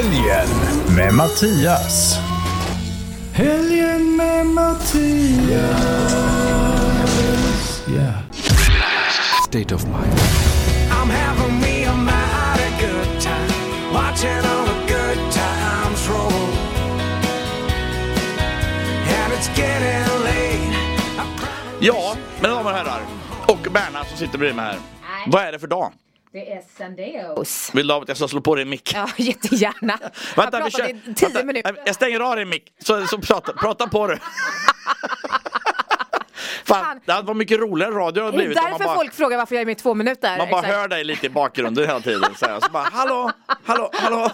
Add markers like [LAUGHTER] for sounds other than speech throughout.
Helgen med Mattias. Helgen med Mattias. Yeah. State of mind. I'm having me a mighty good time, watching all the good times roll. And it's getting late. Ja, mina damer och herrar. Och Berna som sitter bredvid mig här. Vad är det för dag? Det är Sandeos. Vill du att jag ska slå på din mick? Ja, jättegärna. [LAUGHS] jag har pratat kör- i tio vänta, minuter. Jag stänger av din mick, så, så prata, prata på du. [LAUGHS] Fan, det hade varit mycket roligare radio hade Det är blivit om man därför bara, folk frågar varför jag är med i två minuter. man bara Exakt. hör dig lite i bakgrunden hela tiden. Så, här, så bara hallå, hallå, hallå.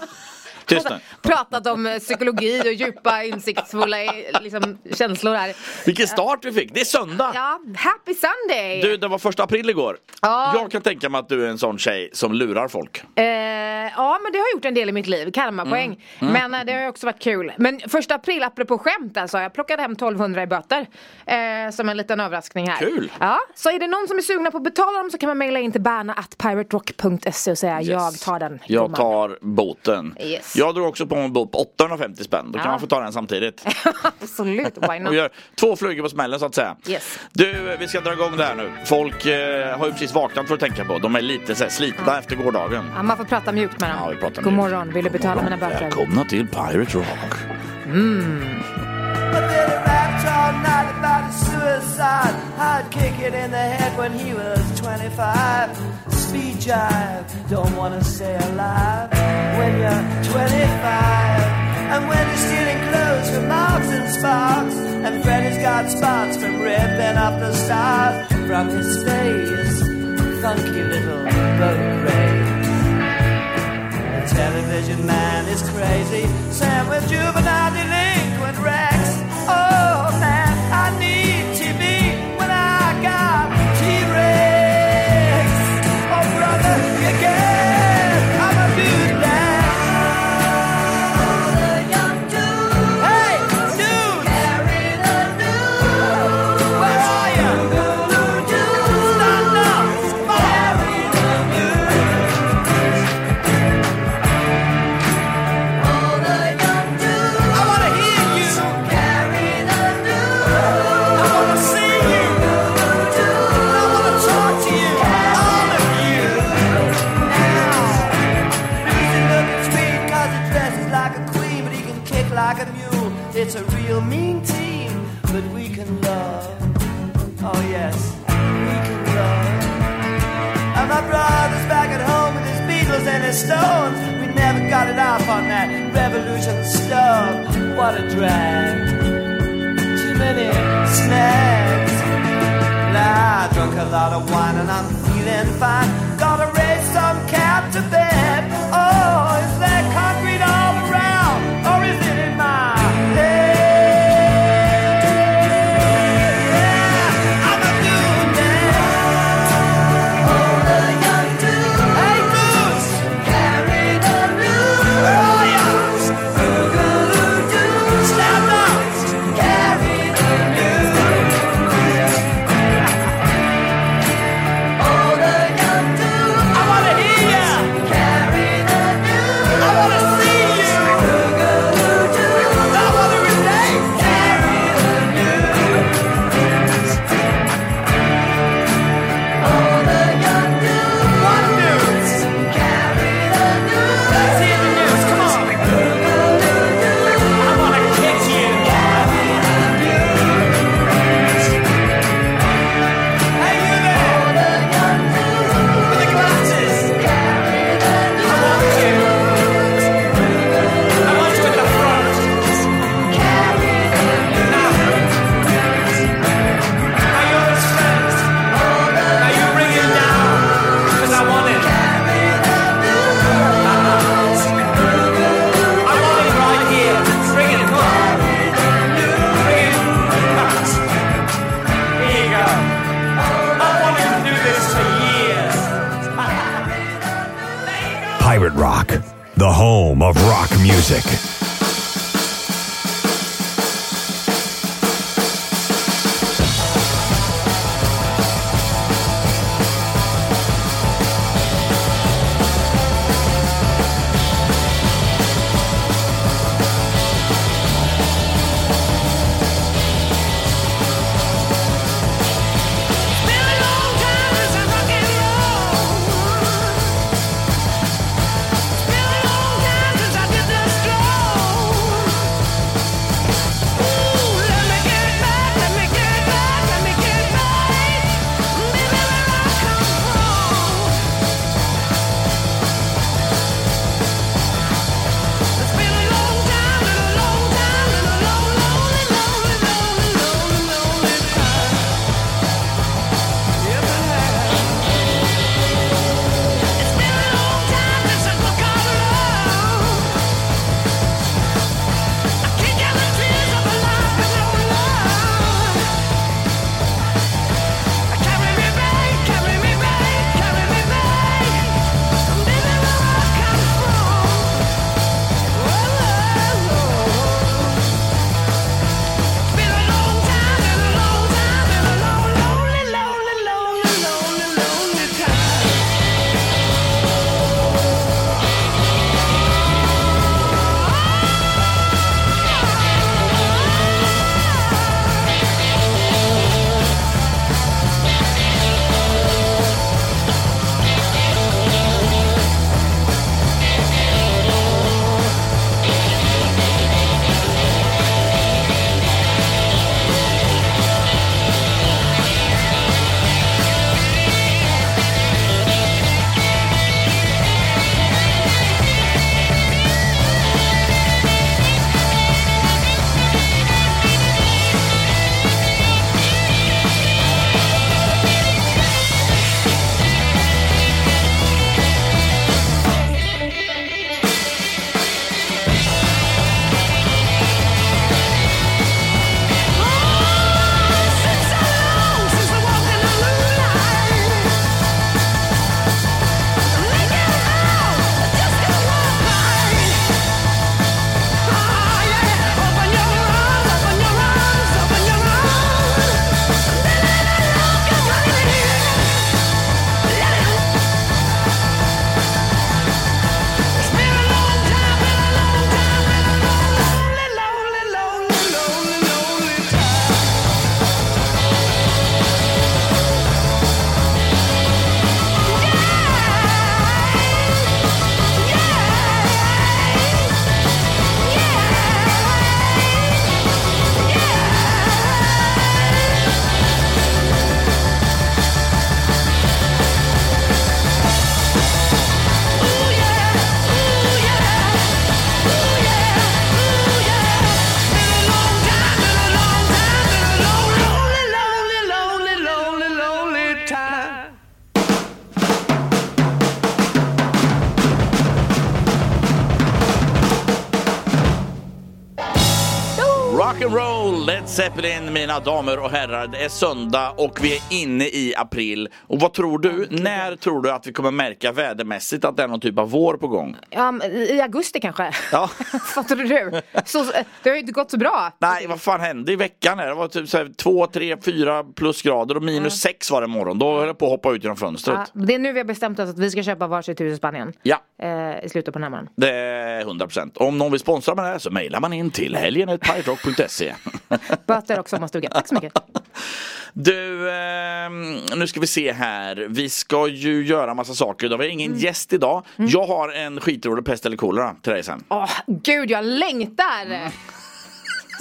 Nu. [LAUGHS] Pratat om eh, psykologi och djupa insiktsfulla eh, liksom, känslor här. Vilken start vi fick, det är söndag! Ja, happy Sunday! Du, det var första april igår. Ja. Jag kan tänka mig att du är en sån tjej som lurar folk. Eh, ja men det har gjort en del i mitt liv, karmapoäng. Mm. Men eh, det har också varit kul. Men första april, apropå skämt alltså, jag plockade hem 1200 i böter. Eh, som en liten överraskning här. Kul. Ja, så är det någon som är sugna på att betala dem så kan man mejla in till berna.piraterock.se och säga jag tar den. Jag gumman." tar båten. Yes. Jag drog också på en båt på 850 spänn. Då kan Ja. man få ta den samtidigt. [LAUGHS] Absolut, why Och not? gör två flugor på smällen så att säga. Yes. Du, vi ska dra igång det här nu. Folk eh, har ju precis vaknat för att tänka på. De är lite så här, slitna efter gårdagen. Ja, man får prata mjukt med dem. Ja, vi pratar God mjukt. morgon, vill du betala mina böter? Välkomna till Pirate Rock. But then he rapped all night about his suicide. I'd kick it in the head when he was 25. Speed jive, don't wanna stay alive when you're 25. And when you're stealing clothes from Marks and Sparks. And Freddy's got spots from ripping up the stars from his face. Funky little boat race. The television man is crazy. Sam with juvenile delinquent Rex. Stones. We never got it off on that revolution stuff. What a drag. Too many snags. Nah, I drunk a lot of wine and I'm feeling fine. Gotta raise some cat to bed. Oh, home of rock music. Mina damer och herrar. Det är söndag och vi är inne i april. Och vad tror du? När tror du att vi kommer märka vädermässigt att det är någon typ av vår på gång? Ja, I augusti kanske? Ja. [LAUGHS] Fattar du? Så, det har ju inte gått så bra. Nej, vad fan hände i veckan? här? Det var typ så här 2, 3, 4 plus grader och minus 6 var det imorgon. Då höll jag på att hoppa ut genom fönstret. Ja, det är nu vi har bestämt oss att vi ska köpa varsitt hus i Spanien. Ja. Eh, I slutet på den här månaden. Det är 100%. Om någon vill sponsra med det här så mejlar man in till helgen.piratrock.se. Böter och sommarstuga. Tack så mycket. [LAUGHS] Du, ehm, nu ska vi se här. Vi ska ju göra massa saker idag. Vi har ingen Mm. gäst idag. Jag har en skitrolig pest eller kolera till dig sen. Åh, gud jag längtar!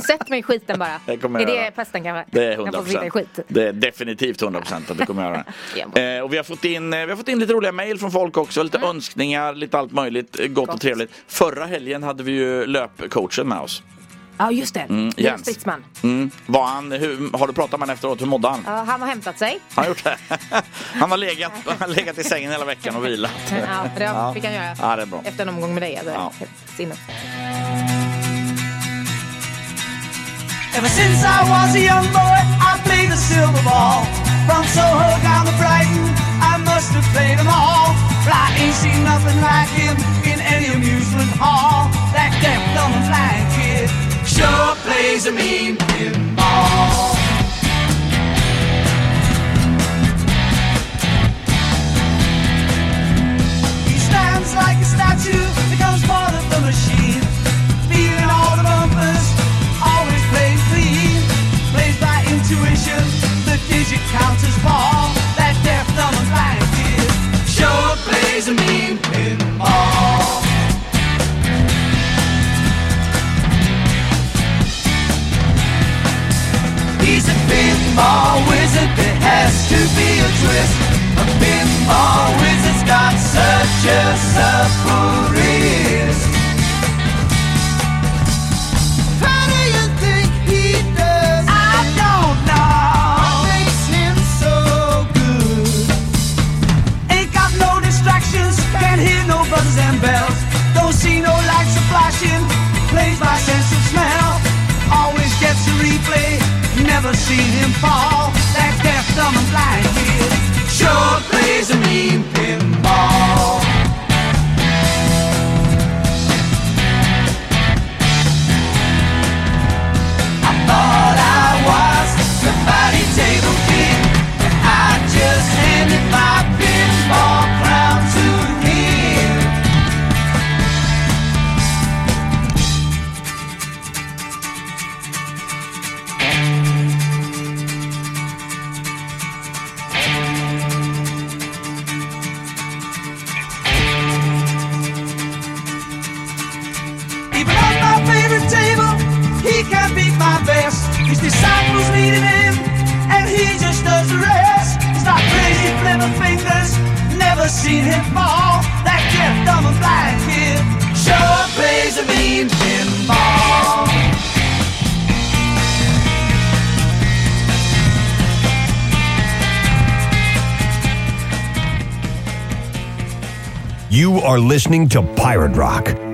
Sätt mig i skiten bara. Det kommer är jag det göra. pesten kanske? Det är Jag får sitta i 100%. skit. Det är definitivt 100% att du kommer göra det. [LAUGHS] Eh, och vi har, fått in, eh, vi har fått in lite roliga mejl från folk också, lite Mm. önskningar, lite allt möjligt eh, gott, och Gott. trevligt. Förra helgen hade vi ju löpcoachen med oss. Ja just det. Mm, Jens. Stridsman. Mm. Var han, hur, har du pratat med honom efteråt? Hur mådde han? Ja, han har hämtat sig. Han har gjort det? [LAUGHS] han har legat, han legat i sängen hela veckan och vilat. Ja, det [LAUGHS] Ja. fick han göra. Ja, det är bra. Efter en omgång med dig. Alltså. Ja. Sinnes. Ever since I was a young boy, I played the silver ball. From Soho down to Brighton, I must have played them all. But I ain't seen nothing like him in any amusement hall. That deaf, dumb, and blind sure plays a mean pinball. He stands like a statue, becomes part of the machine. Feeling all the bumpers, always plays clean. Plays by intuition, the digit counters fall. Pinball wizard, there has to be a twist. A pinball wizard's got such a supple wrist. How do you think he does? I don't know. What makes him so good? Ain't got no distractions, can't hear no and bells. Don't see no lights flashing, plays by sense of smell. Always gets replay, never seen him fall. That deaf, dumb, and blind kid sure plays a mean pinball. Rest. He's crazy, flipping fingers, never seen him fall. That kid sure plays a mean pinball. You are listening to Pirate Rock.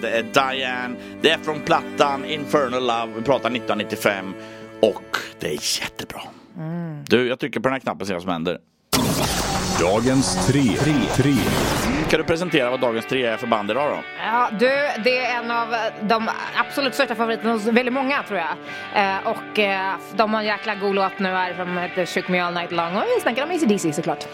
Det är Diane. Det är från plattan Infernal Love. Vi pratar 1995. Och det är jättebra. Du, jag trycker på den här knappen och ser vad som händer. Dagens tre. tre. tre. Kan du presentera vad dagens tre är för band idag då? Ja, du, det är en av de absolut största favoriterna hos väldigt många tror jag. Eh, och eh, de har en jäkla god låt nu här som heter Shook Me All Night Long och vi snackar om ACDC såklart.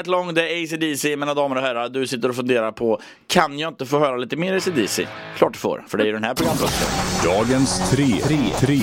Night Long, det är ACDC mina damer och herrar. Du sitter och funderar på, kan jag inte få höra lite mer ACDC? Klart du får, för det är ju den här programpunkten. Dagens tre. tre. tre.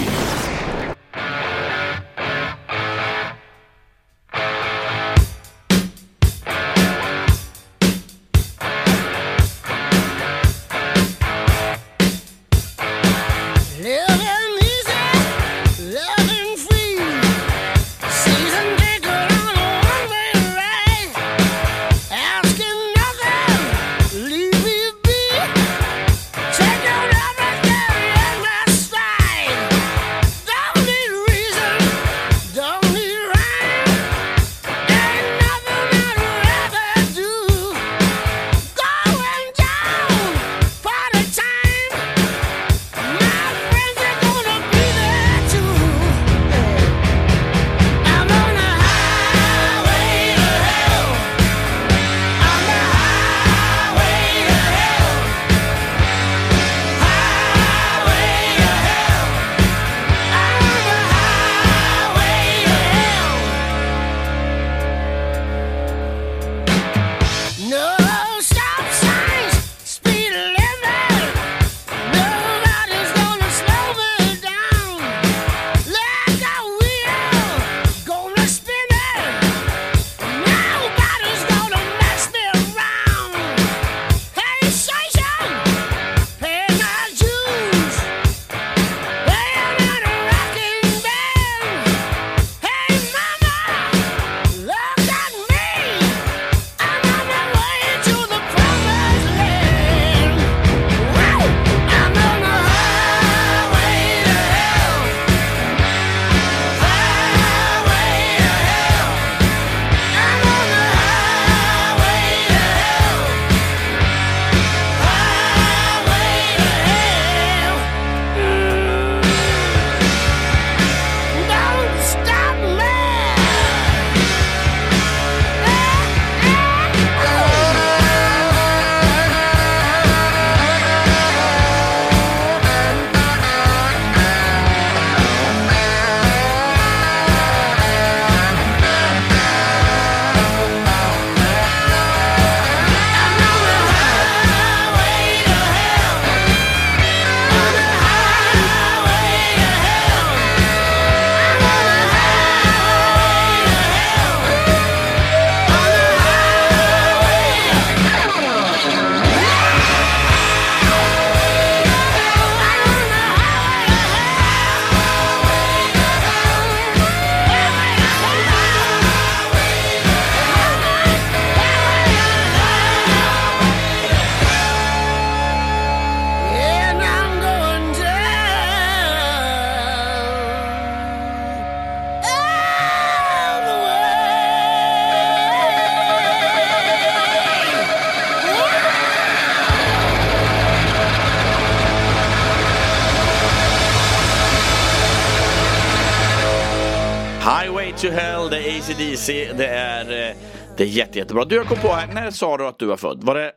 Det är jätte, jättebra. Du, jag kom på här, när sa du att du var född? Var det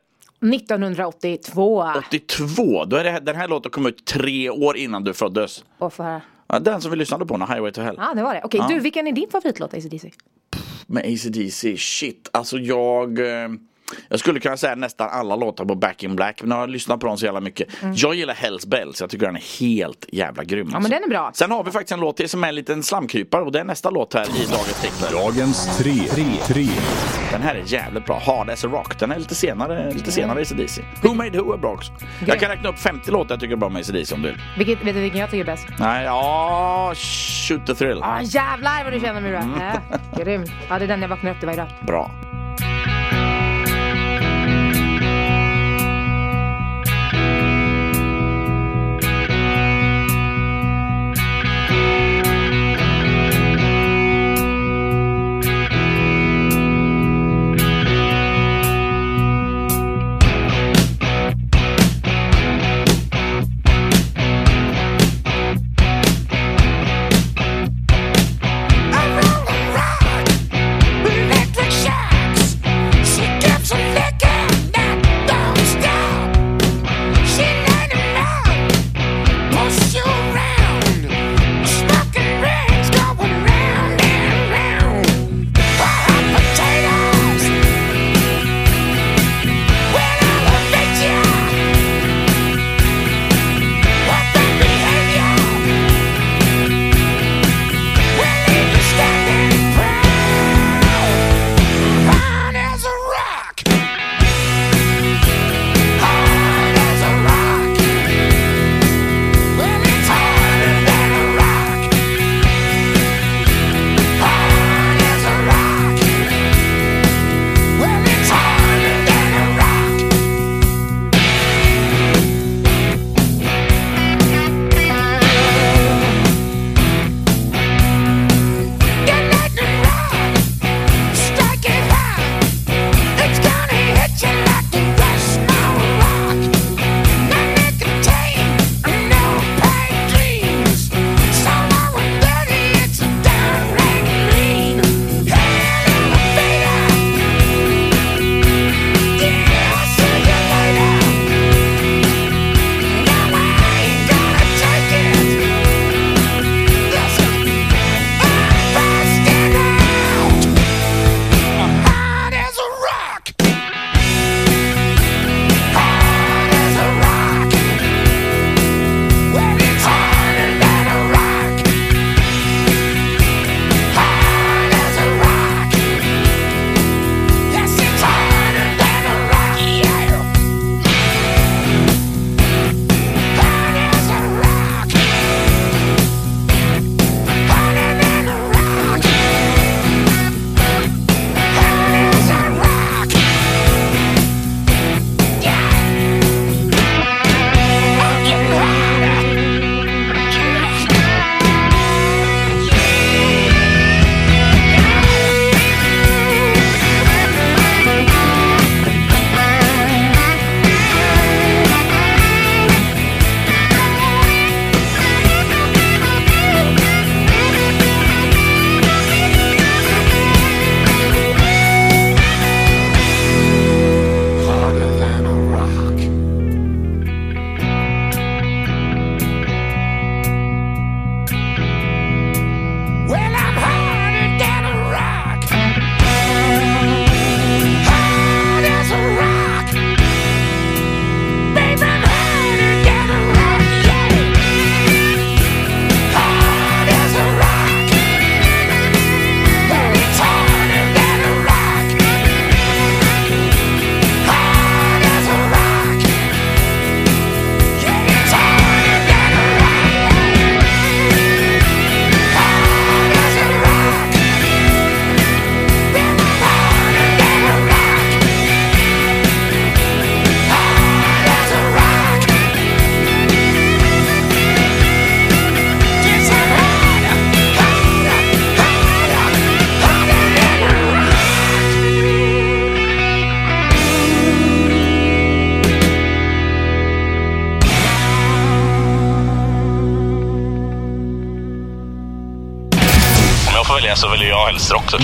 1982. 82? Då är det, den här låten kom ut tre år innan du föddes. Och få höra. Ja, den som vi lyssnade på, Highway to Hell. Ja, det var det. Okej, Ja. du, vilken är din favoritlåt ACDC? Med ACDC, shit. Alltså jag... eh, Jag skulle kunna säga nästan alla låtar på Back in Black, men jag har lyssnat på dem så jävla mycket. Jag gillar Hells Bells, jag tycker den är helt jävla grym. Mm. Ja, alltså. men den är bra. Sen har vi faktiskt en låt till som är en liten slamkrypare och det är nästa låt här i dagens teckner. Dagens tre. tre. tre. Den här är jävligt bra. Hard as a rock. Den är lite senare, lite senare i ACDC. Who made who är bra också. Jag kan räkna upp 50 låtar jag tycker är bra med ACDC om du vill. Vilket, vet du vilken jag tycker är bäst? Nej, ja, shoot the thrill. Ah, jävlar vad du känner mig bra. Mm. Ja, grymt. Ja, det är den jag vaknar upp till varje dag. Bra.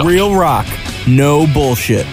Real rock. No bullshit.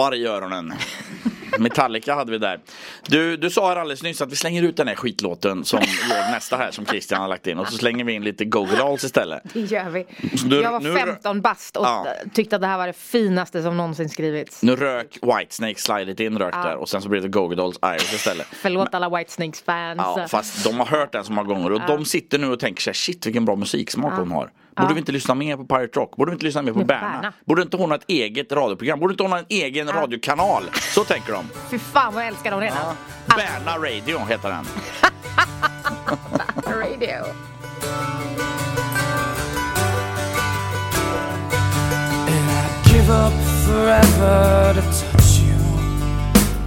Proppar i öronen. Metallica hade vi där. Du, du sa här alldeles nyss att vi slänger ut den här skitlåten som [LAUGHS] låg nästa här som Christian har lagt in och så slänger vi in lite Google Dolls istället. Det gör vi. Du- jag var nu- 15 bast och Ja. tyckte att det här var det finaste som någonsin skrivits. Nu rök Whitesnake slidet in rök där och sen så blev det Google Dolls Iris istället. [LAUGHS] Förlåt alla Whitesnakes fans. Ja, fast de har hört den så många gånger och de sitter nu och tänker sig shit vilken bra musiksmak hon har. Borde vi inte lyssna mer på Pirate Rock? Borde vi inte lyssna mer på Berna? Berna? Borde inte hon ha ett eget radioprogram? Borde inte hon ha en egen radiokanal? Så tänker de. Fy fan vad jag älskar dem redan. Berna Radio heter den. [LAUGHS] Radio. I'd give up forever to touch you.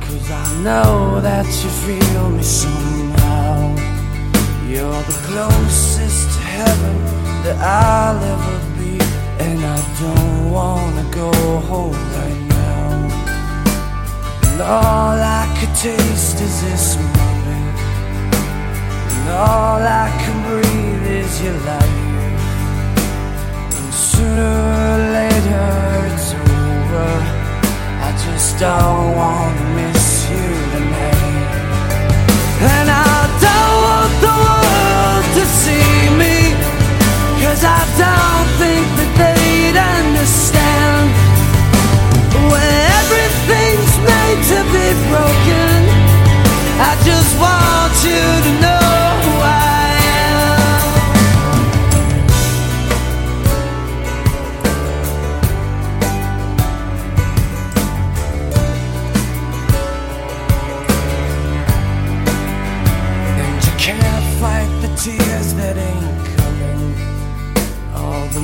Cause I know that you feel me somehow. You're the closest to heaven that I'll ever be. And I don't wanna go home right now. And all I could taste is this moment. And all I can breathe is your life. And sooner or later it's over. I just don't wanna miss Cause I don't think that they'd understand. When everything's made to be broken,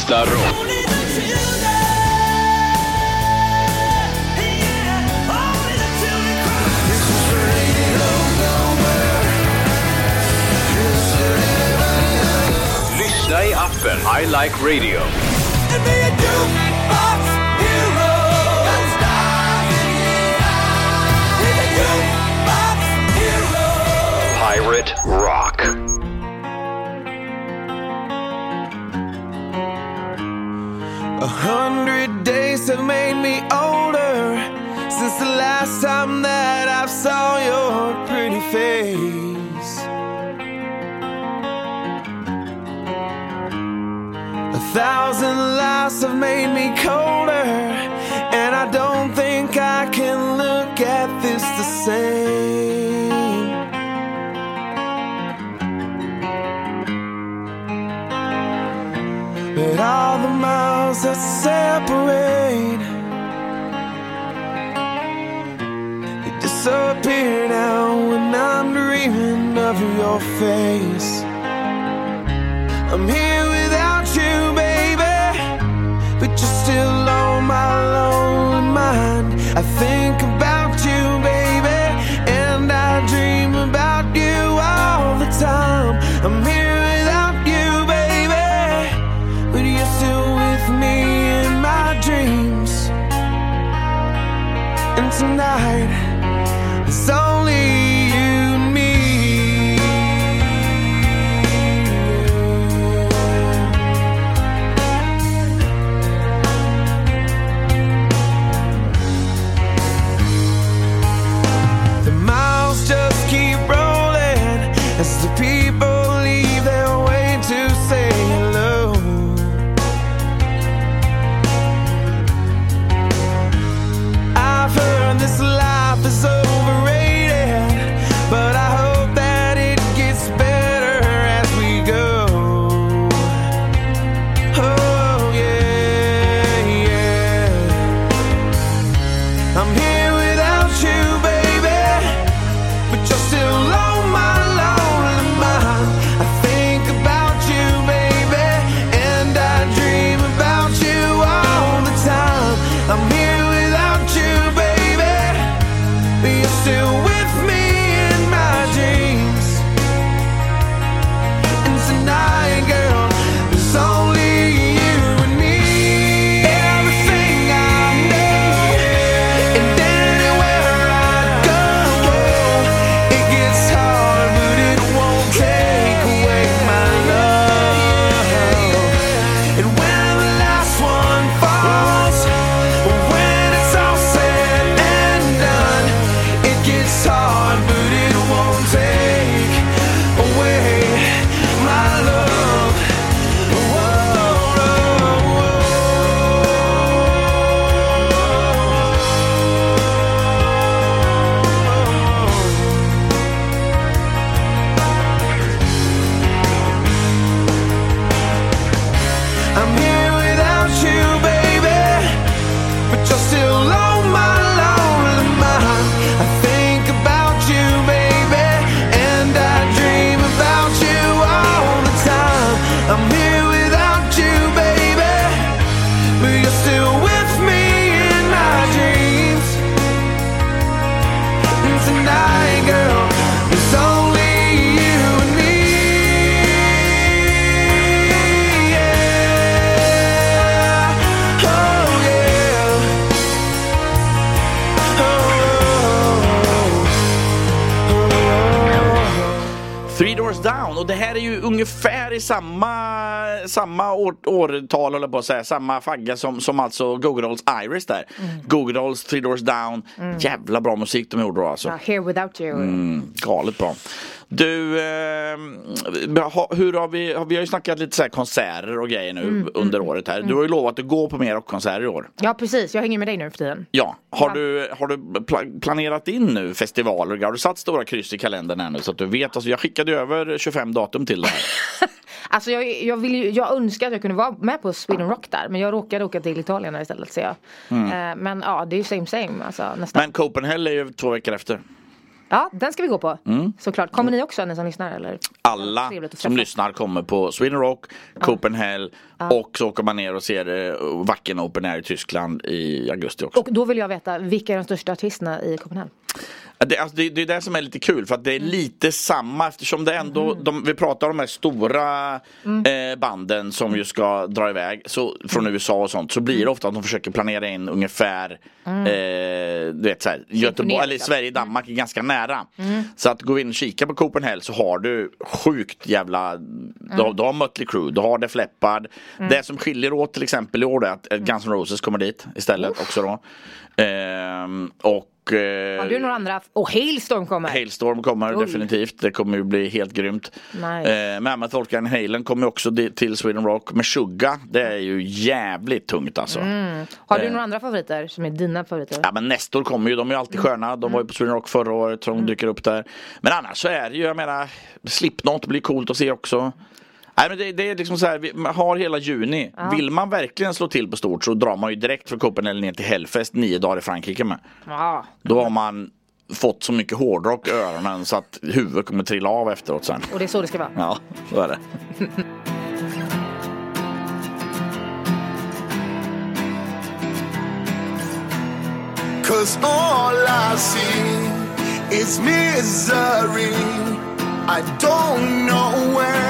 здоров. I like radio. made me cold. Att säga, samma fagga som, som alltså Google Dolls Iris där. Google Dolls Three Doors Down, jävla bra musik de gjorde då alltså. Ja, Here without you. Mm, galet bra. Du, eh, hur har vi, vi har ju snackat lite så här konserter och grejer nu under året här. Du har ju lovat att gå på mer rockkonserter i år. Ja precis, jag hänger med dig nu för tiden. Ja, har Ja. du, har du pla- planerat in nu festivaler? Har du satt stora kryss i kalendern här nu så att du vet? Alltså jag skickade ju över 25 datum till dig. [LAUGHS] Alltså jag, jag, vill jag önskar att jag kunde vara med på Sweden Rock där men jag råkade åka till Italien istället ser jag. Eh, men ja det är ju same same alltså nästan. Men Copenhagen är ju två veckor efter. Ja den ska vi gå på. Såklart. Kommer ni också ni som lyssnar eller? Alla som lyssnar kommer på Sweden Rock, Copenhagen och så åker man ner och ser eh, Wacken Open Air i Tyskland i augusti också. Och då vill jag veta vilka är de största artisterna i Copenhagen? Ja, Det, alltså, det, det är det som är lite kul för att det är lite samma eftersom det ändå, de, vi pratar om de här stora eh, banden som ju ska dra iväg så, från USA och sånt så blir det ofta att de försöker planera in ungefär eh, du vet, så här, Göteborg, eller. Sverige, Danmark är ganska nära. Så att gå in och kika på Copenhagen så har du sjukt jävla, du, har- du har Mötley Crüe, du har Def Leppard. Det som skiljer åt till exempel i år är att eh, Guns N' Roses kommer dit istället också då. Ehm, och eh, Har du några andra? Och Hailstorm kommer! Hailstorm kommer Oj. definitivt. Det kommer ju bli helt grymt. Nice. Eh, Mammoth Volcan Halen kommer också till Sweden Rock. Men Suga, det är ju jävligt tungt alltså. Har du Eh. några andra favoriter som är dina favoriter? Ja men Nestor kommer ju, de är ju alltid sköna. De var ju på Sweden Rock förra året så de dyker upp där. Men annars så är det ju, jag menar, Slipknot blir coolt att se också. Nej men det, det är liksom så här, vi har hela juni. Vill man verkligen slå till på stort så drar man ju direkt från Copenhagen ner till Hellfest nio dagar i Frankrike med. Ja. Då har man fått så mycket hårdrock i öronen så att huvudet kommer trilla av efteråt sen. Och det är så det ska vara. Ja, så är det. Cause all I see is misery. I don't know where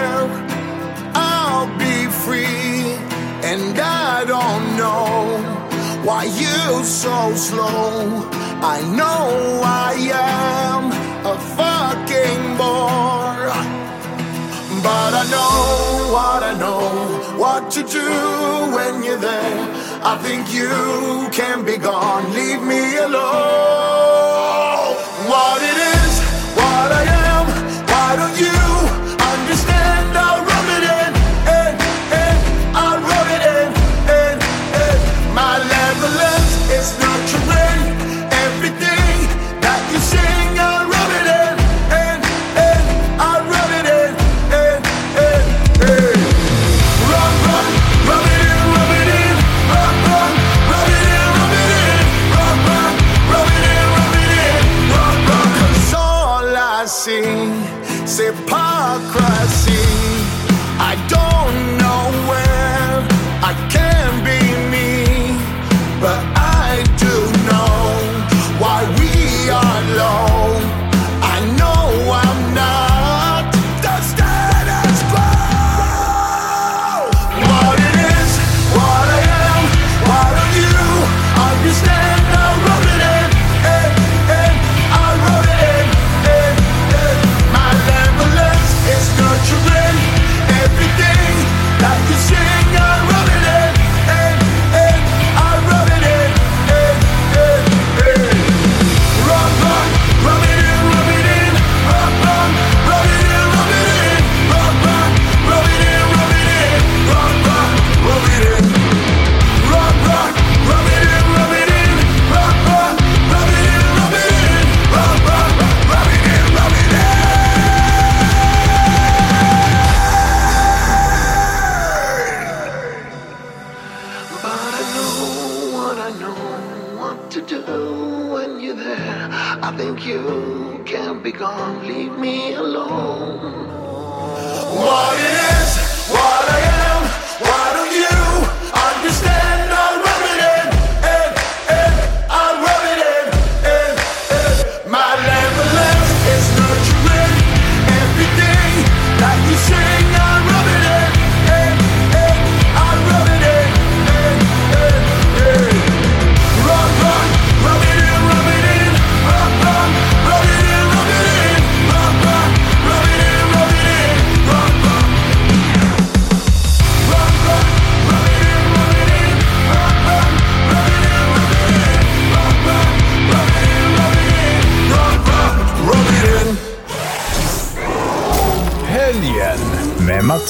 why you so slow. I know I am a fucking bore. But I know what I know, what to do when you're there. I think you can be gone, leave me alone. What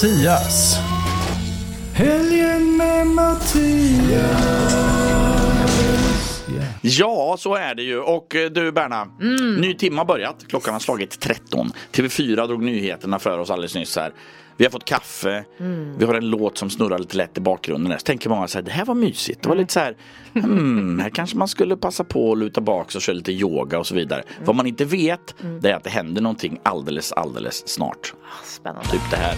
Mattias. Helgen med Mattias. Yeah. Ja, så är det ju. Och eh, du Berna, ny timme har börjat. Klockan har slagit 13. TV4 drog nyheterna för oss alldeles nyss här. Vi har fått kaffe, vi har en låt som snurrar lite lätt i bakgrunden. Så tänker många så här, det här var mysigt. Det var lite så här, hmm, här kanske man skulle passa på att luta bak och köra lite yoga och så vidare. Vad man inte vet, det är att det händer någonting alldeles, alldeles snart. Spännande. Typ det här.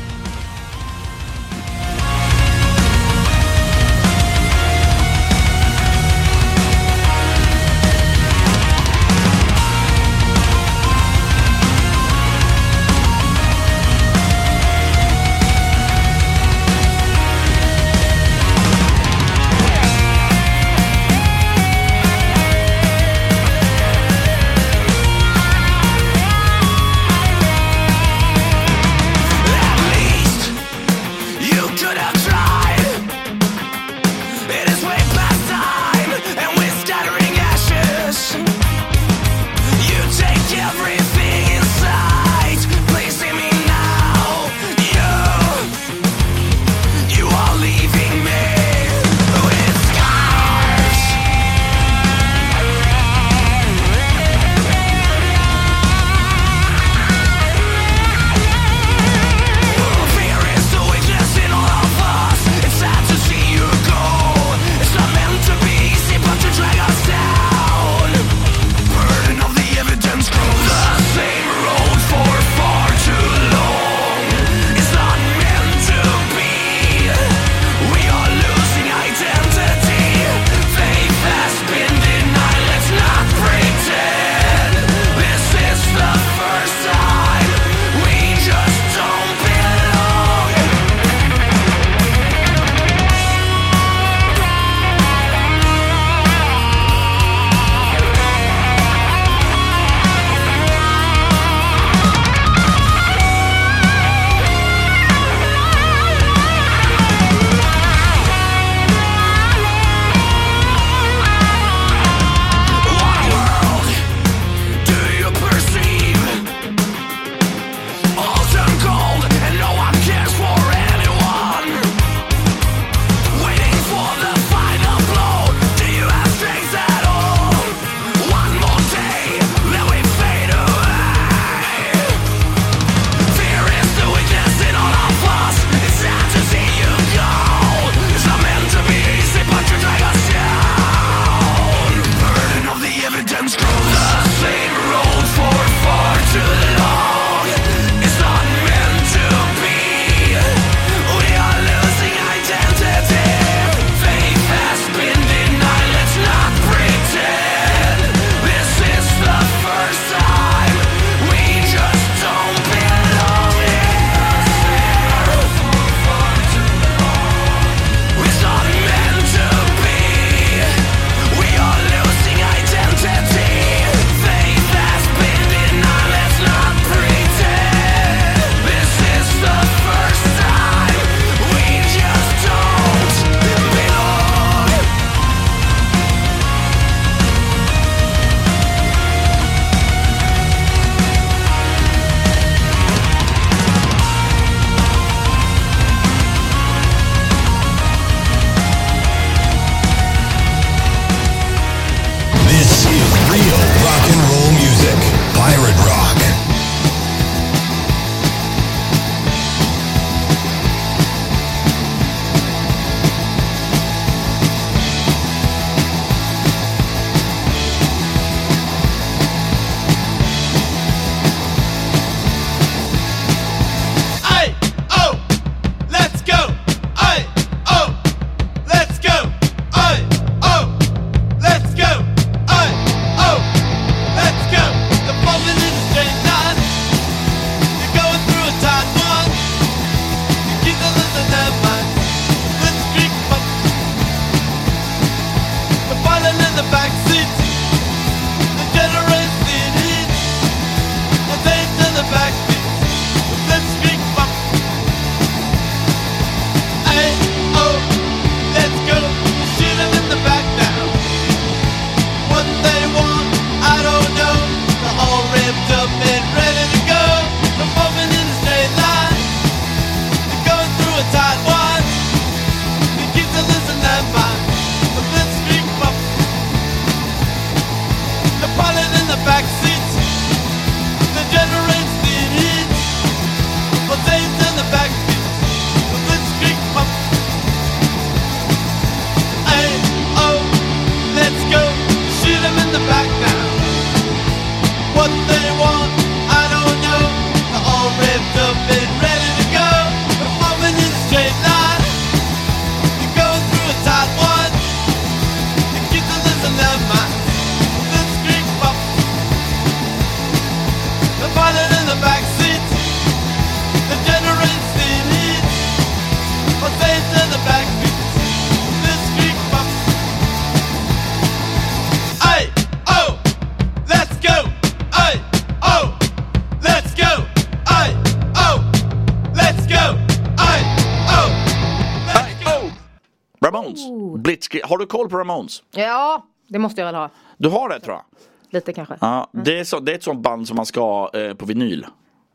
Koll på Ramones? Ja, det måste jag väl ha. Du har det tror jag. Lite kanske. Ja, det, är så, det är ett sånt band som man ska ha eh, på vinyl.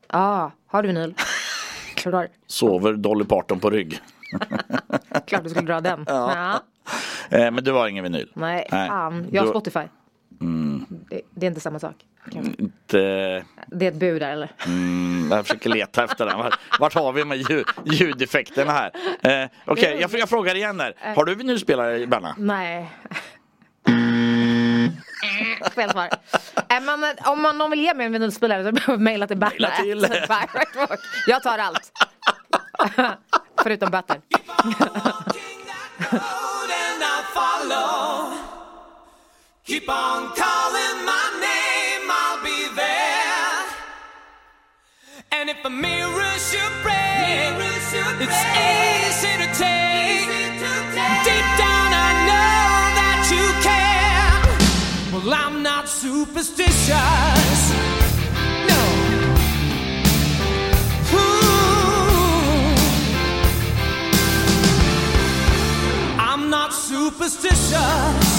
Ah, har du vinyl? [LAUGHS] Har. Sover Dolly Parton på rygg. [LAUGHS] Klart du skulle dra den. [LAUGHS] Ja. Eh, men du har ingen vinyl? Nej, fan. Jag har Du- Spotify. Mm, Det, det är inte samma sak. kanske. inte, Det är ett bud där eller? mm, jag försöker leta efter den. Vart, vart har vi med ljud, ljudeffekterna här? Eh, Okej, jag, jag frågar igen här. Har du vinylspelare Berna? Nej. Fel svar. Äh, men, eh, om man, någon vill ge mig en vinylspelare så behöver mejla till Berna. Maila till. [LAUGHS] Jag tar allt. [LAUGHS] Förutom böter. [LAUGHS] and I follow. Keep on calling my name, I'll be there. And if a mirror should break, it's easy to take. Deep down, I know that you care. Well, I'm not superstitious. No. Ooh. I'm not superstitious.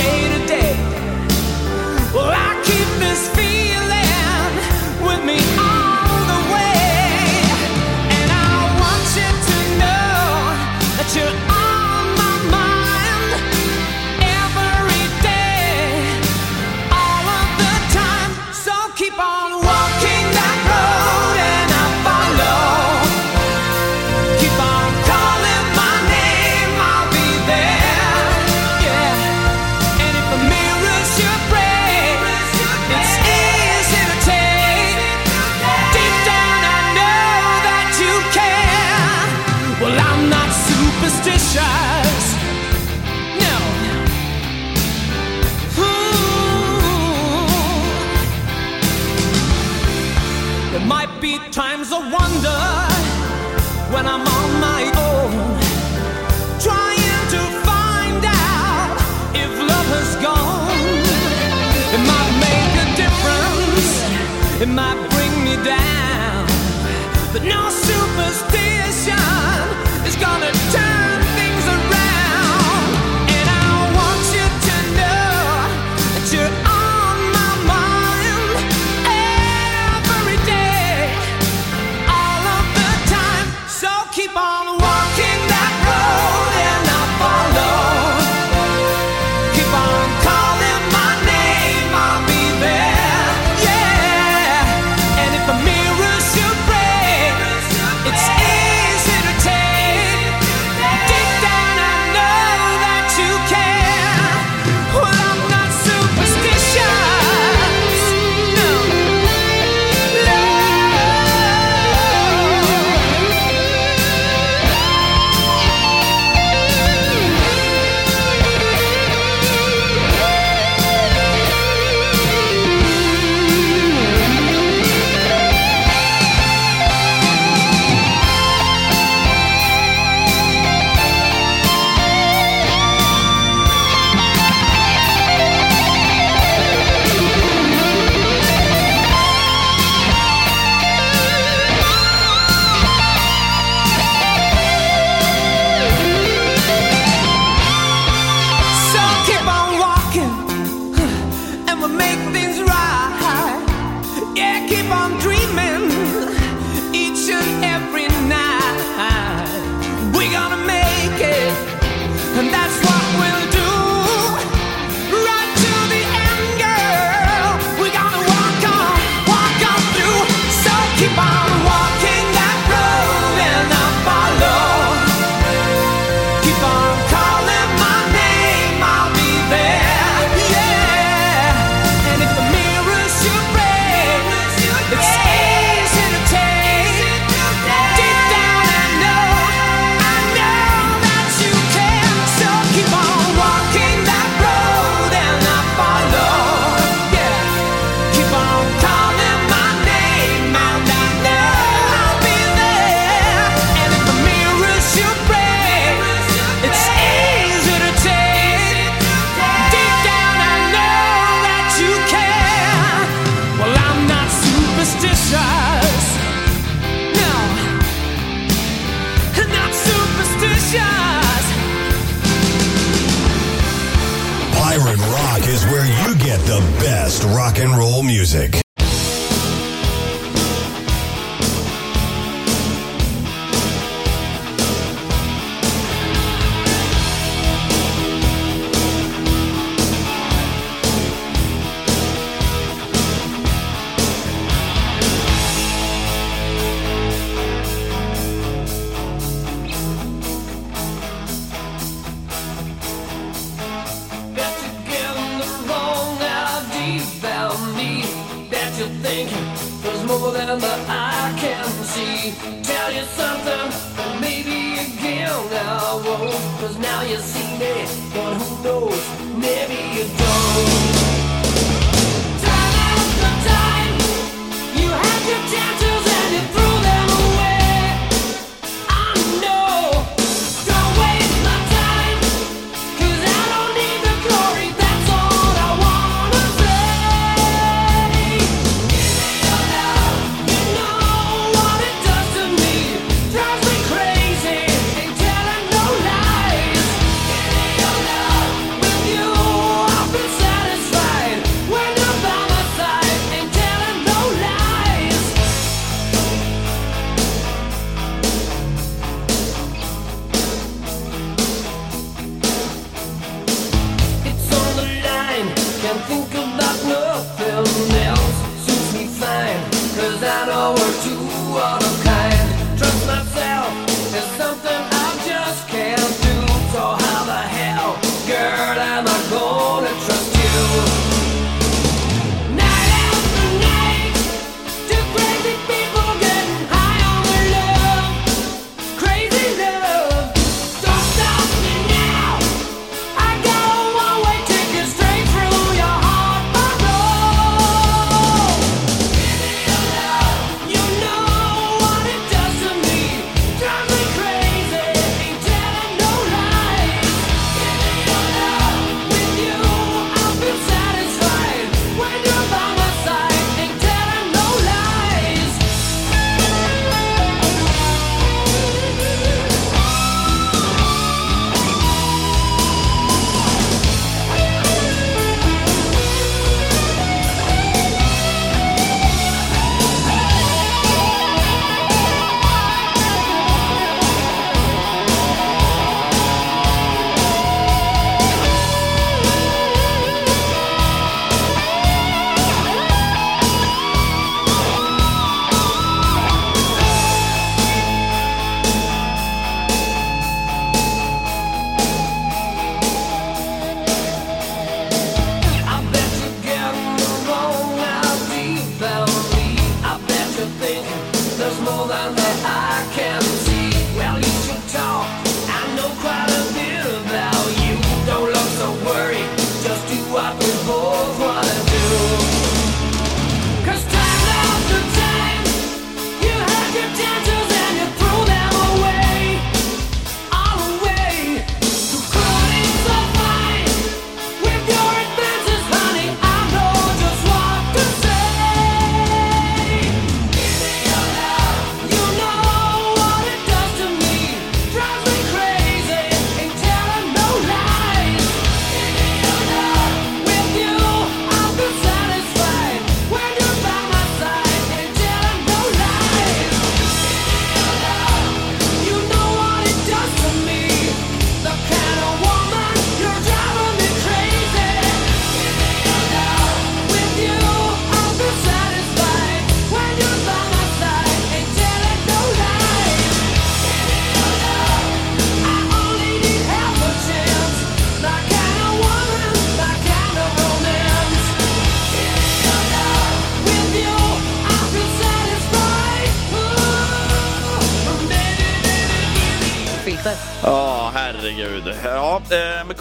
Best rock and roll music.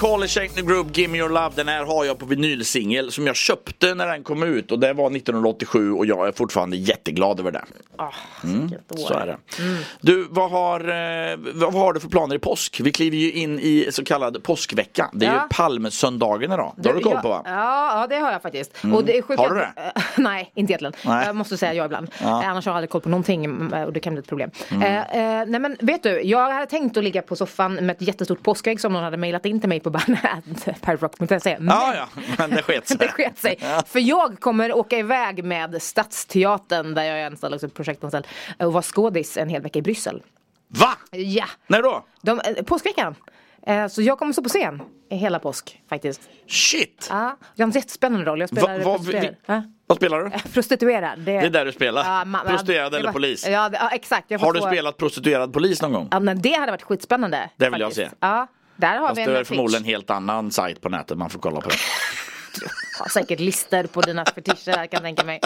Carly Shankner Group, Give Me Your Love. Den här har jag på vinylsingel som jag köpte när den kom ut och det var 1987 och jag är fortfarande jätteglad över det. Ah, mm, så är det. Mm. Du, vad har, eh, vad har du för planer i påsk? Vi kliver ju in i så kallad påskvecka. Det är ja. ju palmsöndagen idag. Det har du koll på va? Ja, ja, det har jag faktiskt. Mm. Och det är sjuka... Har du det? [LAUGHS] [LAUGHS] nej, inte egentligen. Nej. Jag måste säga ja ibland. Ja. Eh, annars har jag aldrig koll på någonting mm, eh, och det kan bli ett problem. Mm. Eh, eh, nej men vet du, jag hade tänkt att ligga på soffan med ett jättestort påskägg som någon hade mejlat in till mig på [LAUGHS] bandet.perrock.se. Men, ja, ja, men det sket sig. [LAUGHS] det sket sig. Ja. För jag kommer åka iväg med Stadsteatern där jag är anställd, också projektanställd och vara skådis en hel vecka i Bryssel. Va? Ja. När då? De, påskveckan. Så jag kommer stå på scen hela påsk faktiskt. Shit! Ja, jag har en jättespännande roll. Jag spelar va, va, vi, vad spelar du? Prostituerad. Det är där du spelar? Ja, Prostituerad det eller var- polis? Ja, det, ja exakt. Jag Har du spelat prostituerad polis någon gång? Ja, men det hade varit skitspännande. Det vill jag faktiskt. se. Ja, där har Fast vi det en är pitch. förmodligen en helt annan sajt på nätet man får kolla på. [LAUGHS] Har säkert lister på dina fetischer här kan jag tänka mig.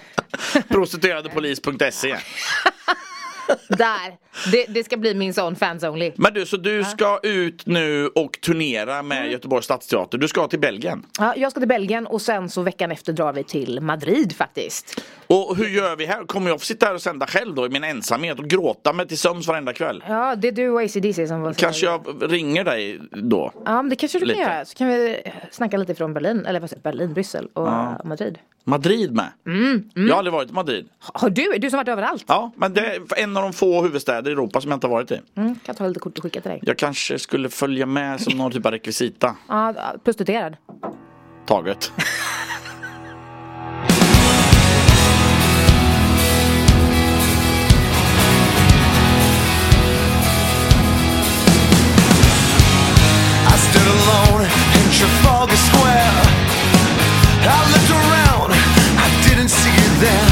[LAUGHS] Prostitueradepolis.se [LAUGHS] Där. Det, det ska bli min sån fans only. Men du, så du ska ut nu och turnera med Mm. Göteborgs stadsteater. Du ska till Belgien. Ja, jag ska till Belgien och sen så veckan efter drar vi till Madrid faktiskt. Och hur gör vi här? Kommer jag få sitta här och sända själv då i min ensamhet och gråta mig till sömns varenda kväll? Ja, det är du och ACDC som var Kanske jag ringer dig då? Ja, men det kanske du Lite. kan göra. Så kan vi eh, snacka lite från Berlin, eller vad säger Berlin, Bryssel och Ja. Madrid. Madrid med? Mm, Jag har aldrig varit i Madrid. Har du? Du som varit överallt? Ja, men det är en av de få huvudstäder i Europa som jag inte har varit i. Mm, kan ta lite kort och skicka till dig. Jag kanske skulle följa med som någon typ av rekvisita. Ja, prostituerad. Taget. Trafalgar Square. I looked around, I didn't see you there.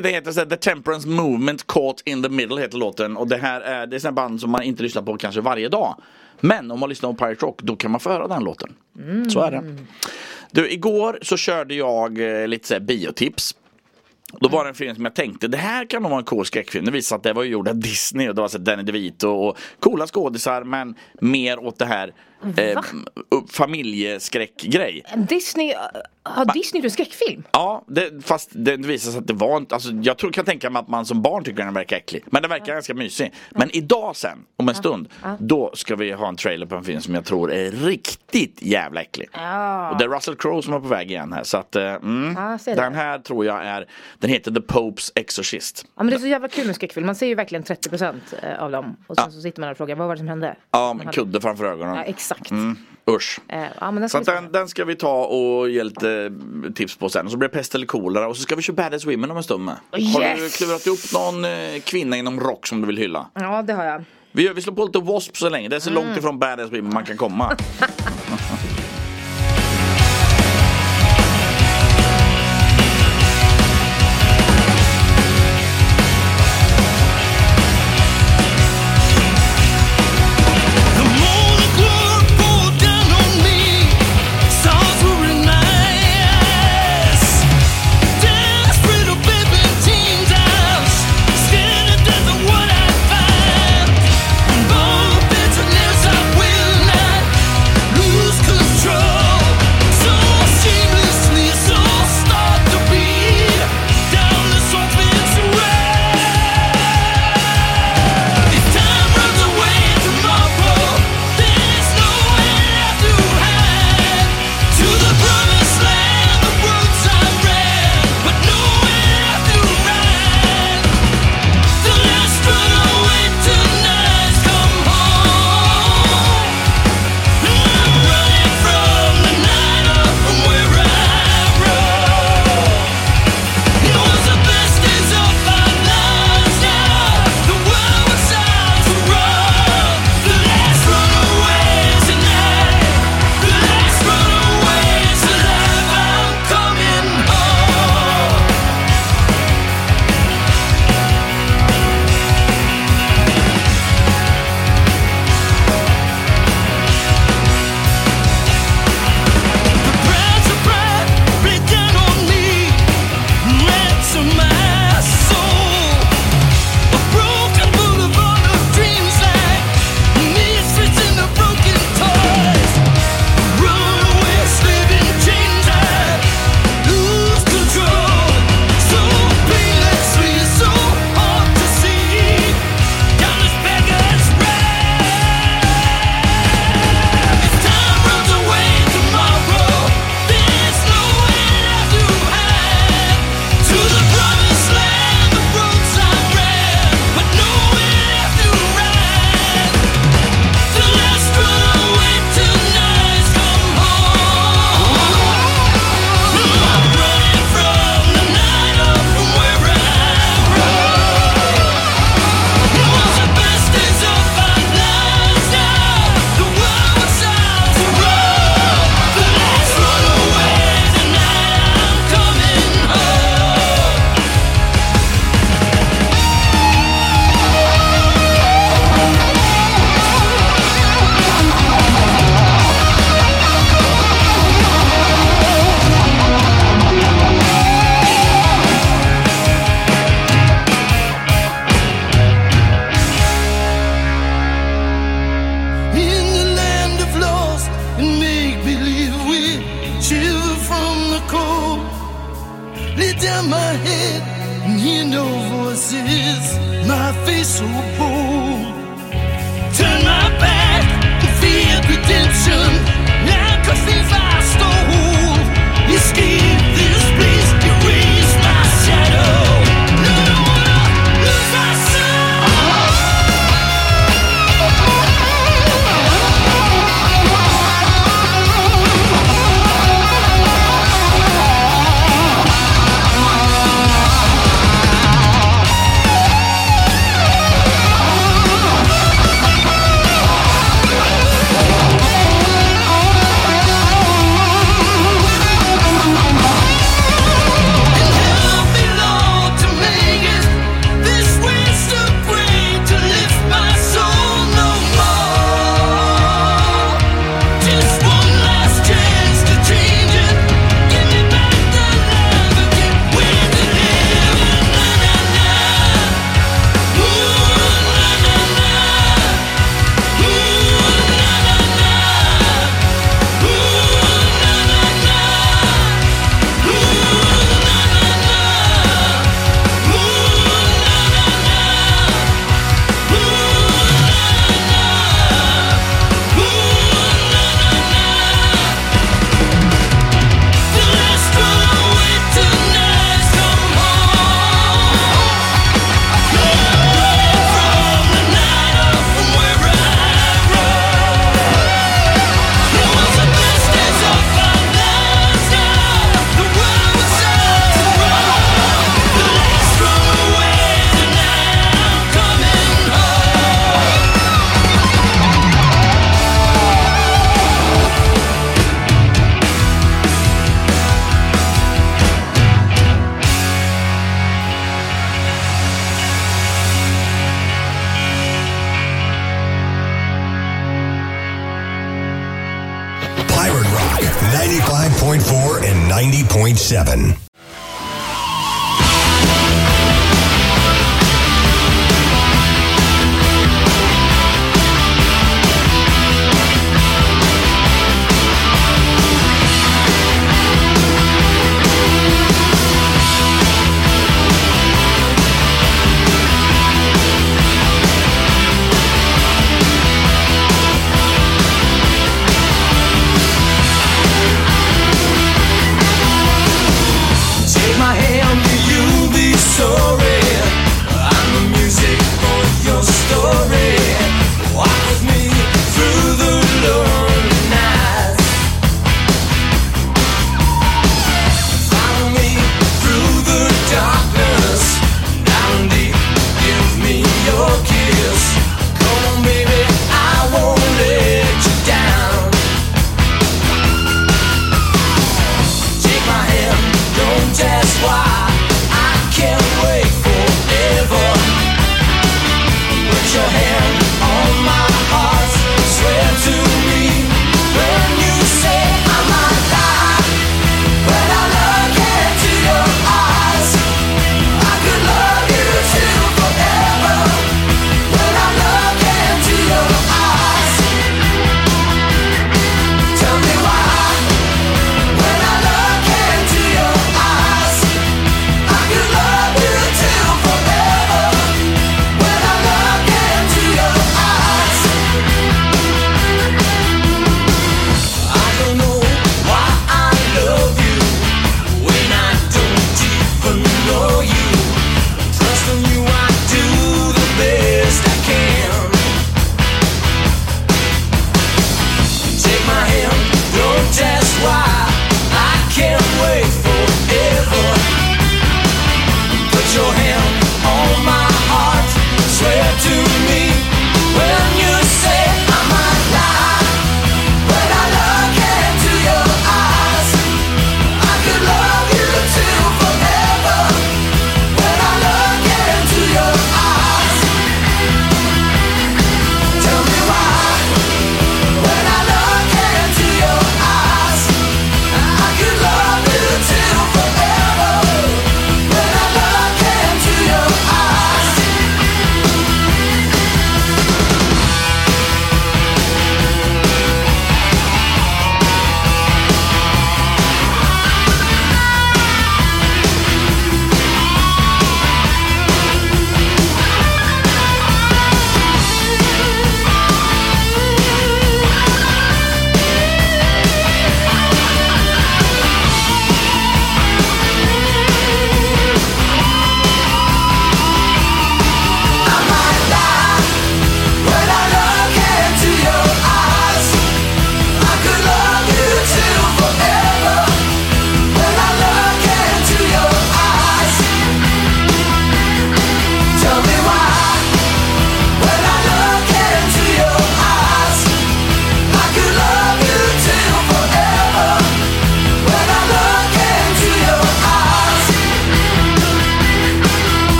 Det heter så här, The Temperance Movement Caught in the Middle heter låten. Och det här är, det är sådana band som man inte lyssnar på kanske varje dag. Men om man lyssnar på Pirate Rock då kan man få höra den låten. Så är det. Du, igår så körde jag eh, lite så här biotips. Då var det en film som jag tänkte, det här kan nog vara en cool skräckfilm. Det visade att det var ju gjord av Disney och det var så Danny DeVito och coola skådisar men mer åt det här eh, familjeskräckgrej. Disney, har Disney gjort skräckfilm? Ja, det, fast det visade sig att det var inte, alltså, jag tror, kan tänka mig att man som barn tycker den verkar äcklig. Men den verkar ganska mysig. Men idag sen, om en stund, då ska vi ha en trailer på en film som jag tror är riktigt jävla äcklig. Ja. Och det är Russell Crowe som är på väg igen här. Så att, eh, mm, Ja, den här tror jag är, den heter The Popes Exorcist. Ja men det är så jävla kul med skräckfilm. Man ser ju verkligen 30% av dem. Och sen så sitter man där och frågar, vad var det som hände? Ja, med kudde framför ögonen. Ja, exakt. Mm, usch. Eh, ja, den Så den, den ska vi ta och ge lite eh, tips på sen. Och så blir det pest eller kolera och så ska vi köra Badass Women om en stund med. Har du Yes! klurat upp någon eh, kvinna inom rock som du vill hylla? Ja, det har jag. Vi, vi slår på lite W.A.S.P. så länge. Det är så Mm. långt ifrån Badass Women man kan komma. [LAUGHS]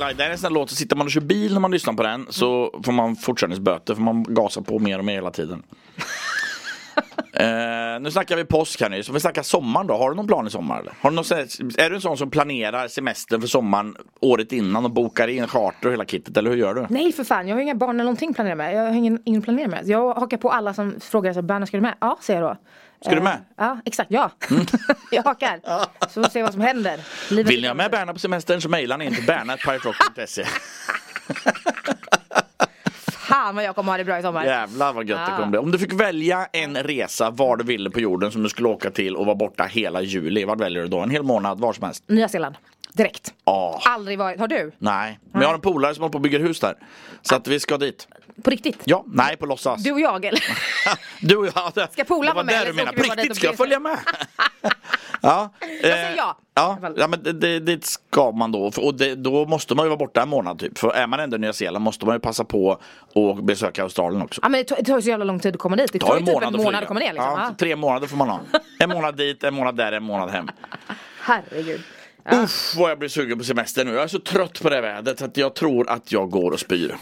Lie. Det är en sån här låt, så sitter man och kör bil när man lyssnar på den så får man fortkörningsböter för man gasar på mer och mer hela tiden. [LAUGHS] eh, nu snackar vi påsk här nu, så vi snackar sommaren då. Har du någon plan i sommar? Eller? Har du någon, här- är du en sån som planerar semestern för sommaren året innan och bokar in charter och hela kittet? Eller hur gör du? Nej för fan, jag har inga barn eller någonting planerat med. Jag har ingen, ingen planering med. Jag hakar på alla som frågar så Berna ska du med? Ja, säger jag då. Ska du Eh, med? Mm. Ja, exakt, ja. [LAUGHS] jag hakar. Så får vi se vad som händer. Livet Vill ni ha med Berna på semestern så mejlar ni in till berna.piraterock.se [LAUGHS] Fan vad jag kommer ha det bra i sommar. Jävlar vad gött det Ja. kommer bli. Om du fick välja en resa var du ville på jorden som du skulle åka till och vara borta hela juli. Vad väljer du då? En hel månad, var som helst? Nya Zeeland. Direkt. Ja. Aldrig varit. Har du? Nej, men jag har en polare som håller på och bygger hus där. Så att vi ska dit. På riktigt? Ja, nej på låtsas. Du och jag eller? [LAUGHS] Du och jag. Det, Ska polaren det var vara med, det eller du så menar. åker På riktigt, ska jag följa med? [LAUGHS] ja. säger eh, ja. Ja, ja men det, det, det ska man då. Och det, då måste man ju vara borta en månad typ. För är man ändå i Nya Zeeland måste man ju passa på att besöka Australien också. Ja men det tar, det tar ju så jävla lång tid att komma dit. Det Det tar tar ju en typ en månad att komma ner liksom. Ja, Ja. tre månader får man ha. En månad dit, en månad där, en månad hem. Herregud. Uff vad jag blir sugen på semester nu. Jag är så trött på det vädret att jag tror att jag går och spyr.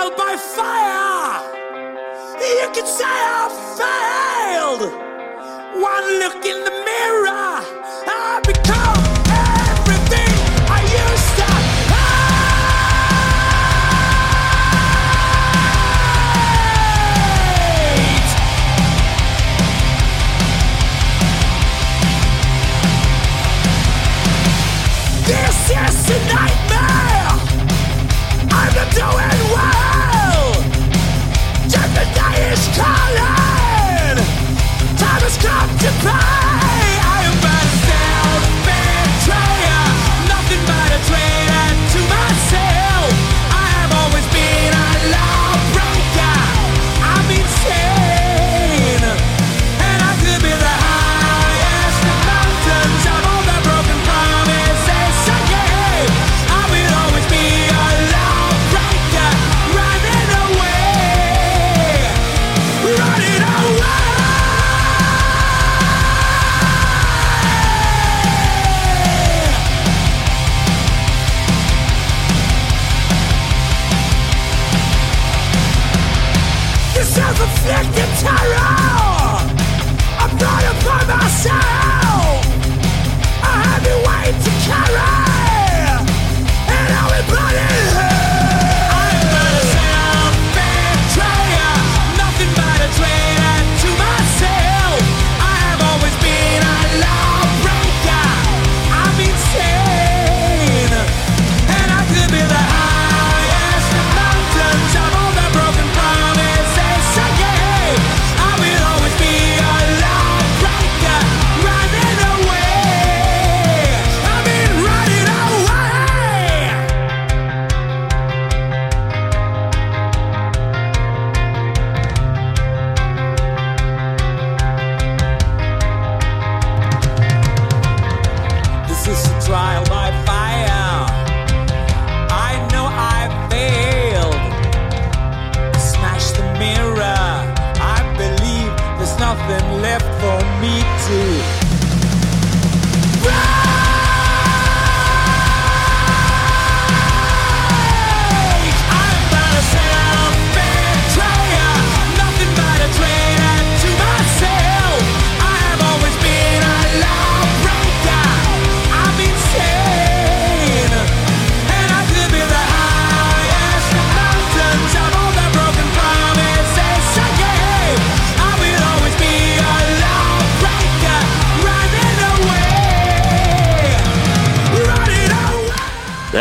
failed by fire. You could say I failed. One look in the mirror, I become.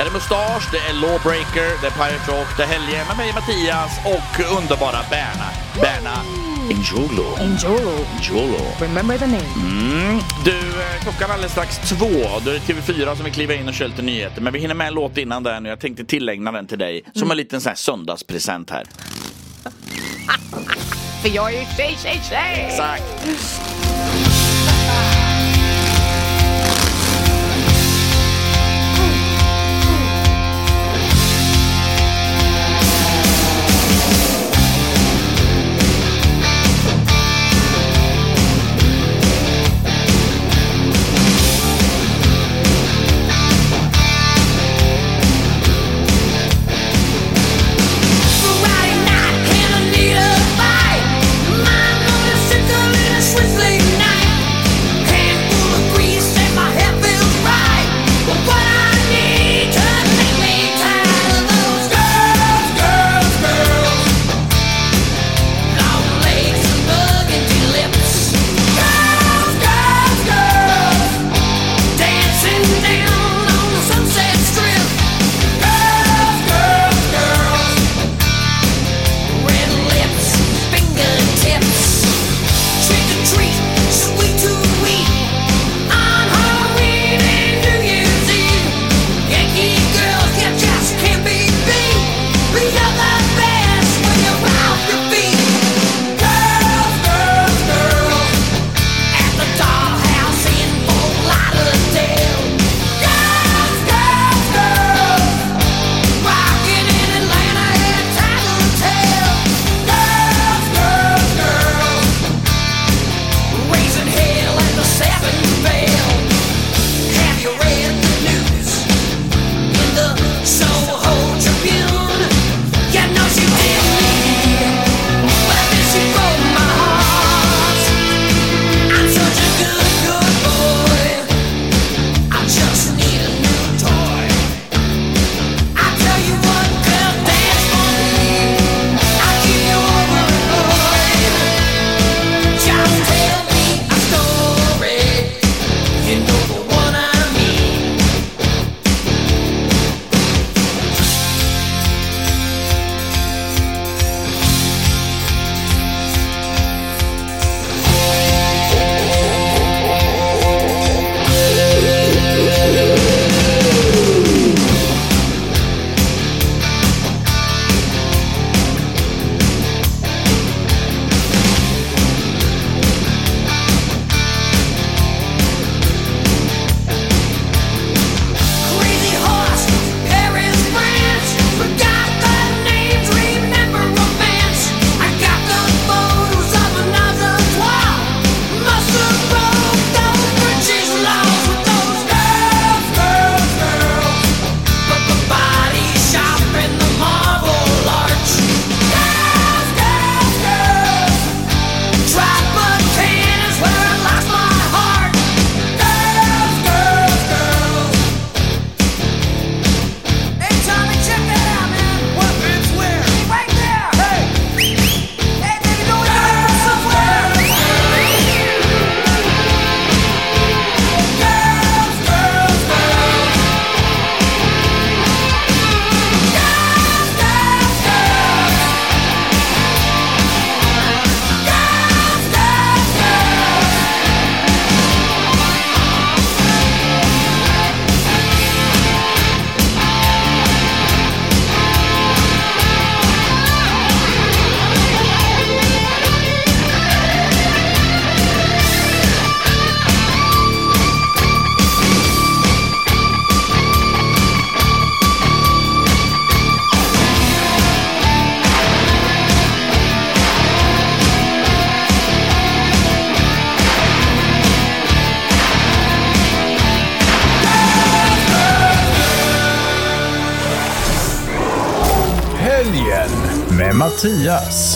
är Mustasch, det är Lawbreaker, det är Pirate Rock, det är Helge med mig Mattias och underbara Berna. Berna Njolo. Njolo. Njolo. Remember the name. Mm. Du, eh, klockan är alldeles strax två. Då är det TV4 som vill kliva in och köra lite nyheter. Men vi hinner med en låt innan den och jag tänkte tillägna den till dig. Som mm. en liten sån här söndagspresent här. [LAUGHS] För jag är ju tjej, tjej, tjej! Exakt. Mattias.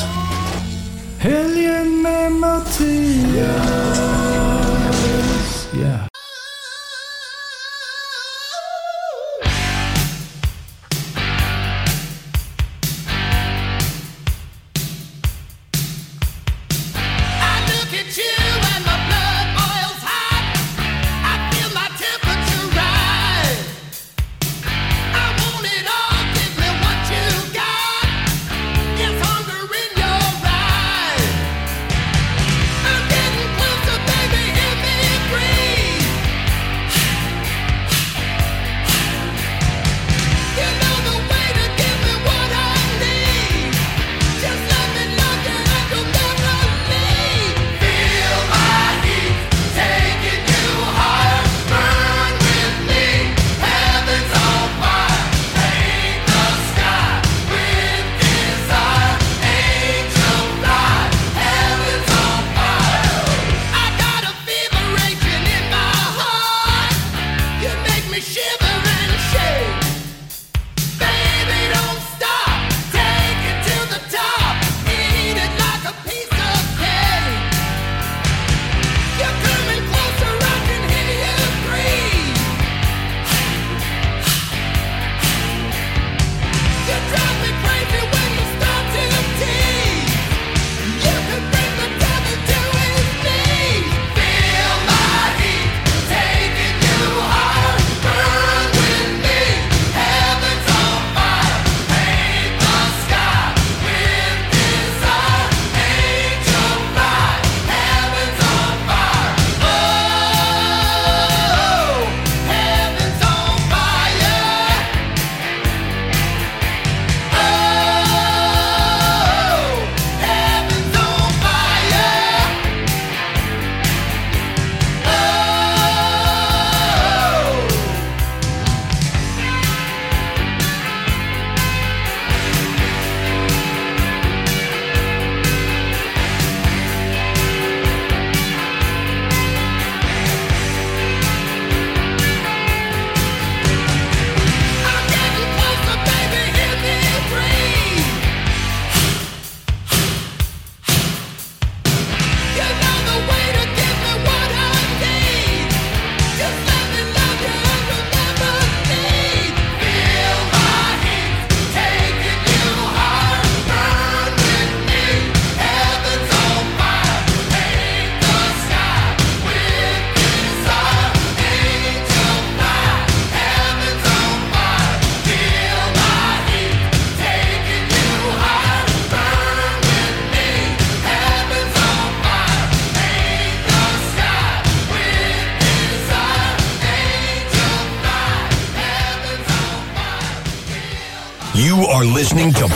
Listening to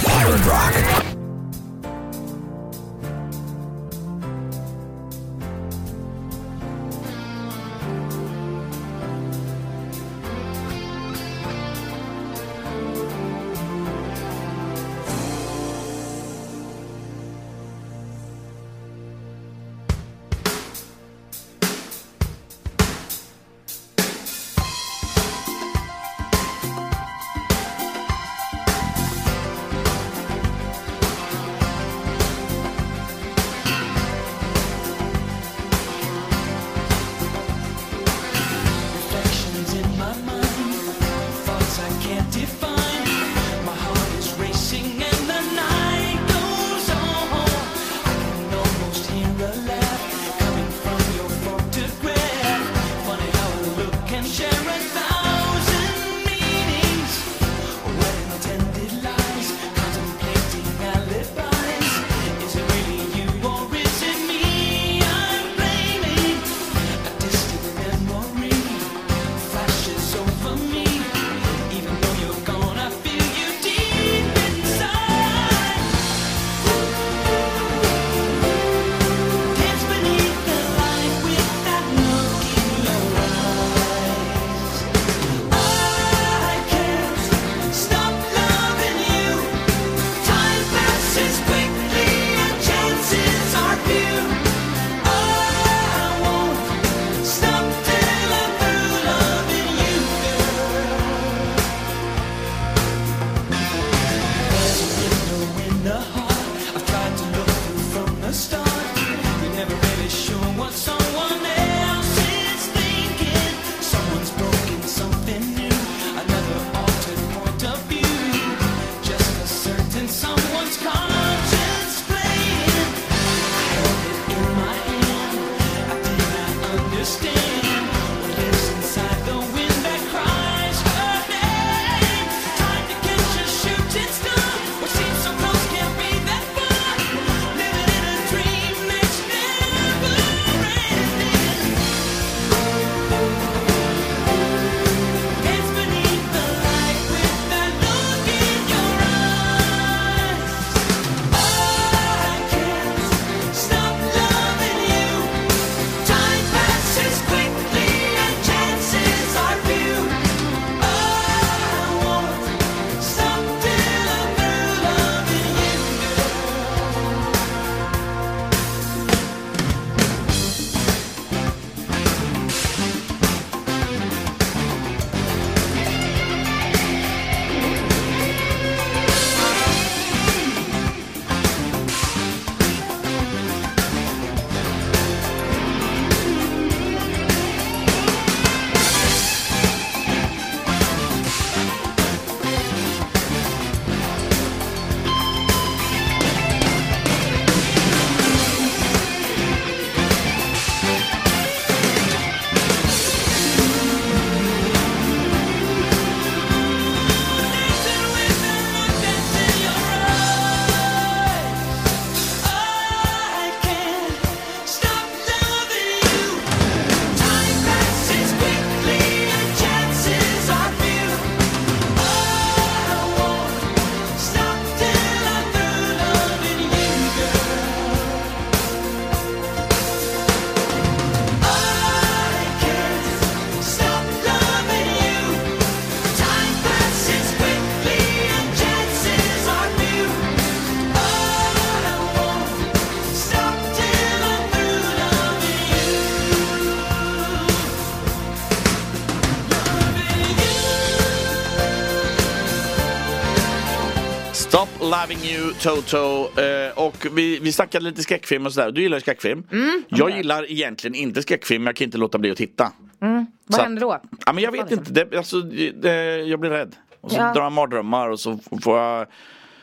loving you Toto. Eh, och vi, vi snackade lite skräckfilm och sådär. Du gillar skräckfilm. Mm. Jag gillar egentligen inte skräckfilm, jag kan inte låta bli att titta. Vad Så händer då? Ja, men jag vet inte, det, alltså, det, jag blir rädd. Och så Ja. drar jag mardrömmar och så får jag...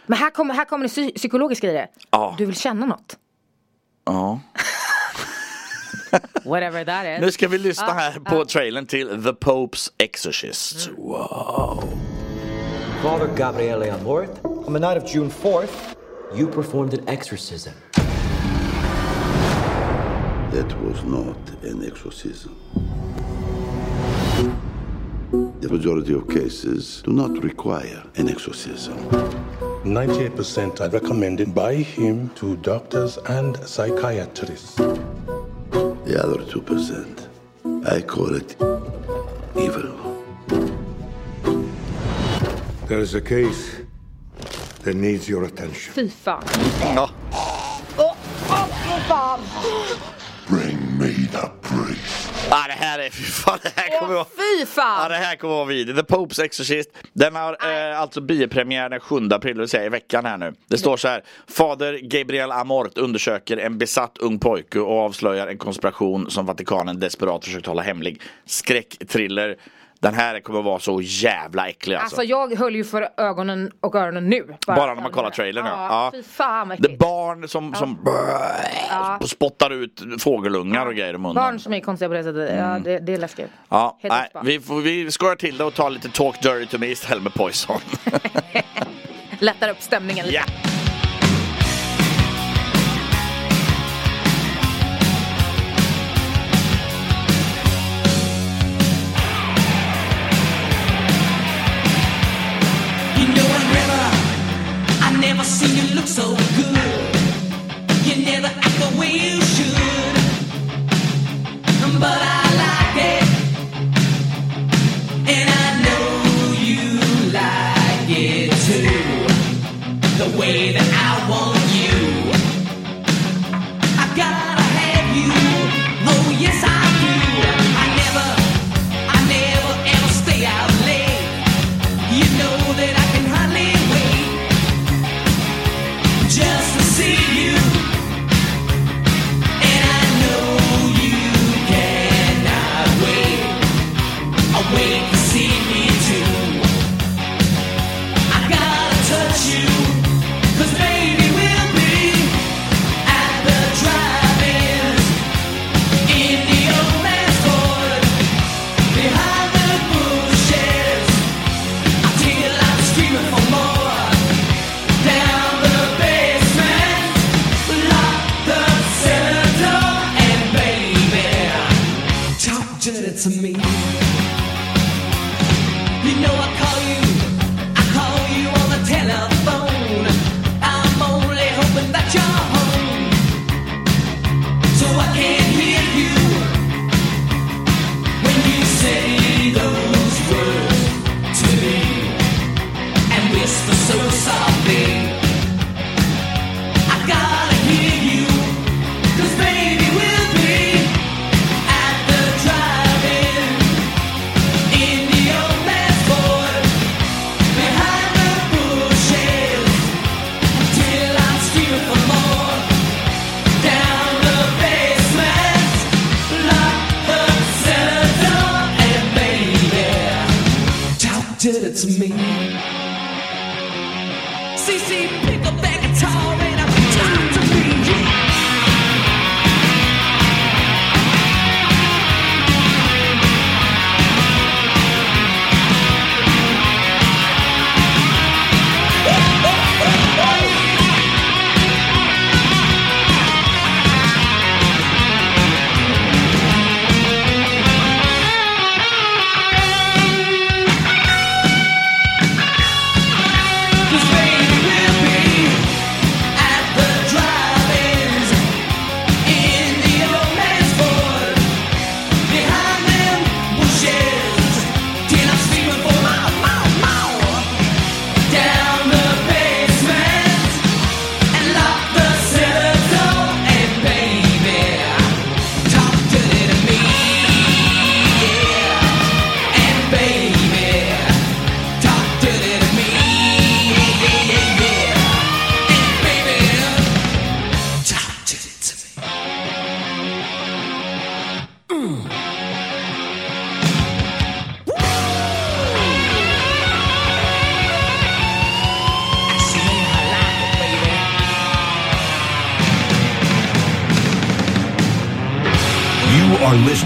Men här kommer, här kommer det psy- psykologiska i det. Ja. Du vill känna något. Ja. [LAUGHS] Whatever that is. Nu ska vi lyssna Ja, här på trailern till The Pope's Exorcist. Wow. Father Gabriele Amort, on the night of June 4th, you performed an exorcism. That was not an exorcism. The majority of cases do not require an exorcism. 98% are recommended by him to doctors and psychiatrists. The other 2%, I call it evil. There is a case that needs your attention. Fy fan. Ja. Åh, åh, fy fan. Bring me the priest. Ah, det här är, fy fan, det här kommer vara... Fy Ja, fan. det här kommer vara vid. The Pope's Exorcist. Den har eh, alltså biopremiär den 7 april, det vill säga i veckan här nu. Det står så här. Fader Gabriel Amort undersöker en besatt ung pojke och avslöjar en konspiration som Vatikanen desperat försökt hålla hemlig. Skräckthriller. Den här kommer vara så jävla äcklig alltså. Alltså jag höll ju för ögonen och öronen nu. Bara när man kollar trailern, ja. ja. Ja. Fan Det är barn som, som Ja. spottar ut fågelungar och grejer i munnen. Barn som är konstiga på det sättet. Ja, det, det är läskigt. Ja, Helt nej, vi, får, vi skojar till det och tar lite talk dirty to me istället med Poison. [LAUGHS] Lättar upp stämningen lite. Ja. So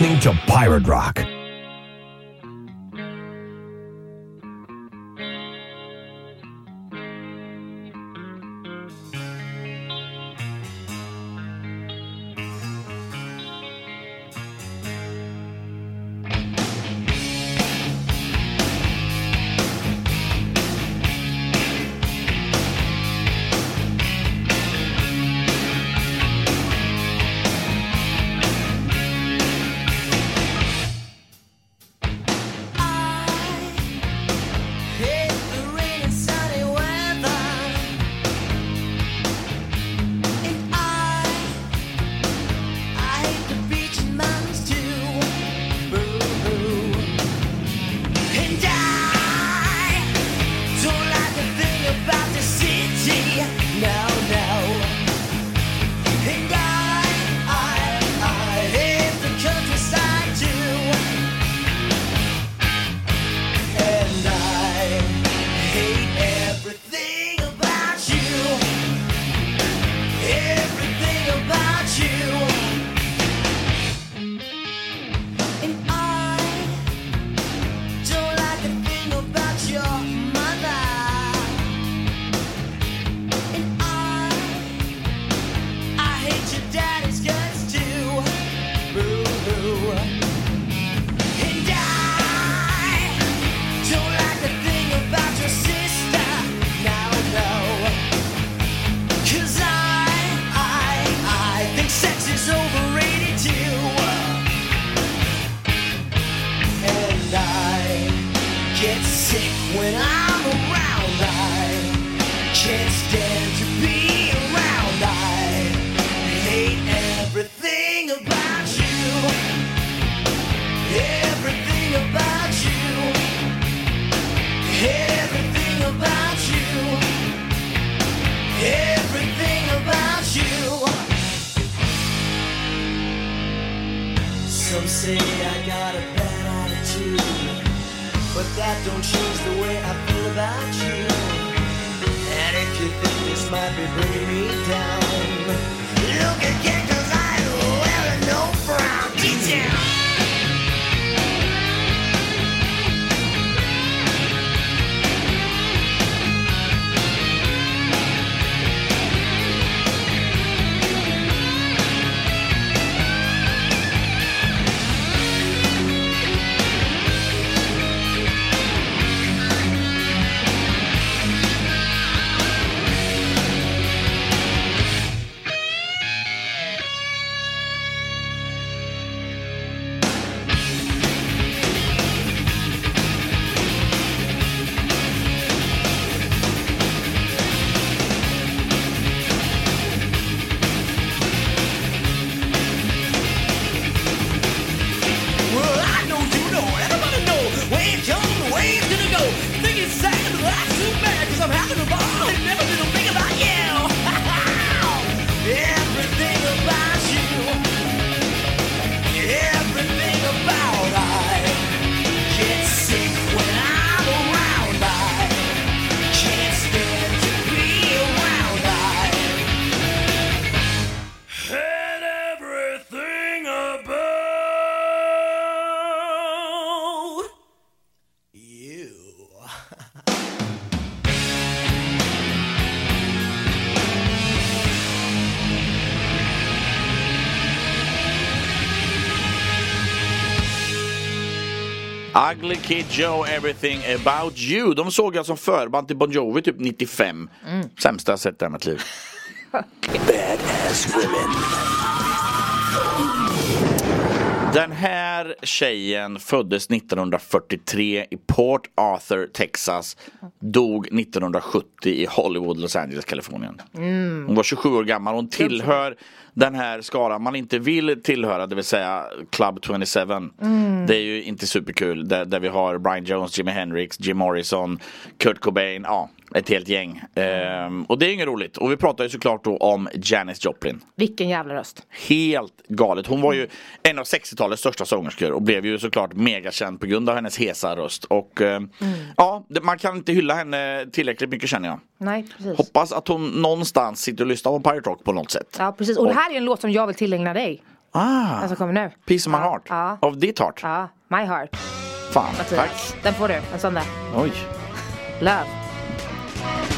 listening to Pirate Rock. Ugly Kid Joe, Everything About You. De såg jag som förband till Bon Jovi typ 95. Mm. Sämsta jag sett i mitt liv. [LAUGHS] Badass women. Den här tjejen föddes 1943 i Port Arthur, Texas. Dog 1970 i Hollywood, Los Angeles, Kalifornien. Mm. Hon var 27 år gammal. Hon tillhör den här skaran man inte vill tillhöra, det vill säga Club 27. Mm. Det är ju inte superkul. Där, där vi har Brian Jones, Jimi Hendrix, Jim Morrison, Kurt Cobain. Ja, ett helt gäng. Ehm, och det är ju inget roligt. Och vi pratar ju såklart då om Janis Joplin. Vilken jävla röst. Helt galet. Hon var ju en av 60-talets största sångerskor och blev ju såklart megakänd på grund av hennes hesa röst. Och ehm, mm. ja, man kan inte hylla henne tillräckligt mycket känner jag. Nej, precis. Hoppas att hon någonstans sitter och lyssnar på Pirate Rock på något sätt. Ja, precis. Och, det här är en låt som jag vill tillägna dig. Ah, alltså, den som kommer nu. Peace of my heart. Ja. Av ditt heart. Ja, my heart. Fan, Mattias. tack. Den får du, en sån där. Oj. Love. Bye.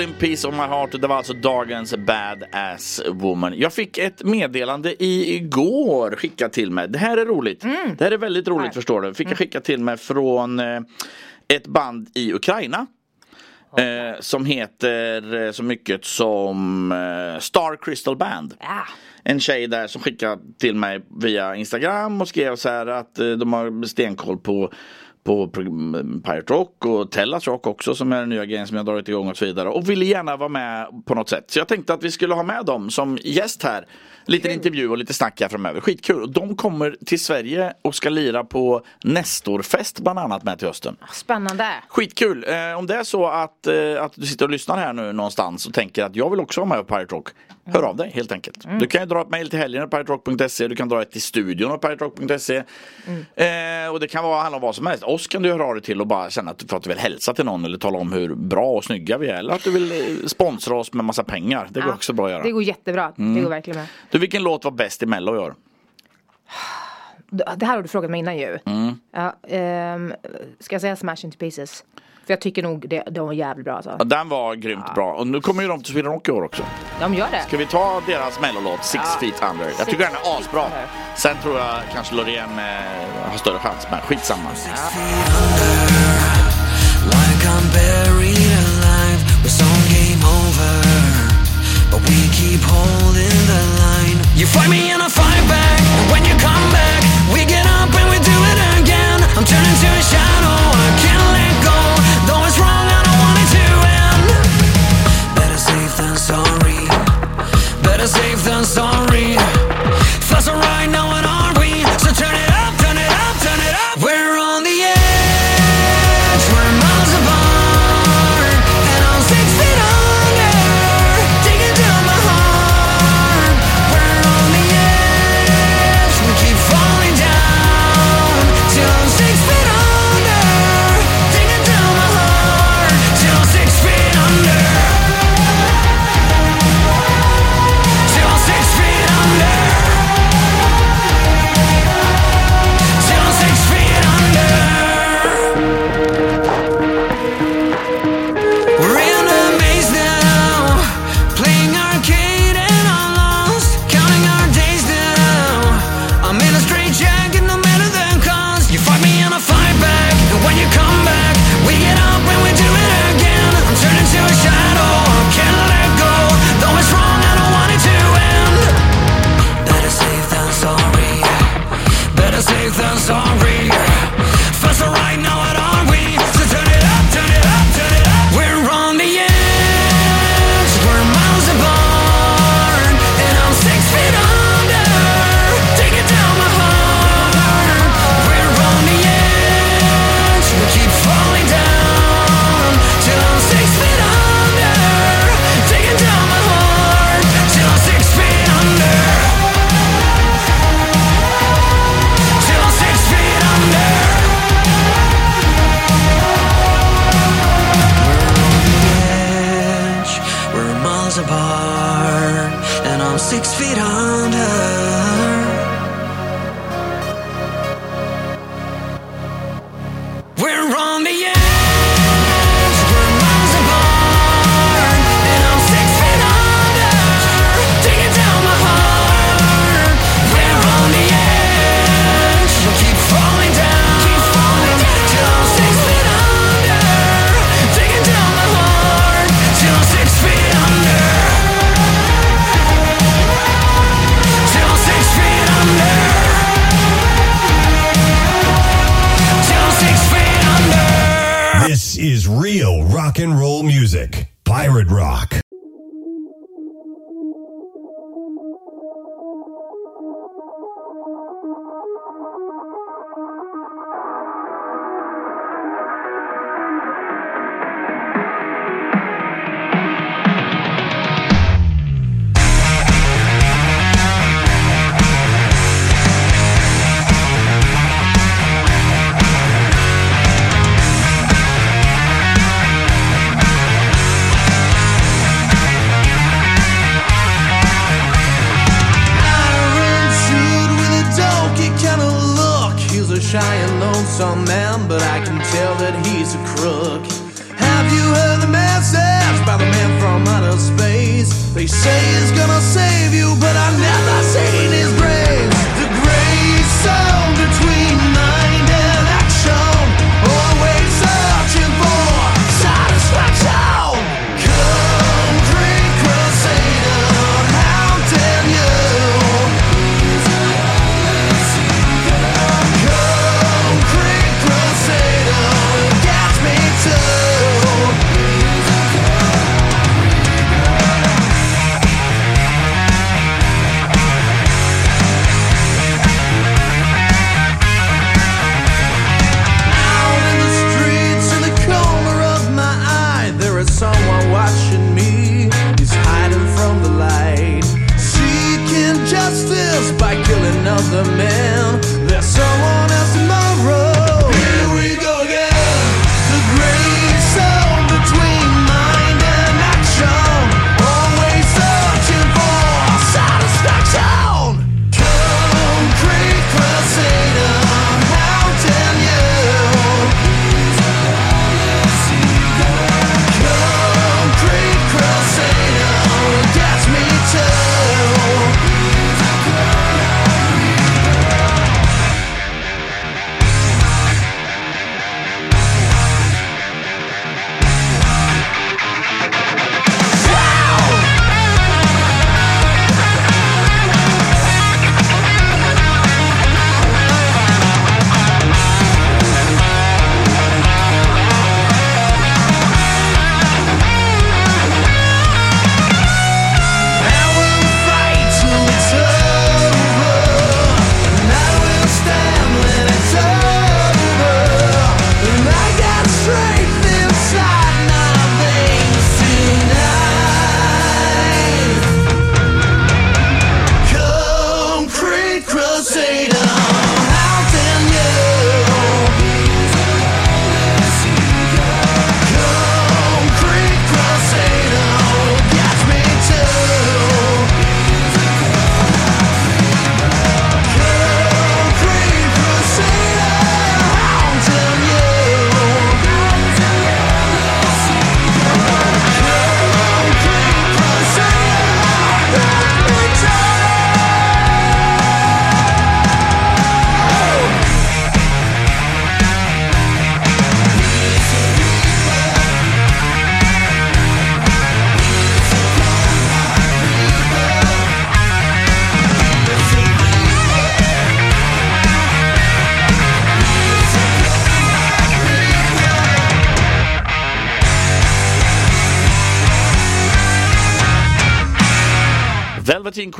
Goblin peace of My Heart. Det var alltså dagens Badass Woman. Jag fick ett meddelande igår skickat till mig. Det här är roligt. Mm. Det här är väldigt roligt Nej. förstår du. Fick mm. jag skickat till mig från eh, ett band i Ukraina. Eh, som heter eh, så mycket som eh, Star Crystal Band. Ah. En tjej där som skickade till mig via Instagram och skrev så här att eh, de har stenkoll på på pro- Pirate Rock och Tellas Rock också som är den nya grejen som jag dragit igång och så vidare. Och ville gärna vara med på något sätt. Så jag tänkte att vi skulle ha med dem som gäst här. Lite intervju och lite snack här framöver. Skitkul. Och de kommer till Sverige och ska lira på Nestorfest bland annat med till hösten. Spännande. Skitkul! Eh, om det är så att, eh, att du sitter och lyssnar här nu någonstans och tänker att jag vill också vara med på Pirate Rock. Hör av dig helt enkelt. Mm. Du kan ju dra ett mejl till helgen piraterock.se, du kan dra ett till studion på piraterock.se. Eh, och det kan vara, handla om vad som helst. Oss kan du höra av dig till och bara känna att du, för att du vill hälsa till någon eller tala om hur bra och snygga vi är. Eller att du vill eh, sponsra oss med massa pengar. Det går Ja, också bra att göra. Det går jättebra. Mm. Det går verkligen bra. Du, vilken låt var bäst i Mello i år? Det här har du frågat mig innan ju. Mm. Ja, ehm, ska jag säga Smash Into Pieces? För jag tycker nog det, de var jävligt bra alltså. Ja, den var grymt bra. Och nu kommer ju de till Sweden Rock i år också. De gör det. Ska vi ta deras mellolåt Six Ja. Feet Under? Jag Six tycker den är asbra. Sen tror jag kanske Loreen eh, har större chans, men skitsamma. You fight me and I fight back. When you come back, we get up and we do it again. I'm turning to a shadow, I can't sorry. Pirate Rock. Space? They say he's gonna save you, but I never seen his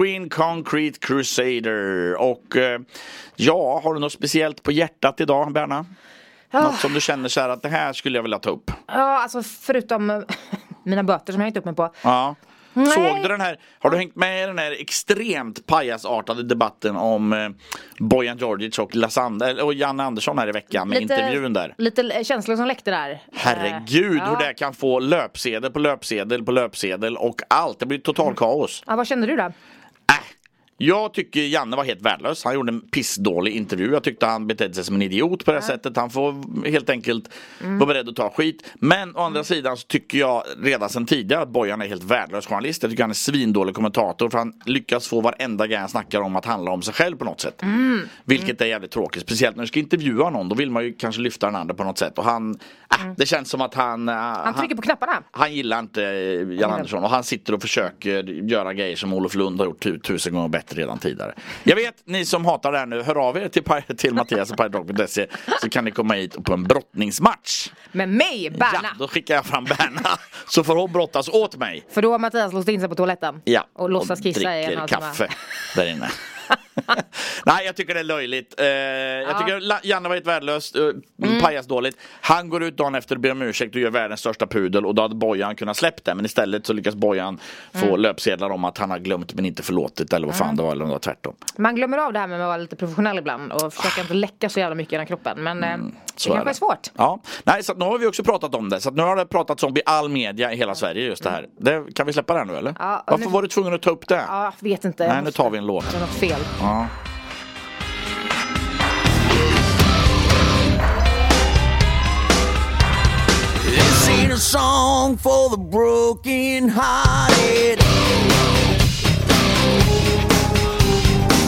Queen, Concrete Crusader. Och eh, ja, har du något speciellt på hjärtat idag, Berna? Ah. Något som du känner så här att det här skulle jag vilja ta upp? Ja, alltså förutom eh, [LAUGHS] mina böter som jag hängt upp mig på. Ja. Nej. Såg du den här, har du hängt med i den här extremt pajasartade debatten om eh, Bojan Djordjic och, och Janne Andersson här i veckan med intervjun där? Lite känslor som läckte där. Herregud Eh, hur ja. det kan få löpsedel på löpsedel på löpsedel och allt. Det blir total kaos. Ja, vad kände du då? Ah. Jag tycker Janne var helt värdelös. Han gjorde en pissdålig intervju. Jag tyckte han betedde sig som en idiot på det sättet. Han får helt enkelt Mm. vara beredd att ta skit. Men å andra sidan så tycker jag redan sedan tidigare att Bojan är helt värdelös journalist. Jag tycker han är svindålig kommentator för han lyckas få varenda grej han snackar om att handla om sig själv på något sätt. Mm. Vilket är jävligt tråkigt. Speciellt när du ska intervjua någon. Då vill man ju kanske lyfta den andra på något sätt. Och han, äh, det känns som att han... äh, Mm. Han trycker på knapparna. han gillar inte Jan Andersson och han sitter och försöker göra grejer som Olof Lund har gjort tu- tusen gånger bättre redan tidigare. Jag vet, ni som hatar det här nu, hör av er till, till Mattias och Piedog.se så kan ni komma hit på en brottningsmatch. Med mig, Berna! Ja, då skickar jag fram Berna så får hon brottas åt mig. För då har Mattias låst in sig på toaletten. Ja, Och låtsas kissa i en kaffe där inne. [LAUGHS] [LAUGHS] Nej, jag tycker det är löjligt. Eh, Jag Ja. tycker Janne var helt värdelöst, eh, Mm. pajasdåligt. Han går ut dagen efter och ber om ursäkt och gör världens största pudel och då hade Bojan kunnat släppt det. Men istället så lyckas Bojan få Mm. löpsedlar om att han har glömt men inte förlåtit eller vad fan Mm. det var eller om det var tvärtom. Man glömmer av det här med att vara lite professionell ibland och försöka inte läcka så jävla mycket i den kroppen. Men eh, det Mm, Så kanske är, det. svårt. Ja, nej, så nu har vi också pratat om det. Så nu har det pratats om i all media i hela Sverige just det här. Det, kan vi släppa det här nu eller? Ja, Varför nu- var du tvungen att ta upp det? Ja, jag vet inte. Nej, nu tar vi en låt. Det är något fel. Ja. This ain't a song for the broken hearted.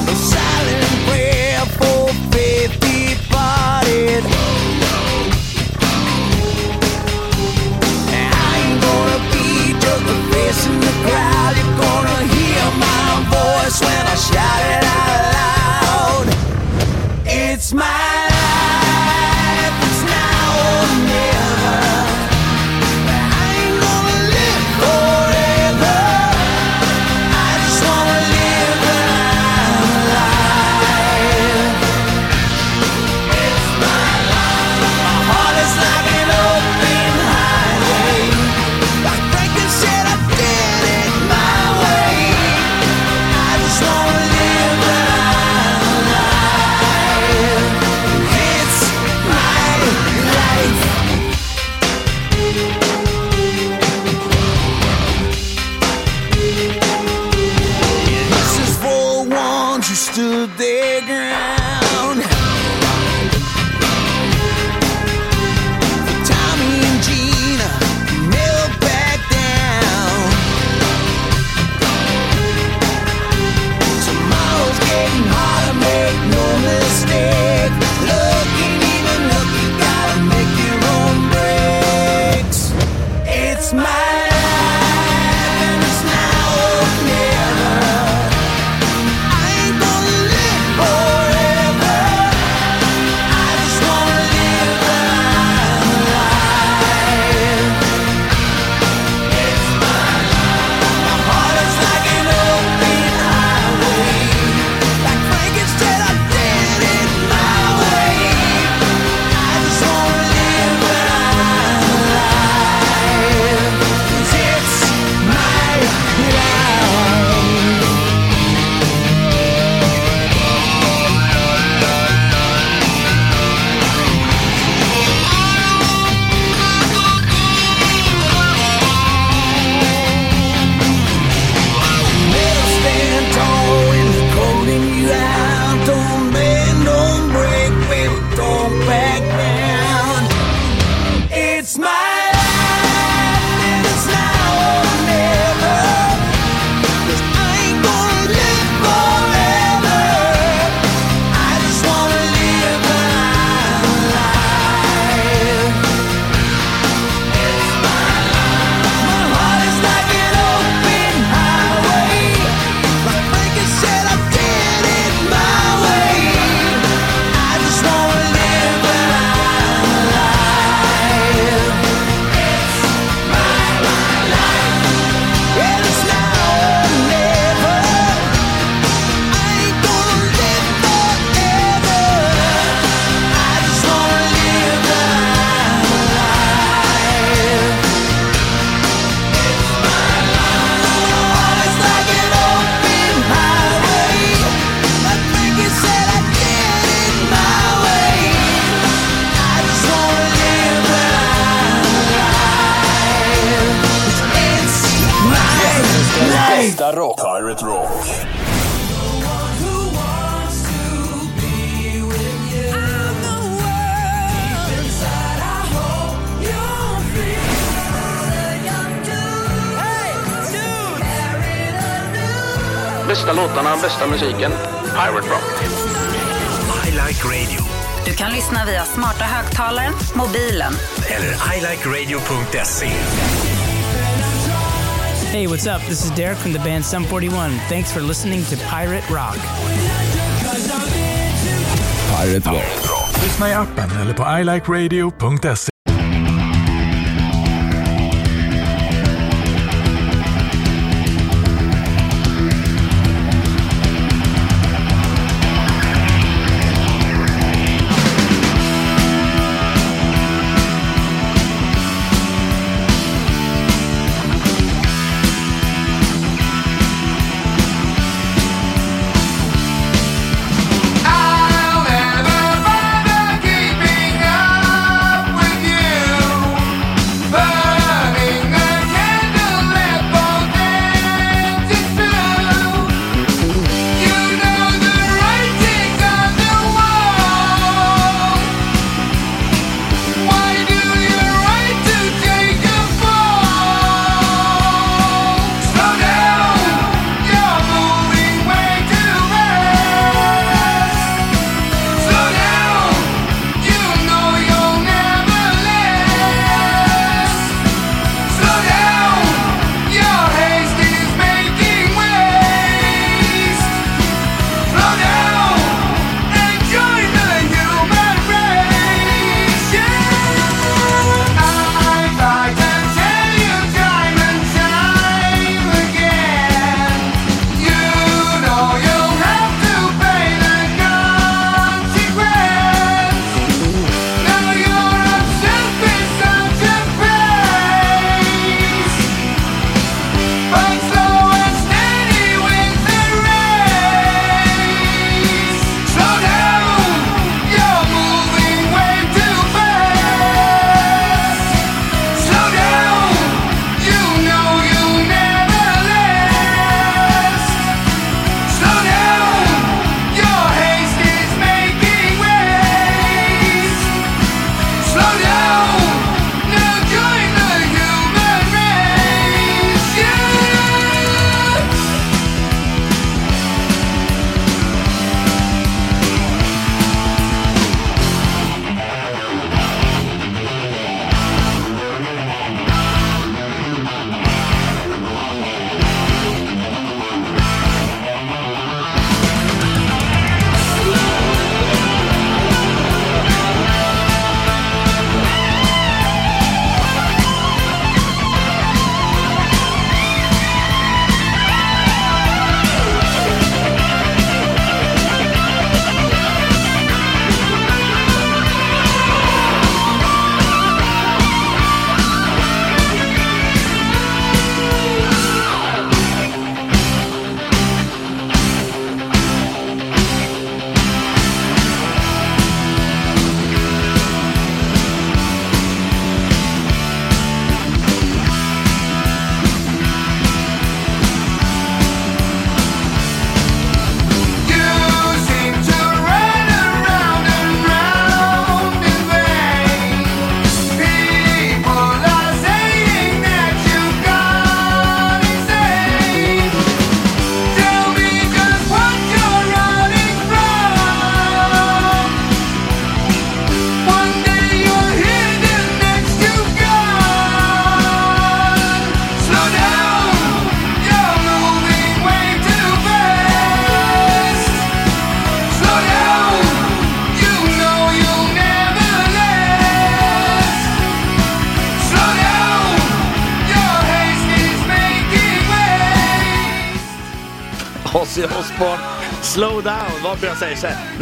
A silent prayer for faith departed. I ain't gonna be just a face in the crowd. When I shout it out loud. It's my bästa musiken. Pirate Rock. I like radio. Du kan lyssna via smarta högtalaren, mobilen eller ilikeradio.se. Hey, what's up? This is Derek from the band Sum 41. Thanks for listening to Pirate Rock. Pirate Rock. Lyssna i appen eller på ilikeradio.se.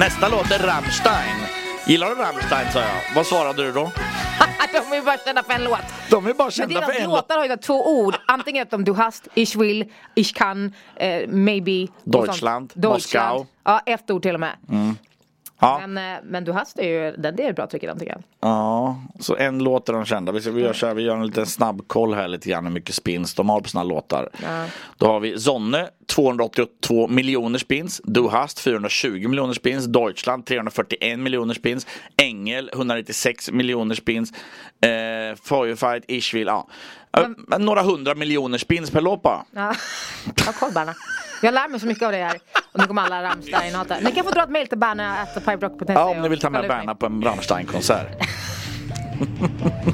Nästa låt är Rammstein. Gillar du Rammstein sa jag. Vad svarade du då? [LAUGHS] de är bara kända för en låt. De är bara kända för en låt. låtar har ju två ord. Antingen att de du hast, ich will, ich kann, eh, maybe. Deutschland, Deutschland, Moskau. Ja, ett ord till och med. Mm. Ja. Men, eh, men du hastar ju, den det är bra tryck i den tycker jag. Ja, så en låt är de kända. Vi, ska, vi, gör, så här, vi gör en liten snabbkoll här lite grann hur mycket spins de har på sina låtar. Ja. Då har vi Zonne 282 miljoner spins. Du Hast 420 miljoner spins. Deutschland 341 miljoner spins. Engel 196 miljoner spins. Eh, Firefight, Ishville, ja. Men, eh, några hundra miljoner spins per låt bara. Ja, koll bara. Jag lär mig så mycket av det här. Och nu kommer alla Rammstein hata. Ni kan få dra ett mail till Berna Ja, om ni vill ta med Berna på en Rammstein-konsert. [LAUGHS]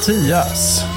Mattias.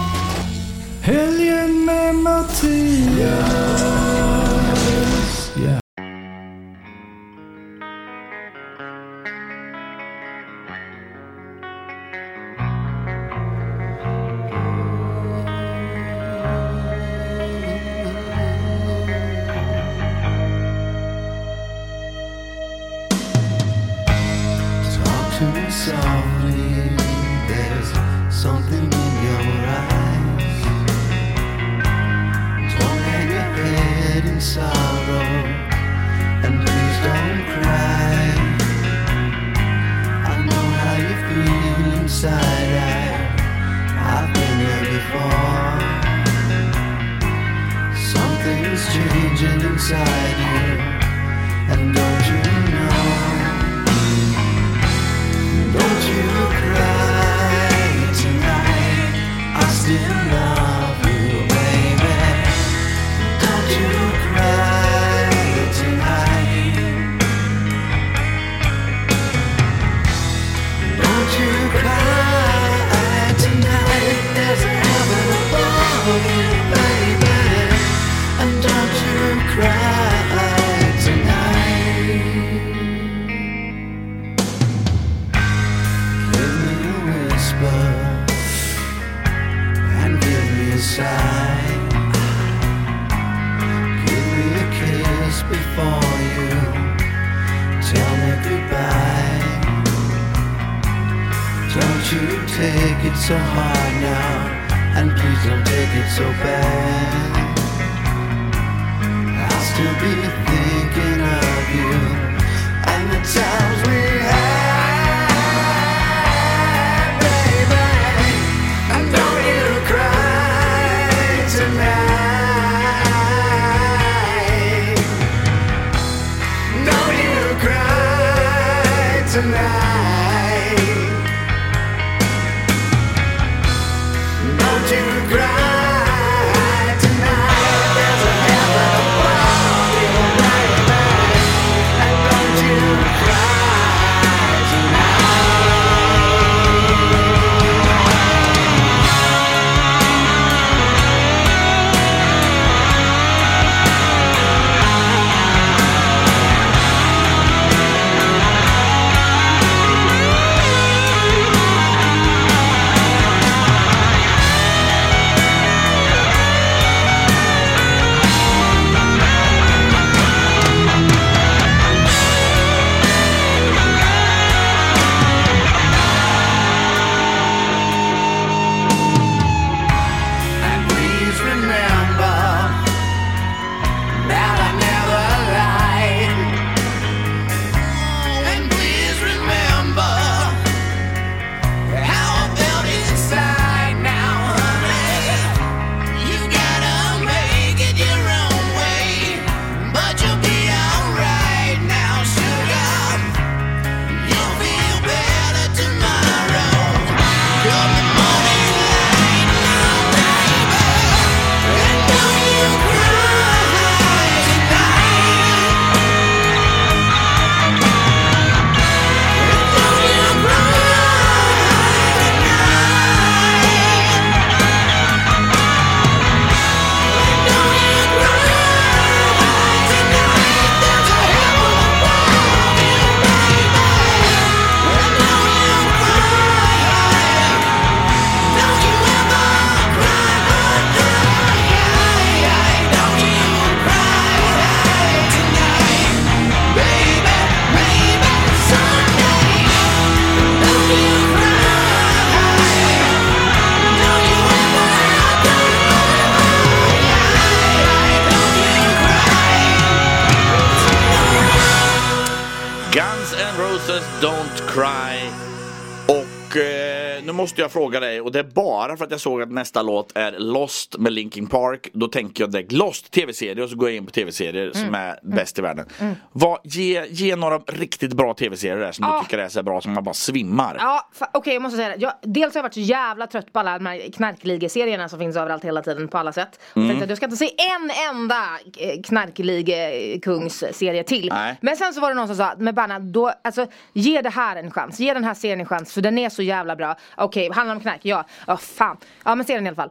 Nu måste jag fråga dig, och det är bara för att jag såg att nästa låt är Lost med Linkin Park. Då tänker jag direkt Lost tv-serie och så går jag in på tv-serier som Mm. är bäst i världen. Mm. Vad, ge, ge några riktigt bra tv-serier där som Ja. du tycker är så bra som man bara svimmar. Ja, okej jag måste säga det. Jag, dels har jag varit så jävla trött på alla de här knarkligeserierna som finns överallt hela tiden på alla sätt. Mm. tänkte att jag ska inte se en enda eh, knarkligekungsserie till. Nej. Men sen så var det någon som sa, men Banna, då, alltså, ge det här en chans. Ge den här serien en chans för den är så jävla bra. Okej, handlar om knark? Ja. Ja, fan. Ja, men se den i alla fall.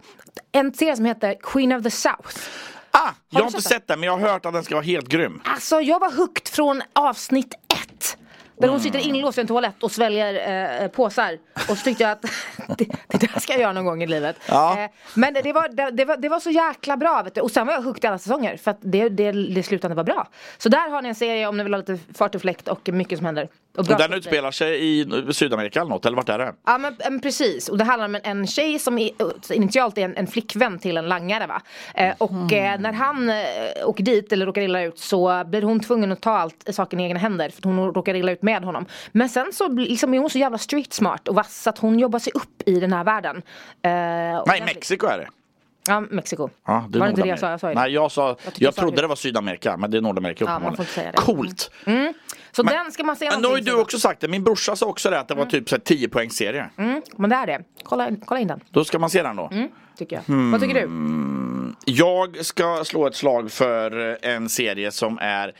En serie som heter Queen of the South. Ah, jag du har inte sett den? sett den men jag har hört att den ska vara helt grym. Alltså jag var hooked från avsnitt ett. Där hon sitter inlåst i en toalett och sväljer eh, påsar. Och så tyckte jag att [LAUGHS] det, det där ska jag göra någon gång i livet. Ja. Eh, men det var, det, det, var, det var så jäkla bra. Vet du. Och sen var jag hooked i alla säsonger. För att det, det, det slutande var bra. Så där har ni en serie om ni vill ha lite fart och fläkt och mycket som händer. Och Och den utspelar sig i Sydamerika eller något, eller vart är det? Ja men, men precis, och det handlar om en, en tjej som i, initialt är en, en flickvän till en langare va. Eh, och eh, när han eh, åker dit eller råkar illa ut så blir hon tvungen att ta allt saken i egna händer för hon råkar illa ut med honom. Men sen så liksom, är hon så jävla street smart och vass att hon jobbar sig upp i den här världen. Eh, Nej, Mexiko är det. Ja, Mexiko. Ja, det var det inte det jag sa? Jag sa ju. Nej, jag sa, jag, jag trodde det. det var Sydamerika, men det är Nordamerika uppenbarligen. Coolt! Mm. Så den ska man Men nu har ju du så- också sagt det, min brorsa sa också det att det var typ så här 10 poängs serie. Mm, men det är det. Kolla, kolla in den. Då ska man se den då. Mm, tycker jag. Hmm. Vad tycker du? Jag ska slå ett slag för en serie som är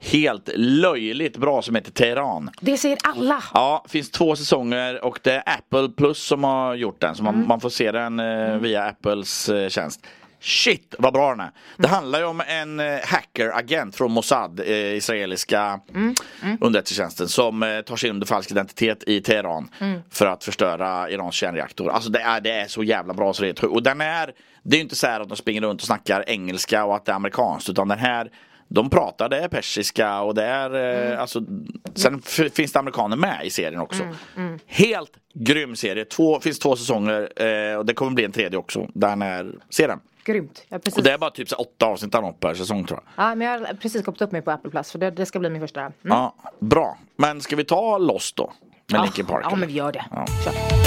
helt löjligt bra som heter Teheran. Det säger alla. Ja, finns två säsonger och det är Apple Plus som har gjort den. Så man, Mm. man får se den eh, via Apples eh, tjänst. Shit vad bra den är. Det handlar ju om en eh, hackeragent från Mossad, eh, israeliska mm. Mm. underrättelsetjänsten som eh, tar sig under falsk identitet i Teheran mm. för att förstöra Irans kärnreaktor. Alltså det är, det är så jävla bra så det är Och den är, det är ju inte så här att de springer runt och snackar engelska och att det är amerikanskt utan den här de pratar, det är persiska och det är eh, mm. alltså, Sen finns det amerikaner med i serien också mm. Mm. Helt grym serie, två, finns två säsonger eh, och det kommer bli en tredje också Den är, se den grymt. Precis... Och det är bara typ så åtta avsnitt av något per säsong tror jag. Ja, men jag har precis kopplat upp mig på Apple Plus så det, det ska bli min första. Mm. Ja, bra. Men ska vi ta Lost då? Med ja. Linkin Park? Ja, men vi gör det. Ja. Kör.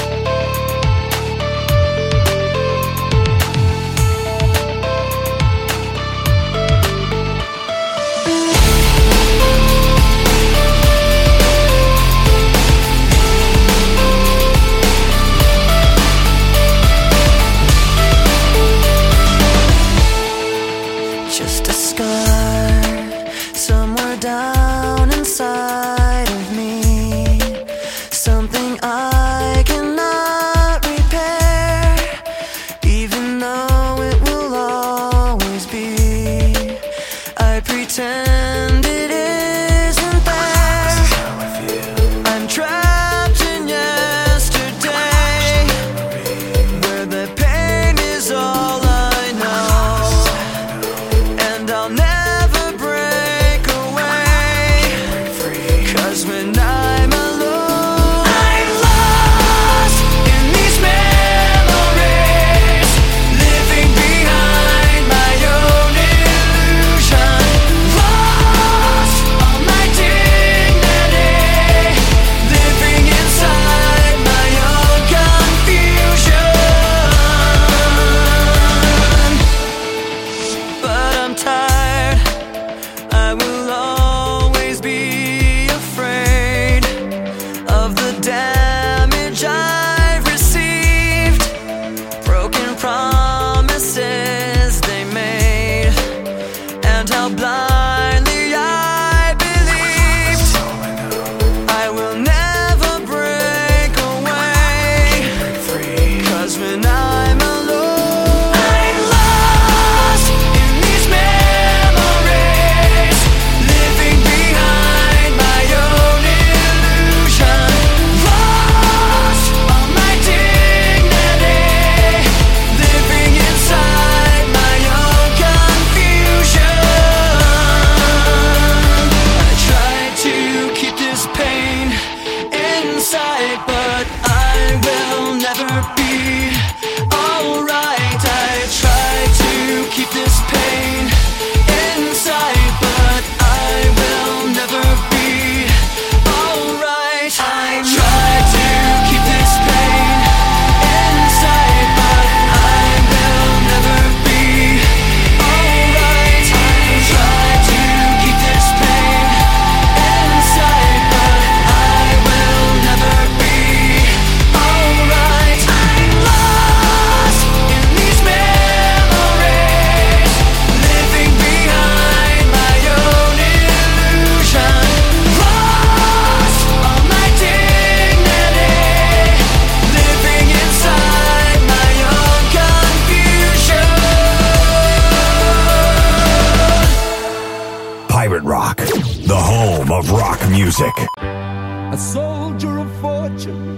music. A soldier of fortune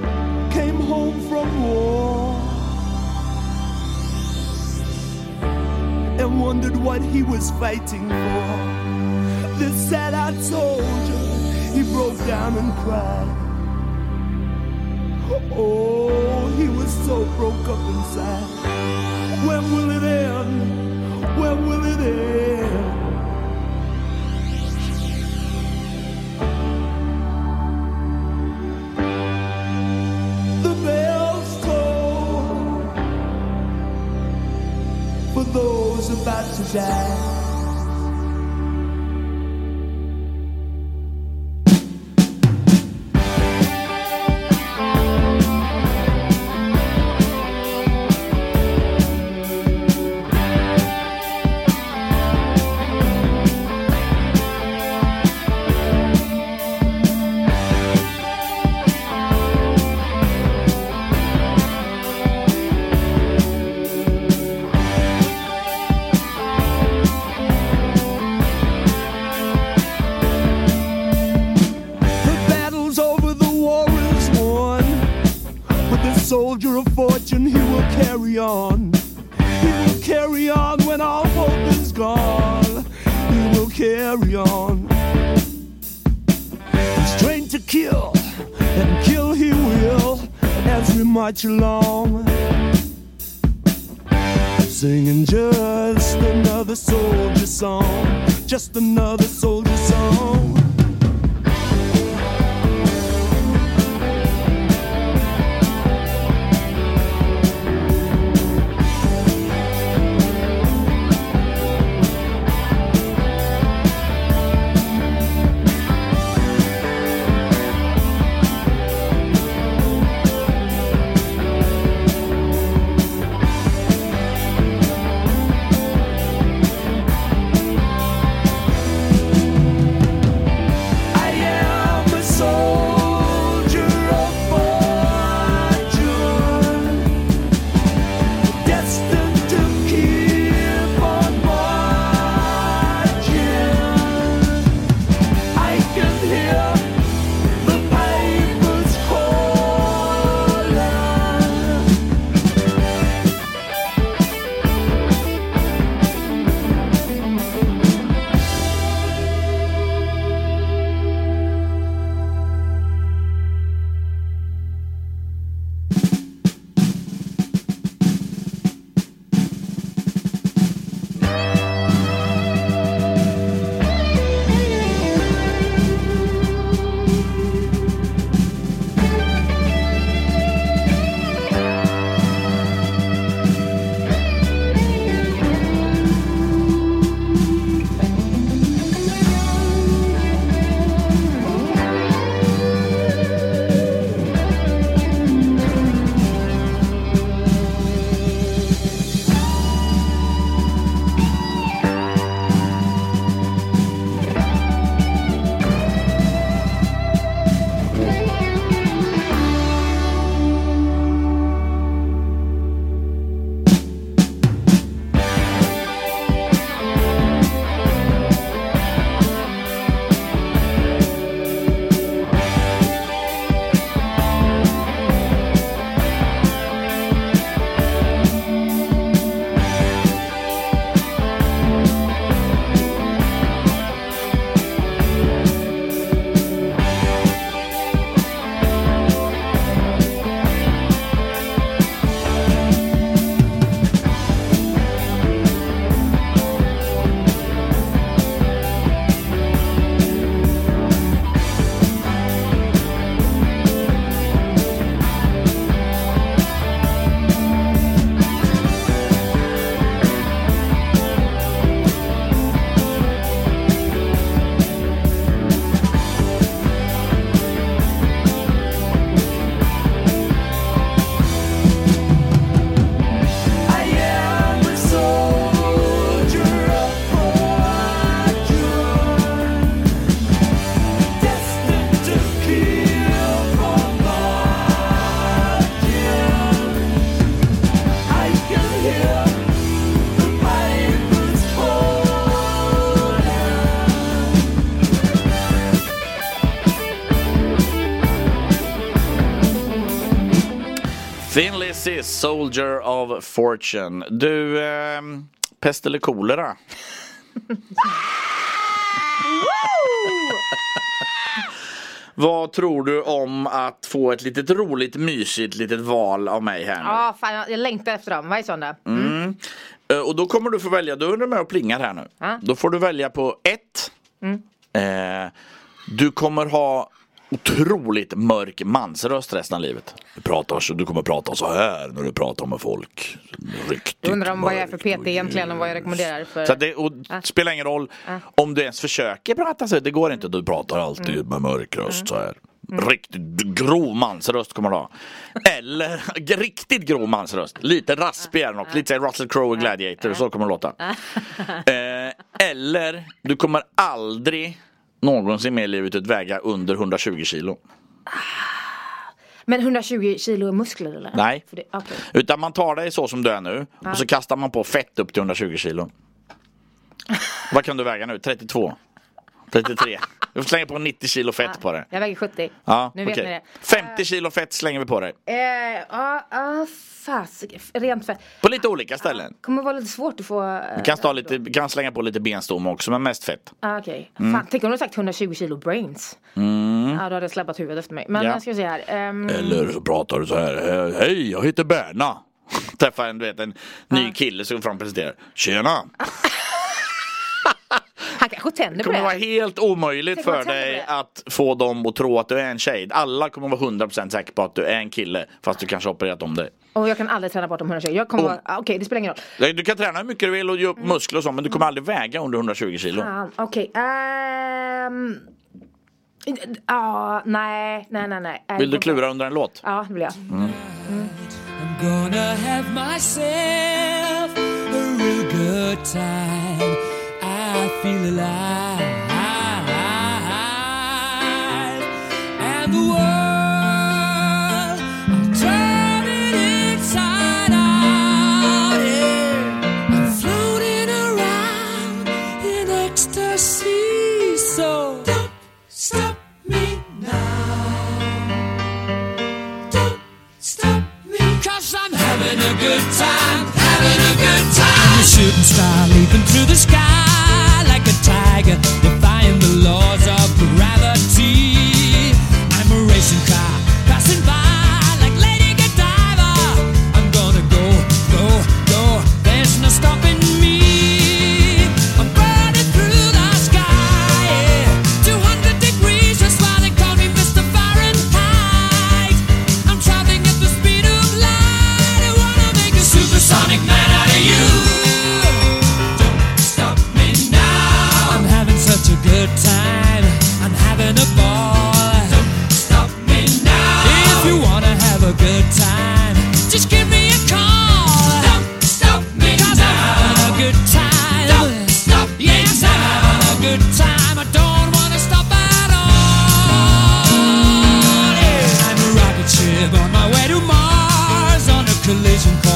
came home from war and wondered what he was fighting for. This sad eyed soldier, he broke down and cried. Oh, he was so broke up inside. When will it end? side soldier of fortune, he will carry on. He will carry on when all hope is gone. He will carry on. He's trained to kill, and kill he will as we march along. Singing just another soldier song, just another soldier song. Lizzy, Soldier of Fortune. Du, ehm, pest eller kolera? [LAUGHS] Vad tror du om att få ett litet roligt, mysigt litet val av mig här nu? Ja, fan, jag- jag längtar efter dem. Vad är sådana? Mm. Eh, Och då kommer du få välja, då är du med och plingar här nu. Ja. Då får du välja på ett. Mm. Eh, du kommer ha otroligt mörk mansröst resten av livet. Du, pratar du kommer prata så här när du pratar med folk. Riktigt Jag undrar om vad jag är för. PT egentligen och vad jag rekommenderar för... Så det och Ja. spelar ingen roll Ja. om du ens försöker prata så. Det går inte. Du pratar alltid med mörk röst så här. Riktigt grov mansröst kommer du ha. Eller [LAUGHS] riktigt grov mansröst. Lite raspig är den och lite så här Russell Crowe i Gladiator. Så kommer det låta. [LAUGHS] Eh, eller du kommer aldrig någonsin mer i livet ut väga under 120 kilo. Men 120 kilo muskler eller? Nej. Det, okej. Utan man tar dig så som du är nu Ja. och så kastar man på fett upp till 120 kilo. Vad kan du väga nu? 32? 33? Du får slänga på 90 kilo fett på det. Jag väger 70. Ja, nu vet okej. ni det. 50 kilo fett slänger vi på dig. Eh, Ja, ja, fasiken. Rent fett. På lite olika ställen. Kommer vara lite svårt att få... eh, Vi kan, ta lite, vi kan slänga på lite benstomme också, men mest fett. Ah, Okej. Mm. Fan, tänk om du sagt 120 kilo brains. Mm. Ja, då hade jag släppt huvudet efter mig. Men Ja. jag ska se här. Ehm, Eller så pratar du så här. "Eh, Hej, jag heter Berna. [LAUGHS] Träffar en, du vet, en ny kille som fram och presenterar. Tjena! [LAUGHS] Kanske tänder Det kommer det. vara helt omöjligt för dig att få dem att tro att du är en tjej. Alla kommer vara 100% säkra på att du är en kille fast du kanske har opererat om dig. Och jag kan aldrig träna bort de 120. Jag kommer vara... ah, Okej, det spelar ingen roll. Du kan träna hur mycket du vill och ge upp muskler och så men du kommer aldrig väga under 120 kilo. Fan, Okej. ehm, Ja, nej, nej, nej, nej. Vill du klura under en låt? Ja, det vill jag. Mm. Gonna have myself a real good time. I feel alive. And the world, I'm turning inside out. Yeah. I'm floating around in ecstasy. So don't stop me now. Don't stop me. Cause I'm having a good time, having a good time. I'm a shooting star leaping through the sky tiger, defying the laws of gravity. On a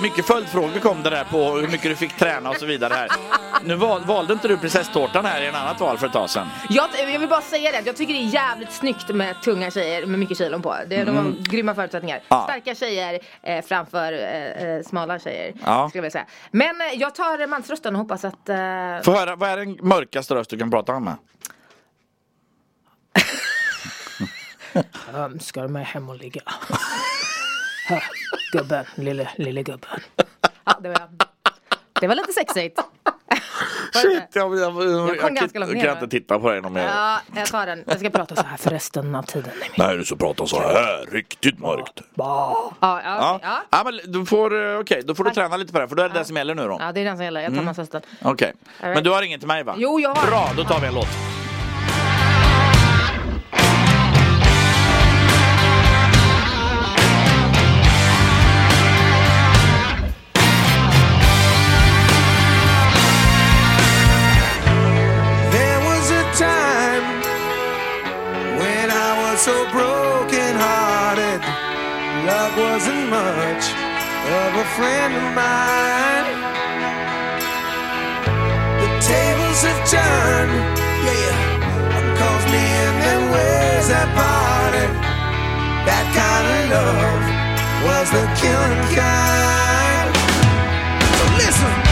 mycket följdfrågor kom det där på hur mycket du fick träna och så vidare här. Nu val, valde inte du prinsesstårtan här i en annat val för ett tag sedan. Jag, jag vill bara säga det, jag tycker det är jävligt snyggt med tunga tjejer med mycket kilon på. Det, De har Mm. grymma förutsättningar. Ja. Starka tjejer eh, framför eh, eh, smala tjejer. Ja. Skulle jag säga. Men eh, jag tar mansrösten och hoppas att... Eh, Få höra, vad är den mörkaste röst du kan prata med? Um, ska du med hem och ligga? [LAUGHS] Gubben, lille, lille gubben. Ja, det var jag. Det var lite sexigt. [LAUGHS] Shit, jag, jag, jag, Jag kan va? inte titta på dig någon mer. Ja, jag tar den. Jag ska prata så här för resten av tiden. Nej, du ska prata så här, riktigt mörkt. Ja, ja, Ja, okej, ja. ja men du får, eh, okej, då får du träna lite på det, för då är det det som gäller nu då. ja, det är den som gäller. Jag tar Mm. Okej, right. men du har ingen till mig va? Jo, jag har. Bra, då tar vi en låt. A friend of mine. The tables have turned, yeah. One calls me and then where's that party? That kind of love was the killing kind. So listen.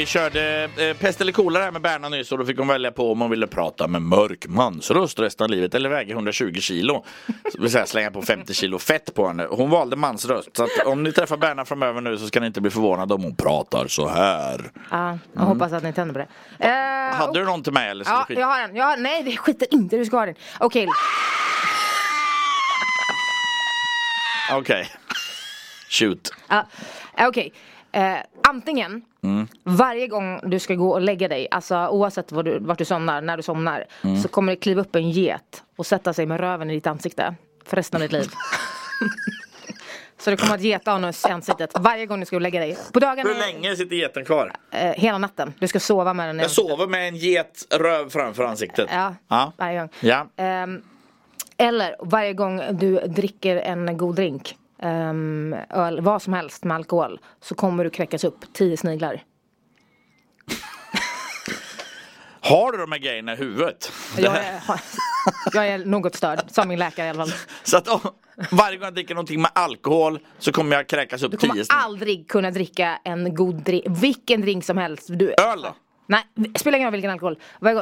Vi körde eh, Pest eller kolera här med Berna nyss och då fick hon välja på om hon ville prata med mörk mansröst resten av livet eller väga 120 kilo. Så vill säga slänga på 50 kilo fett på henne. Hon valde mansröst. Så att om ni träffar Berna framöver nu så ska ni inte bli förvånade om hon pratar så här. Ja, jag hoppas att ni tänder på det. Eh, Hade du någon till mig eller? ska Ja, du skita? jag har en. Jag har, nej, det skiter inte du ska ha den. Okej. Okej. Shoot. Ja, Okej. Eh, antingen Mm. varje gång du ska gå och lägga dig, alltså oavsett var du, vart du somnar, när du somnar, Mm. så kommer det kliva upp en get och sätta sig med röven i ditt ansikte för resten av ditt liv. [LAUGHS] så det kommer att getanus i ansiktet varje gång du ska gå och lägga dig. På dagarna, Hur länge sitter geten kvar? eh, hela natten. Du ska sova med den Jag sover med en getröv framför ansiktet. Ja, Ja. varje gång. Ja. Ehm, eller varje gång du dricker en god drink, um, öl, vad som helst med alkohol, så kommer du kräkas upp tio sniglar. Har du de här grejerna i huvudet? Jag är, jag är något störd, sa min läkare i alla fall. Så att om, varje gång jag dricker någonting med alkohol så kommer jag kräkas upp Du tio kommer sniglar. aldrig kunna dricka en god drink, vilken drink som helst. Du, Öl då? Nej, spelar ingen roll vilken alkohol.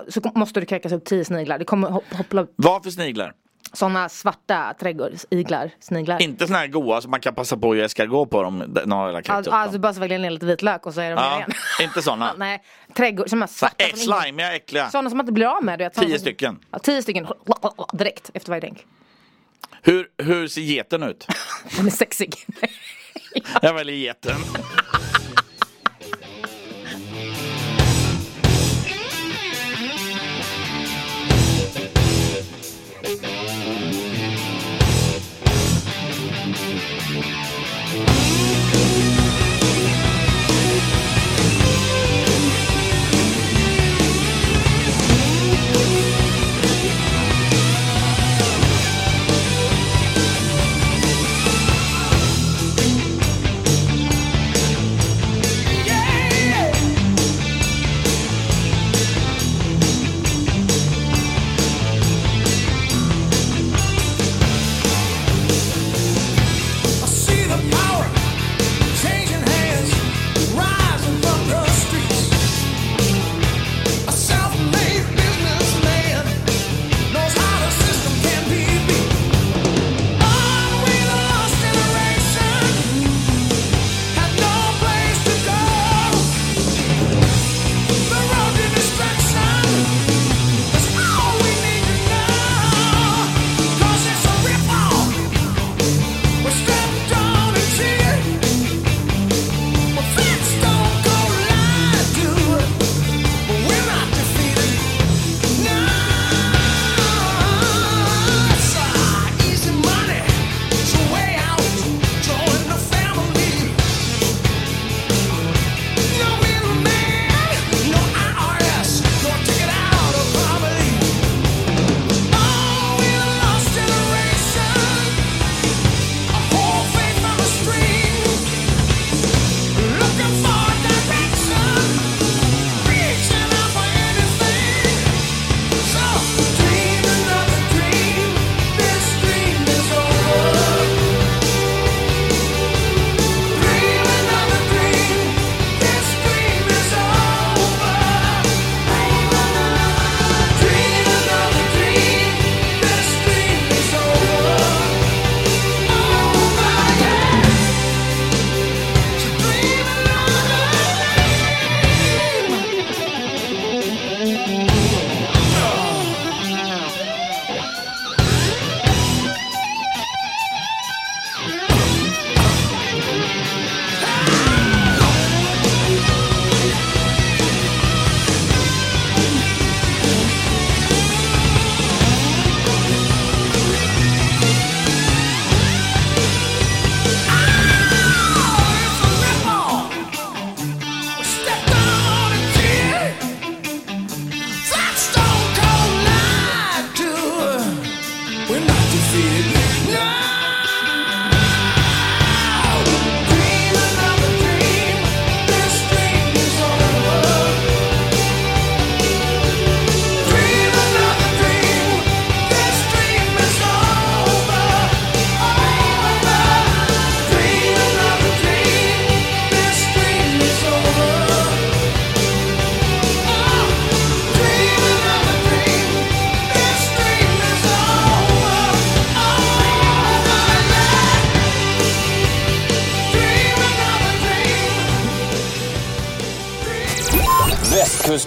Så måste du kräkas upp tio sniglar. Det kommer hop- hoppla Vad för sniglar? Sådana svarta trädgårdsiglar, sniglar. Inte såna här goa som man kan passa på att göra escargot på dem. de- Några Alltså, alltså bara så verkligen ner lite vitlök och så är de Ja, igen. [LAUGHS] inte såna. [LAUGHS] Nej, trädgård, som är svarta. ingen- slimiga, äckliga. Sådana som man inte blir av med. Du vet, sådana Tio som- stycken. Ja, tio stycken [LAUGHS] direkt efter varje drink. Hur, hur ser geten ut? Den är sexig. Jag väljer geten.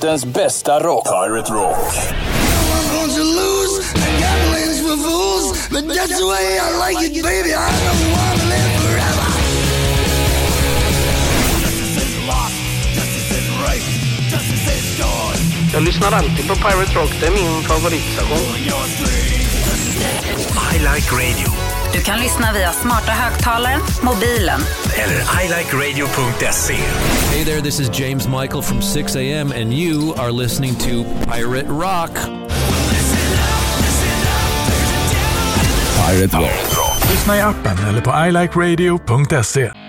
västkustens bästa rock. Pirate Rock. Jag lyssnar alltid på Pirate Rock. Det är min favoritstation. I like radio. Du kan lyssna via smarta högtalaren, mobilen Eller ilikeradio.se. Hey there, this is James Michael from 6 a.m., and you are listening to Pirate Rock. Pirate Rock. Lyssna i appen eller på ilikeradio.se.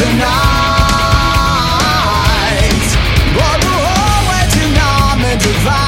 tonight. But we're always and divided.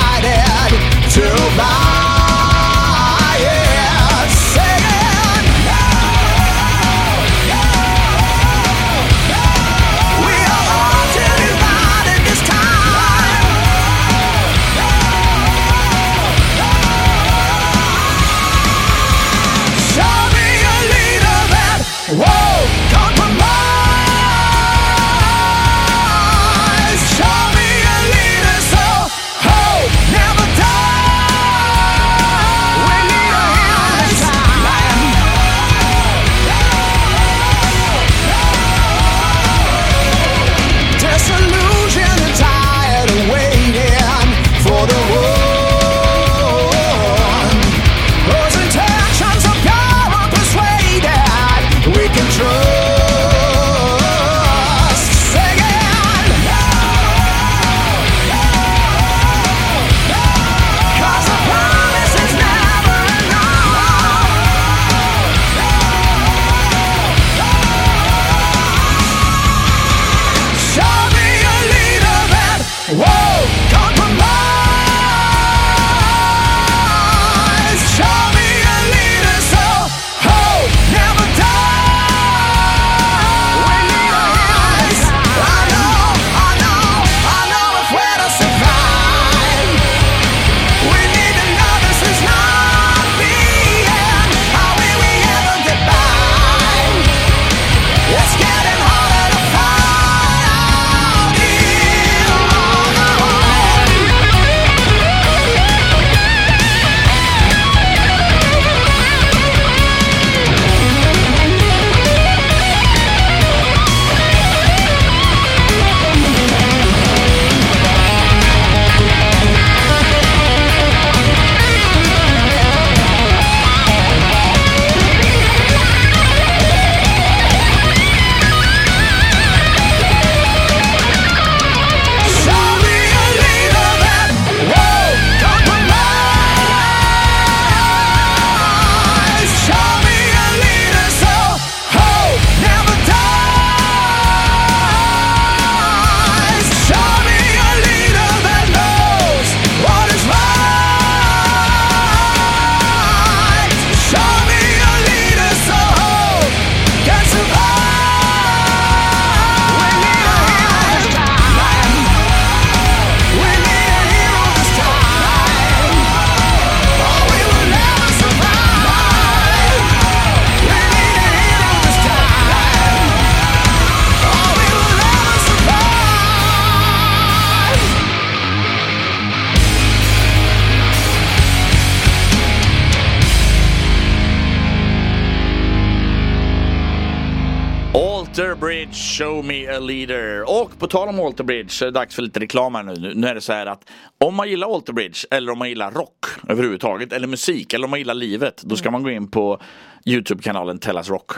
Tal om Alter Bridge så är det dags för lite reklam här nu. Nu är det så här att om man gillar Alter Bridge eller om man gillar rock överhuvudtaget eller musik eller om man gillar livet då ska man gå in på Youtube-kanalen Tell Us Rock.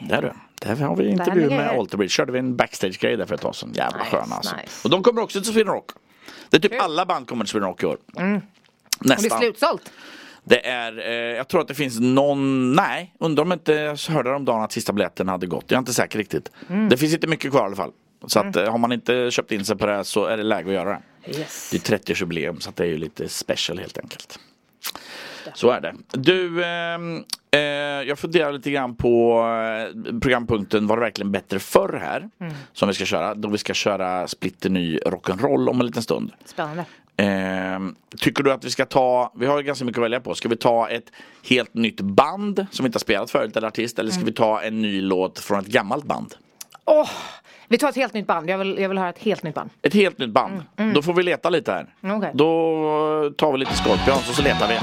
Där du. Där har vi intervju med jag. Alter Bridge. Körde vi en backstage-grej där för ett tag sedan. Jävla Nice, skön alltså. nice. Och de kommer också till Sweden Rock. Det är typ alla band kommer till Sweden Rock i år. Mm. Och det är Nästan. slutsålt. Det är, eh, jag tror att det finns någon, nej, undrar om inte, jag hörde om dagen att sista biljetten hade gått. Jag är inte säker riktigt. Mm. Det finns inte mycket kvar i alla fall. Så att, mm. eh, har man inte köpt in sig på det här så är det läge att göra det. Yes. Det är 30-årsjubileum så det är ju lite special helt enkelt. Så är det. Du, ehm, eh, jag funderar lite grann på eh, programpunkten Var det verkligen bättre förr här? Mm. Som vi ska köra. Då vi ska köra splitterny rock'n'roll om en liten stund. Spännande. Eh, tycker du att vi ska ta, vi har ju ganska mycket att välja på, ska vi ta ett helt nytt band som vi inte har spelat förut eller artist eller ska mm. vi ta en ny låt från ett gammalt band? Åh, oh, vi tar ett helt nytt band. Jag vill, jag vill höra ett helt nytt band. Ett helt nytt band. Mm, mm. Då får vi leta lite här. Okay. Då tar vi lite Scorpions och så letar vi.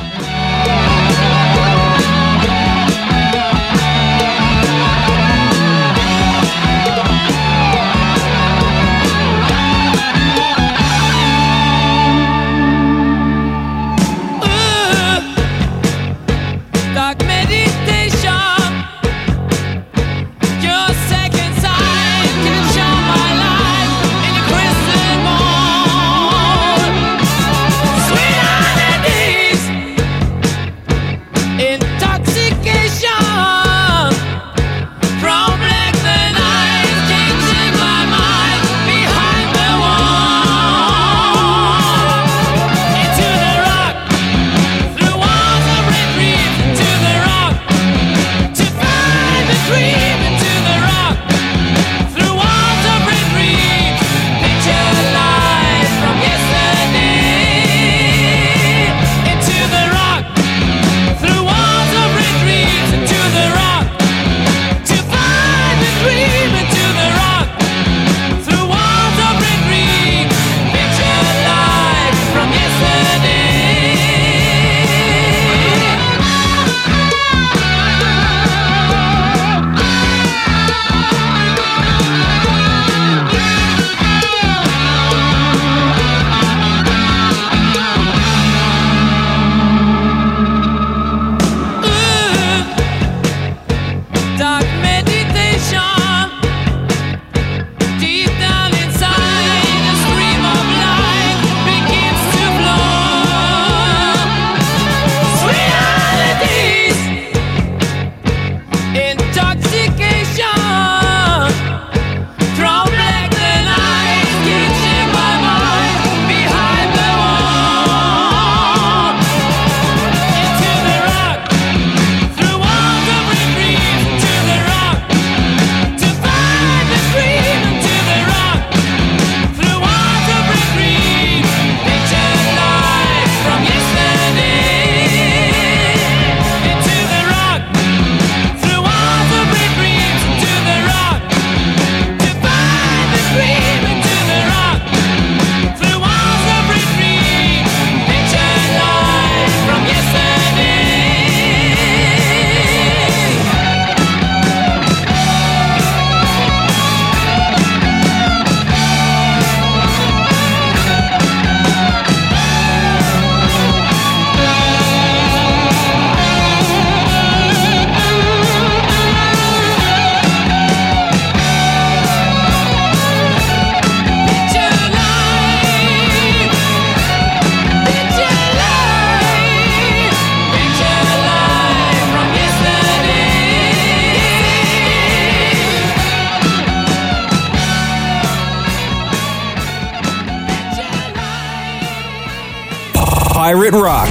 Pirate Rock.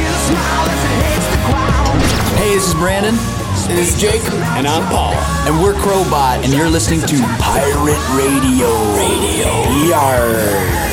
Hey, this is Brandon. This is Jake. And I'm Paul. And we're Crowbot, and you're listening to Pirate Radio. Radio. Yar.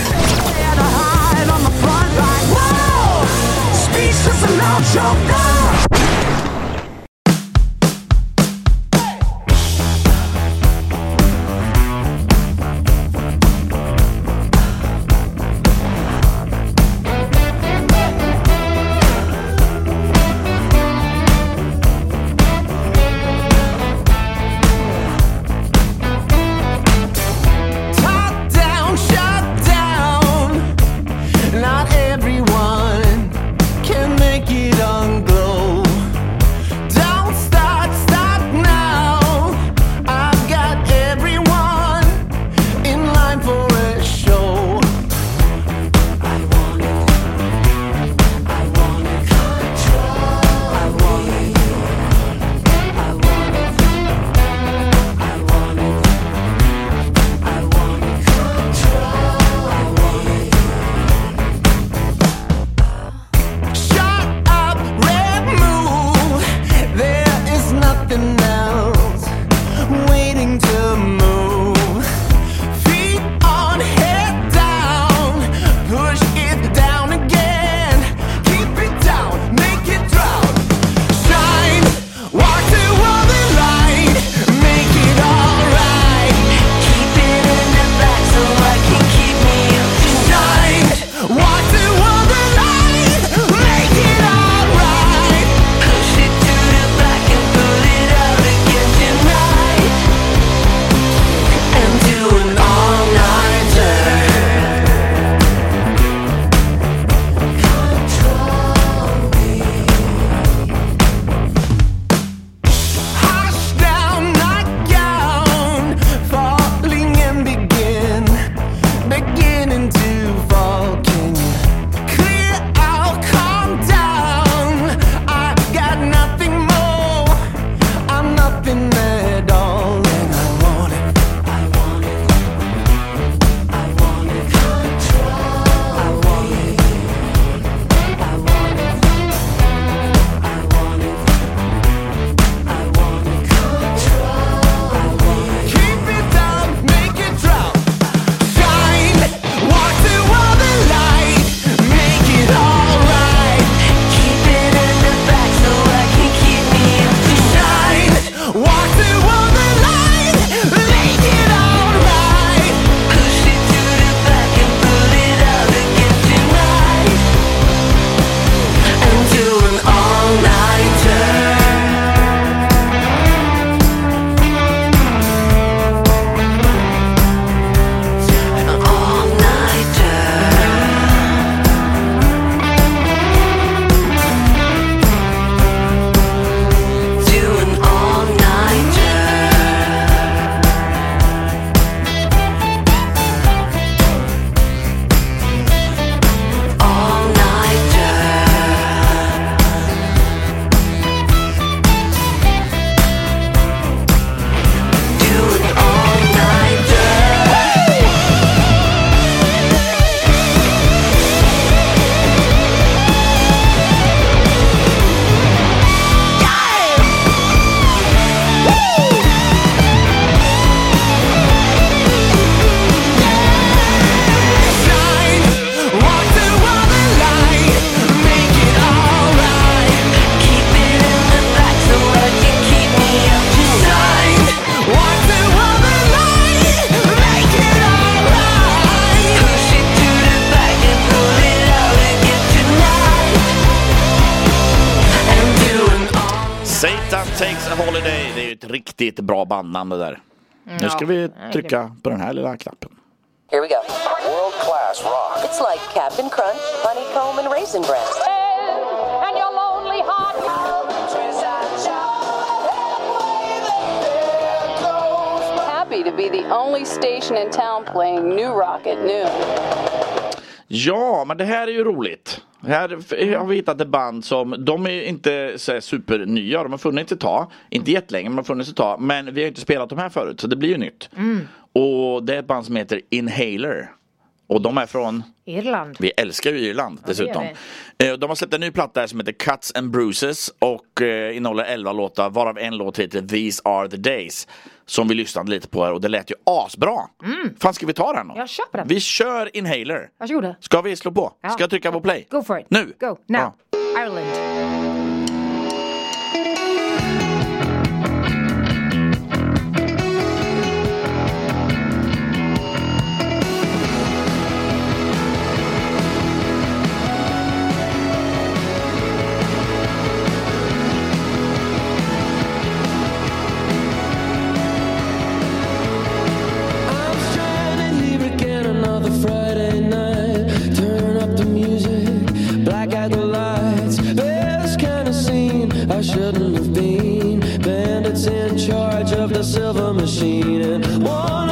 Vi trycka på den här lilla knappen. Here we go. World class rock. It's like Captain Crunch, honeycomb, and raisin bran. And your lonely heart. Happy to be the only station in town playing New Rock at noon. Ja, men det här är ju roligt. Här har vi hittat ett band som, de är inte så supernya, de har funnits ett tag. Inte jättelänge, men de har funnits ett tag. Men vi har inte spelat de här förut, så det blir ju nytt. Mm. Och det är ett band som heter Inhaler. Och de är från Irland. Vi älskar ju Irland dessutom. gör Eh, De har släppt en ny platta här som heter Cuts and Bruises och eh, innehåller 11 låtar varav en låt heter These are the days. Som vi lyssnade lite på här och det lät ju asbra. Mm. Fan ska vi ta den då? Jag köper den. Vi kör Inhaler. Varsågoda. Ska vi slå på? Ja. Ska jag trycka på play? Go for it. Nu? Go. Now. Ireland. Of the silver machine, and one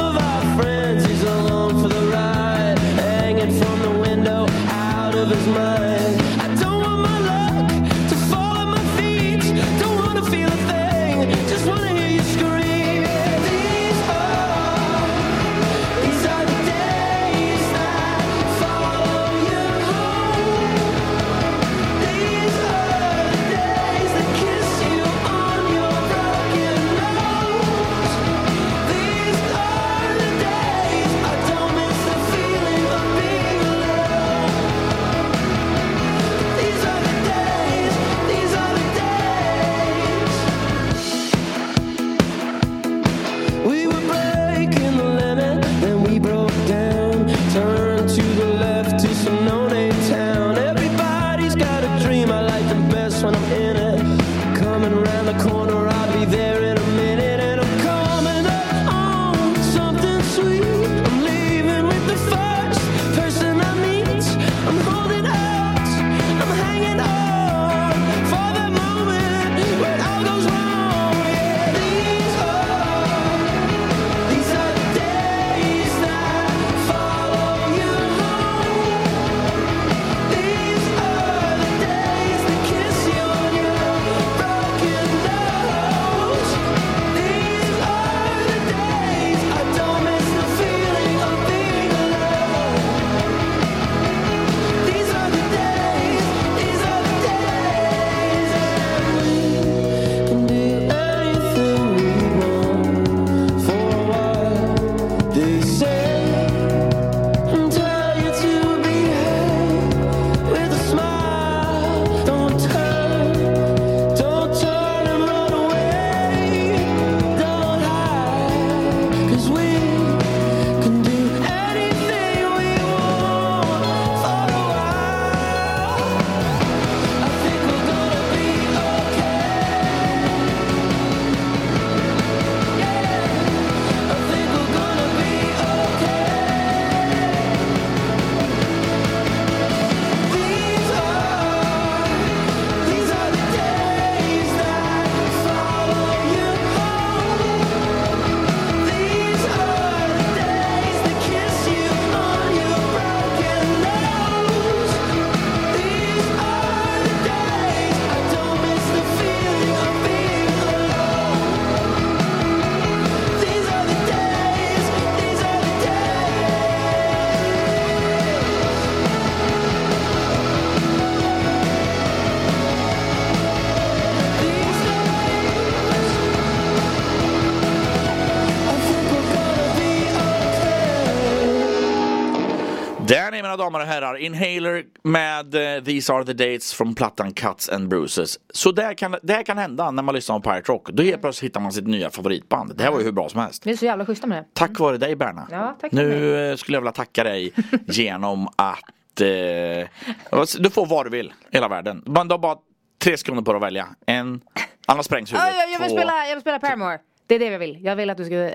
mig mina damer och herrar, Inhaler med uh, These Are The Dates från plattan Cuts and Bruises. Så det här kan, det här kan hända när man lyssnar på Pirate Rock. Då helt plötsligt hittar man sitt nya favoritband. Det här var ju hur bra som helst. Vi är så jävla schyssta med det. Tack vare dig Berna. Ja, tack nu uh, skulle jag vilja tacka dig [LAUGHS] genom att uh, du får vad du vill hela världen. Du har bara tre sekunder på dig att välja. En, annars sprängs huvudet. jag, jag, vill spela, jag vill spela Paramore. Det är det jag vill. Jag vill att du ska...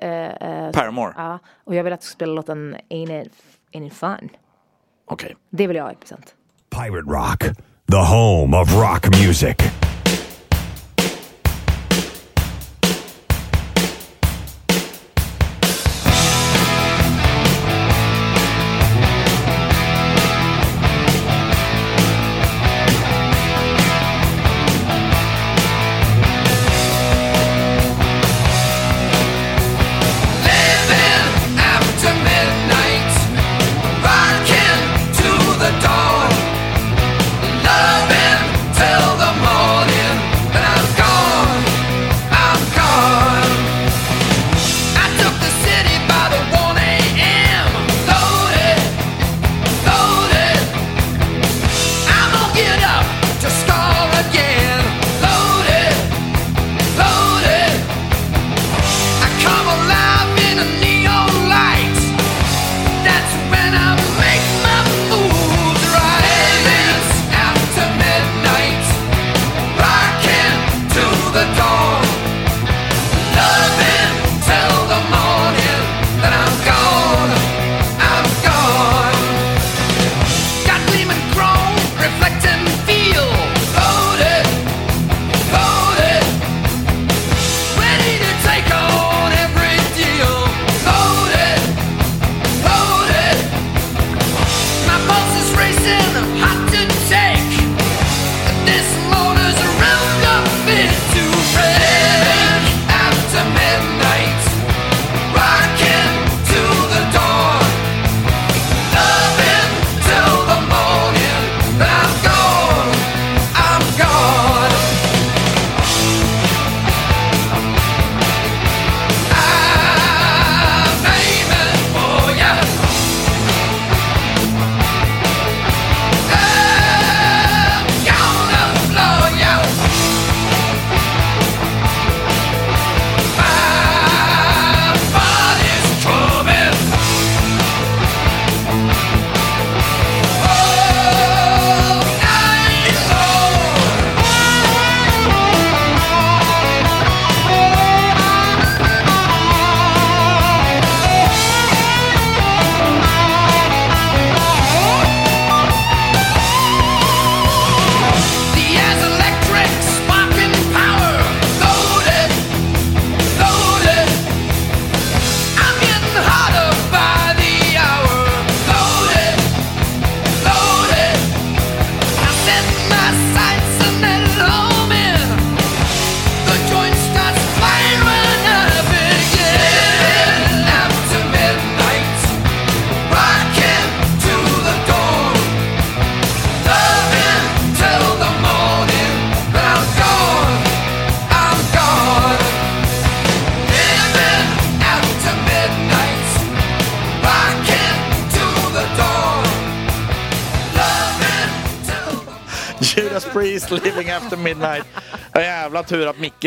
Paramore? Ja, och jag vill att du ska spela låten Ain't It, ain't it Fun. Okej. Det vill jag ha i present. Pirate Rock, the home of rock music.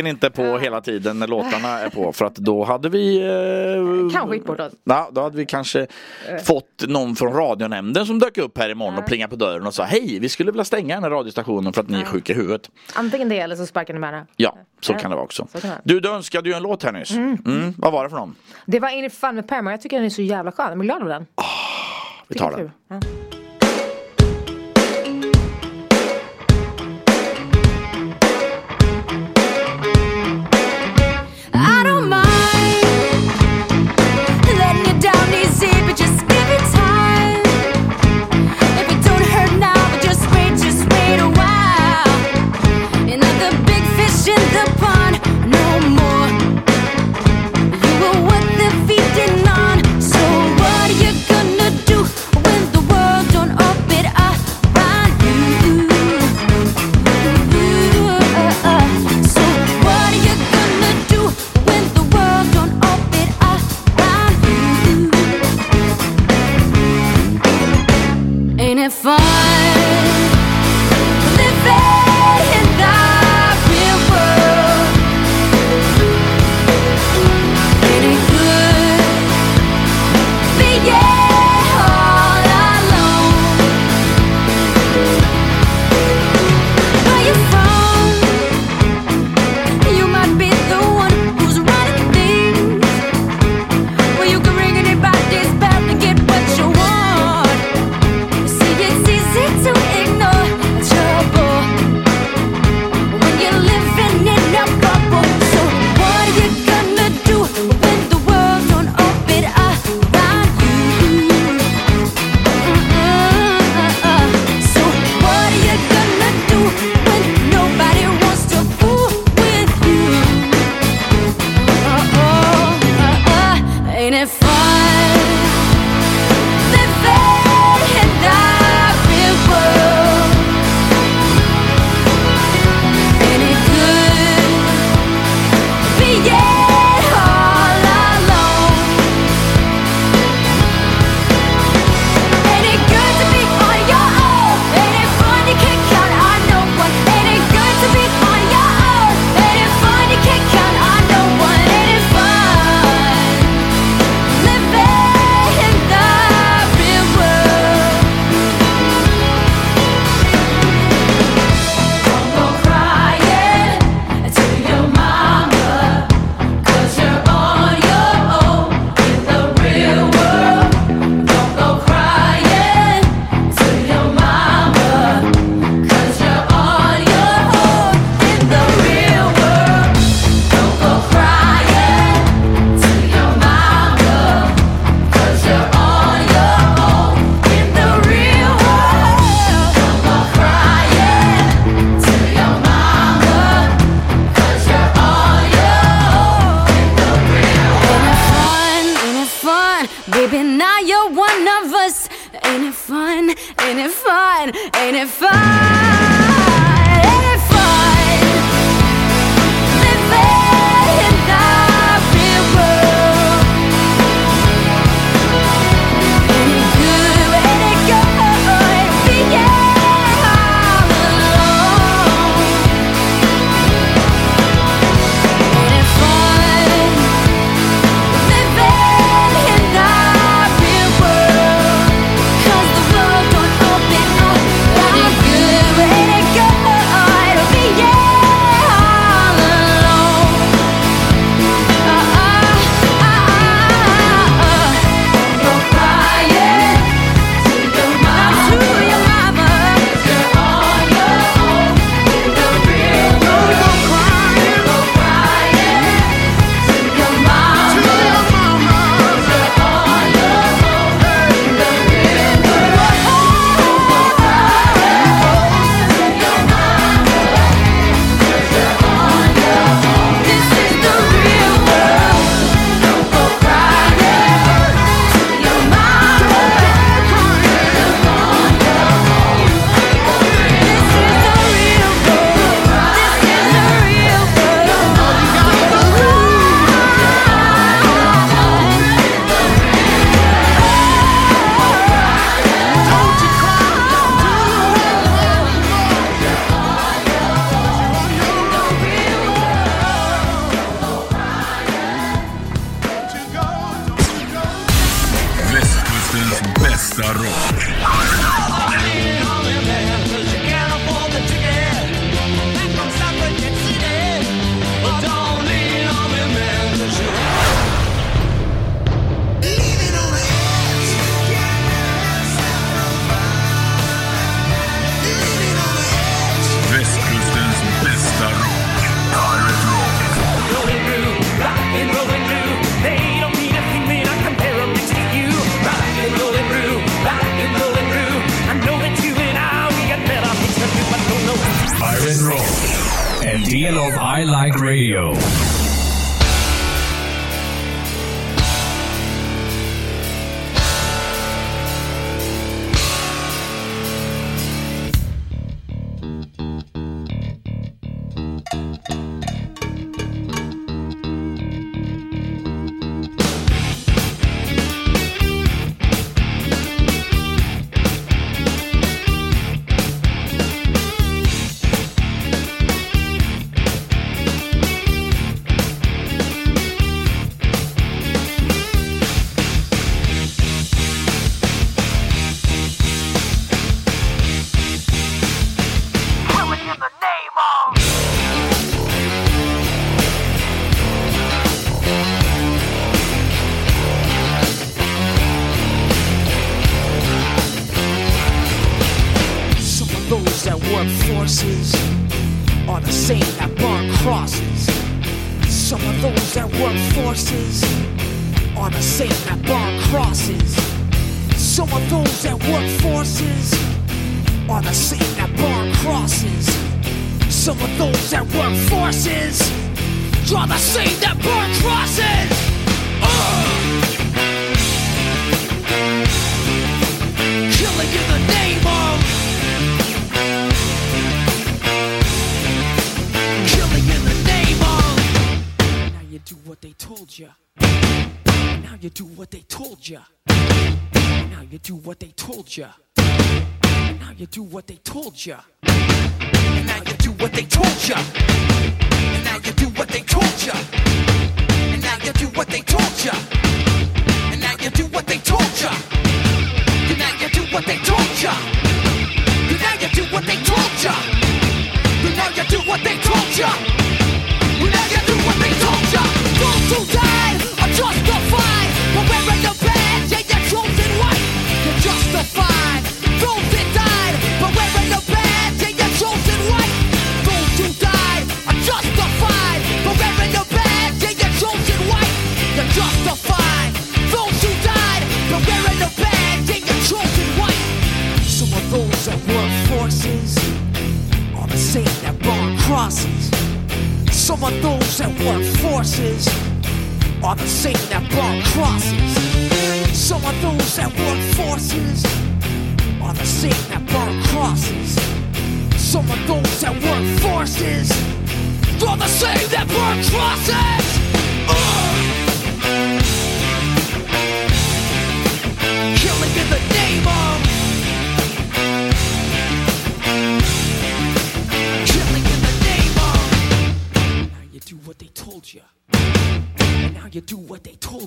inte på hela tiden när låtarna är på för att då hade vi... Eh, kanske importat. Ja, då hade vi kanske eh. fått någon från radionämnden som dök upp här imorgon och plingade på dörren och sa hej, vi skulle vilja stänga den här radiostationen för att ni är sjuka i huvudet. Antingen det eller så sparkar ni med Ja, så kan det vara också. Du, du önskade ju en låt här nyss. Mm. Mm. Vad var det för någon? Det var In fan med Perma. Jag tycker den är så jävla skön. Jag är glad över den. Oh, vi tar den.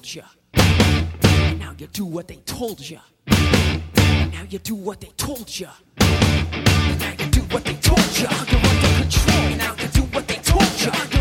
Told you. Now you do what they told you. Now you do what they told you. Now you do what they told you. You're under control. Now you do what they told you.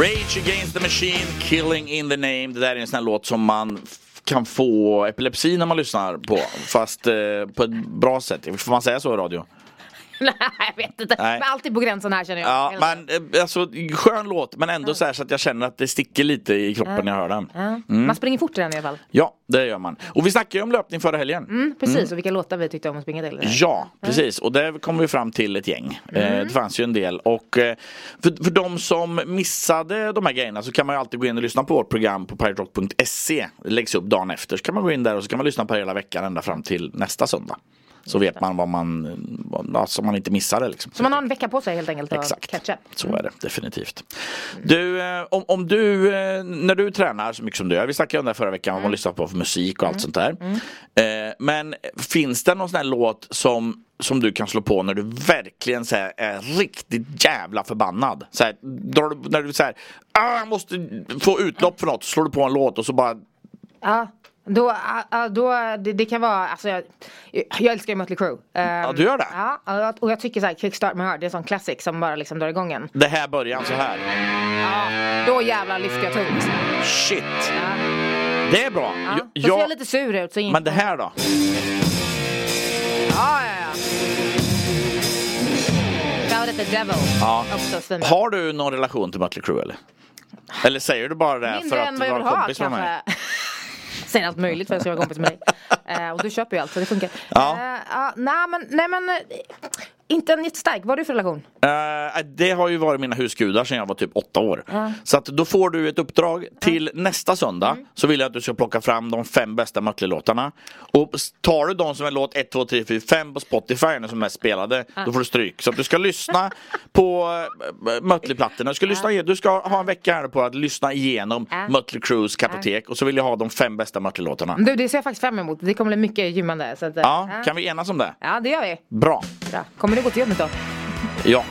Rage Against the Machine, Killing in the Name. Det där är en sån här låt som man kan få epilepsi när man lyssnar på. Fast eh, på ett bra sätt. Får man säga så i radio? [LAUGHS] Nej, jag vet inte. Nej. Men alltid på gränsen här känner jag. Ja, men eh, alltså skön låt men ändå så här så att jag känner att det sticker lite i kroppen Ja. när jag hör den. Mm. Man springer fort i den i alla fall. Ja, det gör man. Och vi snackade ju om löpning förra helgen. Mm, precis, Mm. och vilka låtar vi tyckte om att springa till. Ja, precis. Och där kom vi fram till ett gäng. Eh, Mm. det fanns ju en del. Och eh, för, för de som missade de här grejerna så kan man ju alltid gå in och lyssna på vårt program på piraterock.se. Det läggs upp dagen efter. Så kan man gå in där och så kan man lyssna på det hela veckan ända fram till nästa söndag. Så vet man vad man, vad, ja, så man inte missar det liksom. Så man har en vecka på sig helt enkelt Exakt. catch up. Så är det definitivt. Du, eh, om, om du, eh, när du tränar så mycket som du gör, vi snackade om det förra veckan, vad man lyssnar på för musik och allt sånt där. Eh, men finns det någon sån här låt som, som du kan slå på när du verkligen så här, är riktigt jävla förbannad? Så här, när du säger ah, jag måste få utlopp för något, så slår du på en låt och så bara Ja, då, ah, ah, då det, det kan vara, alltså jag, jag älskar ju Mötley Crüe. Ehm, Ja, du gör det? Ja, och jag- tycker såhär Kickstart My Heart, det är en sån classic som bara liksom drar igång en. det här början så här. Då jävlar lyfter jag tungt. Shit! Det är bra. Ja. Jag- ser jag- jag lite sur ut. Så in... Men det här då? Ja, ja, ja. Shout at the devil. Ja. Har du någon relation till Mötley Crüe eller? Eller säger du bara det för Mindre att än vad jag vill vara ha kompis med mig? Säger allt möjligt för att jag ska vara kompis med dig. [LAUGHS] Eh, och du köper ju allt så det funkar. Ja. Eh, ja, nej men, nej men inte en jättestark. Vad har du för relation? Eh, det har ju varit mina husgudar sedan jag var typ åtta år. Ja. Så att då får du ett uppdrag till nästa söndag. Mm. Så vill jag att du ska plocka fram de fem bästa Mötley-låtarna. Och tar du de som är låt 1, 2, 3, 4, 5 på Spotify nu som är spelade. Då får du stryk. Så att du ska lyssna [LAUGHS] på uh, Mötley-plattorna. Du ska, lyssna, du ska ha en vecka här på att lyssna igenom. Mötley Crües kartotek. Och så vill jag ha de fem bästa Mötley-låtarna. Du, det ser jag faktiskt fram emot. Det kommer bli mycket gymmande. Så att, eh, Ja, kan vi enas om det? Ja, det gör vi. Bra. Bra. Kommer har gått igenom idag. Ja.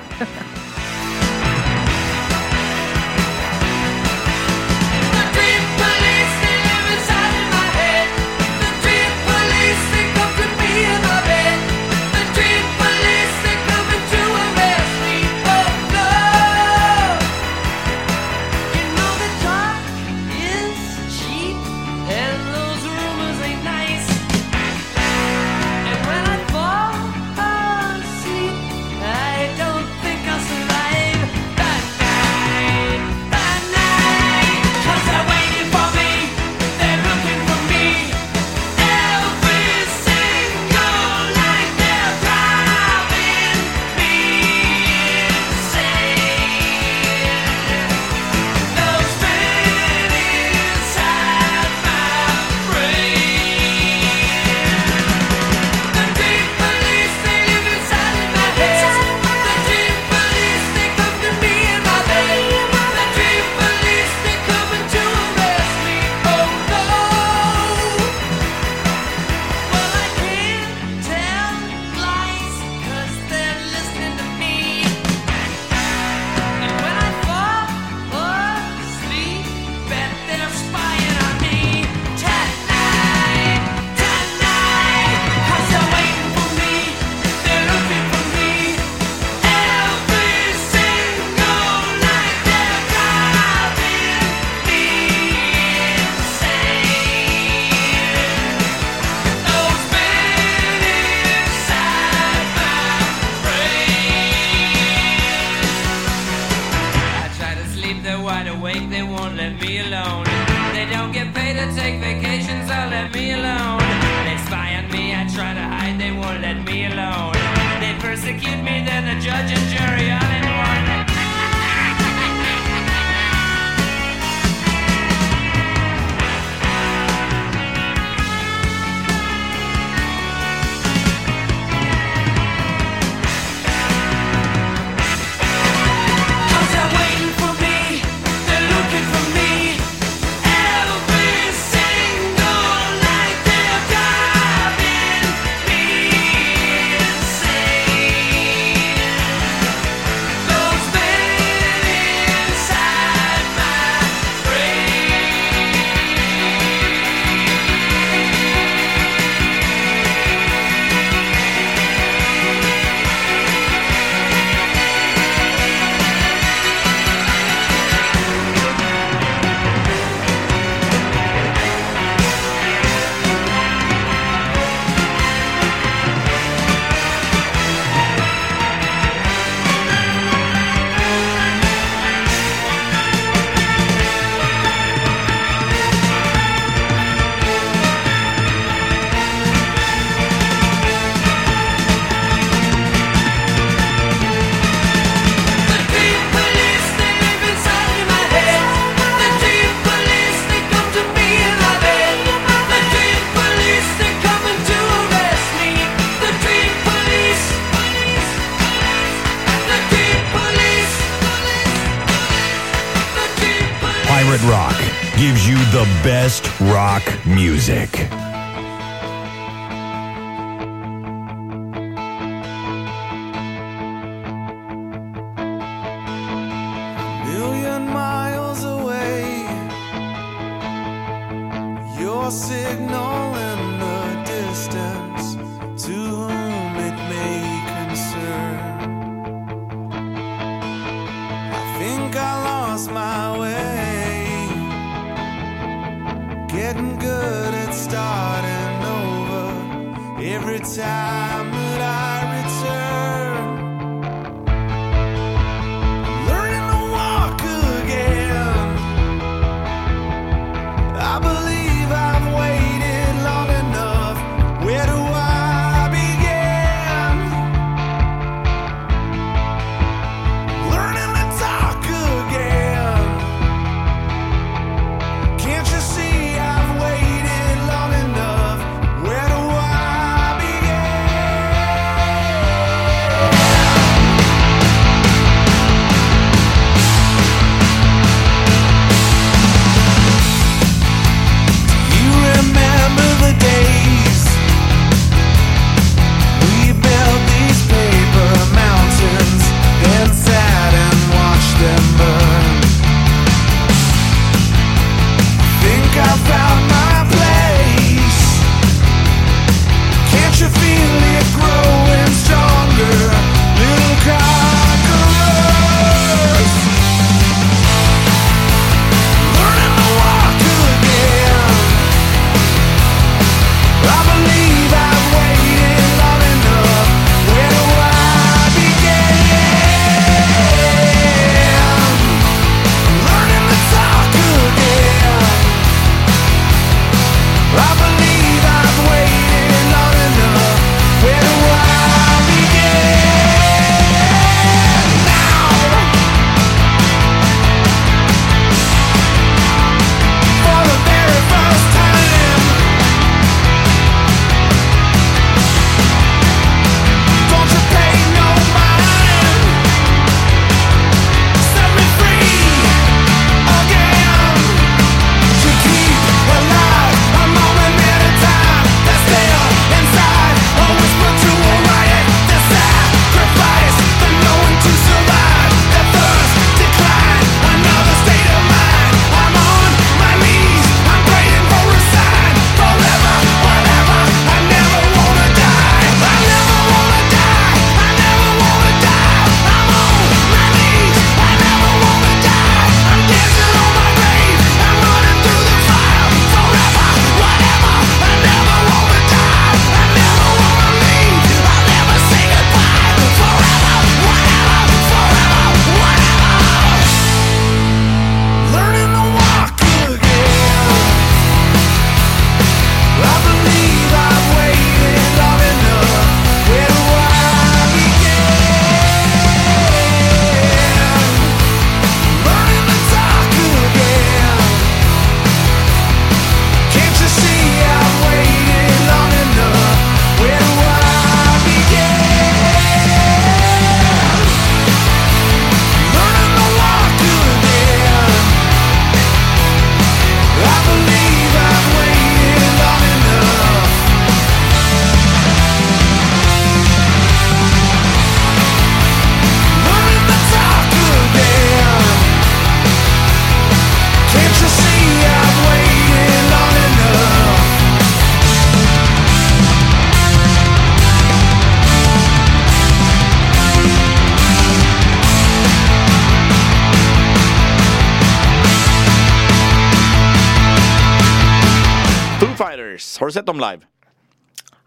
Du sett dem live?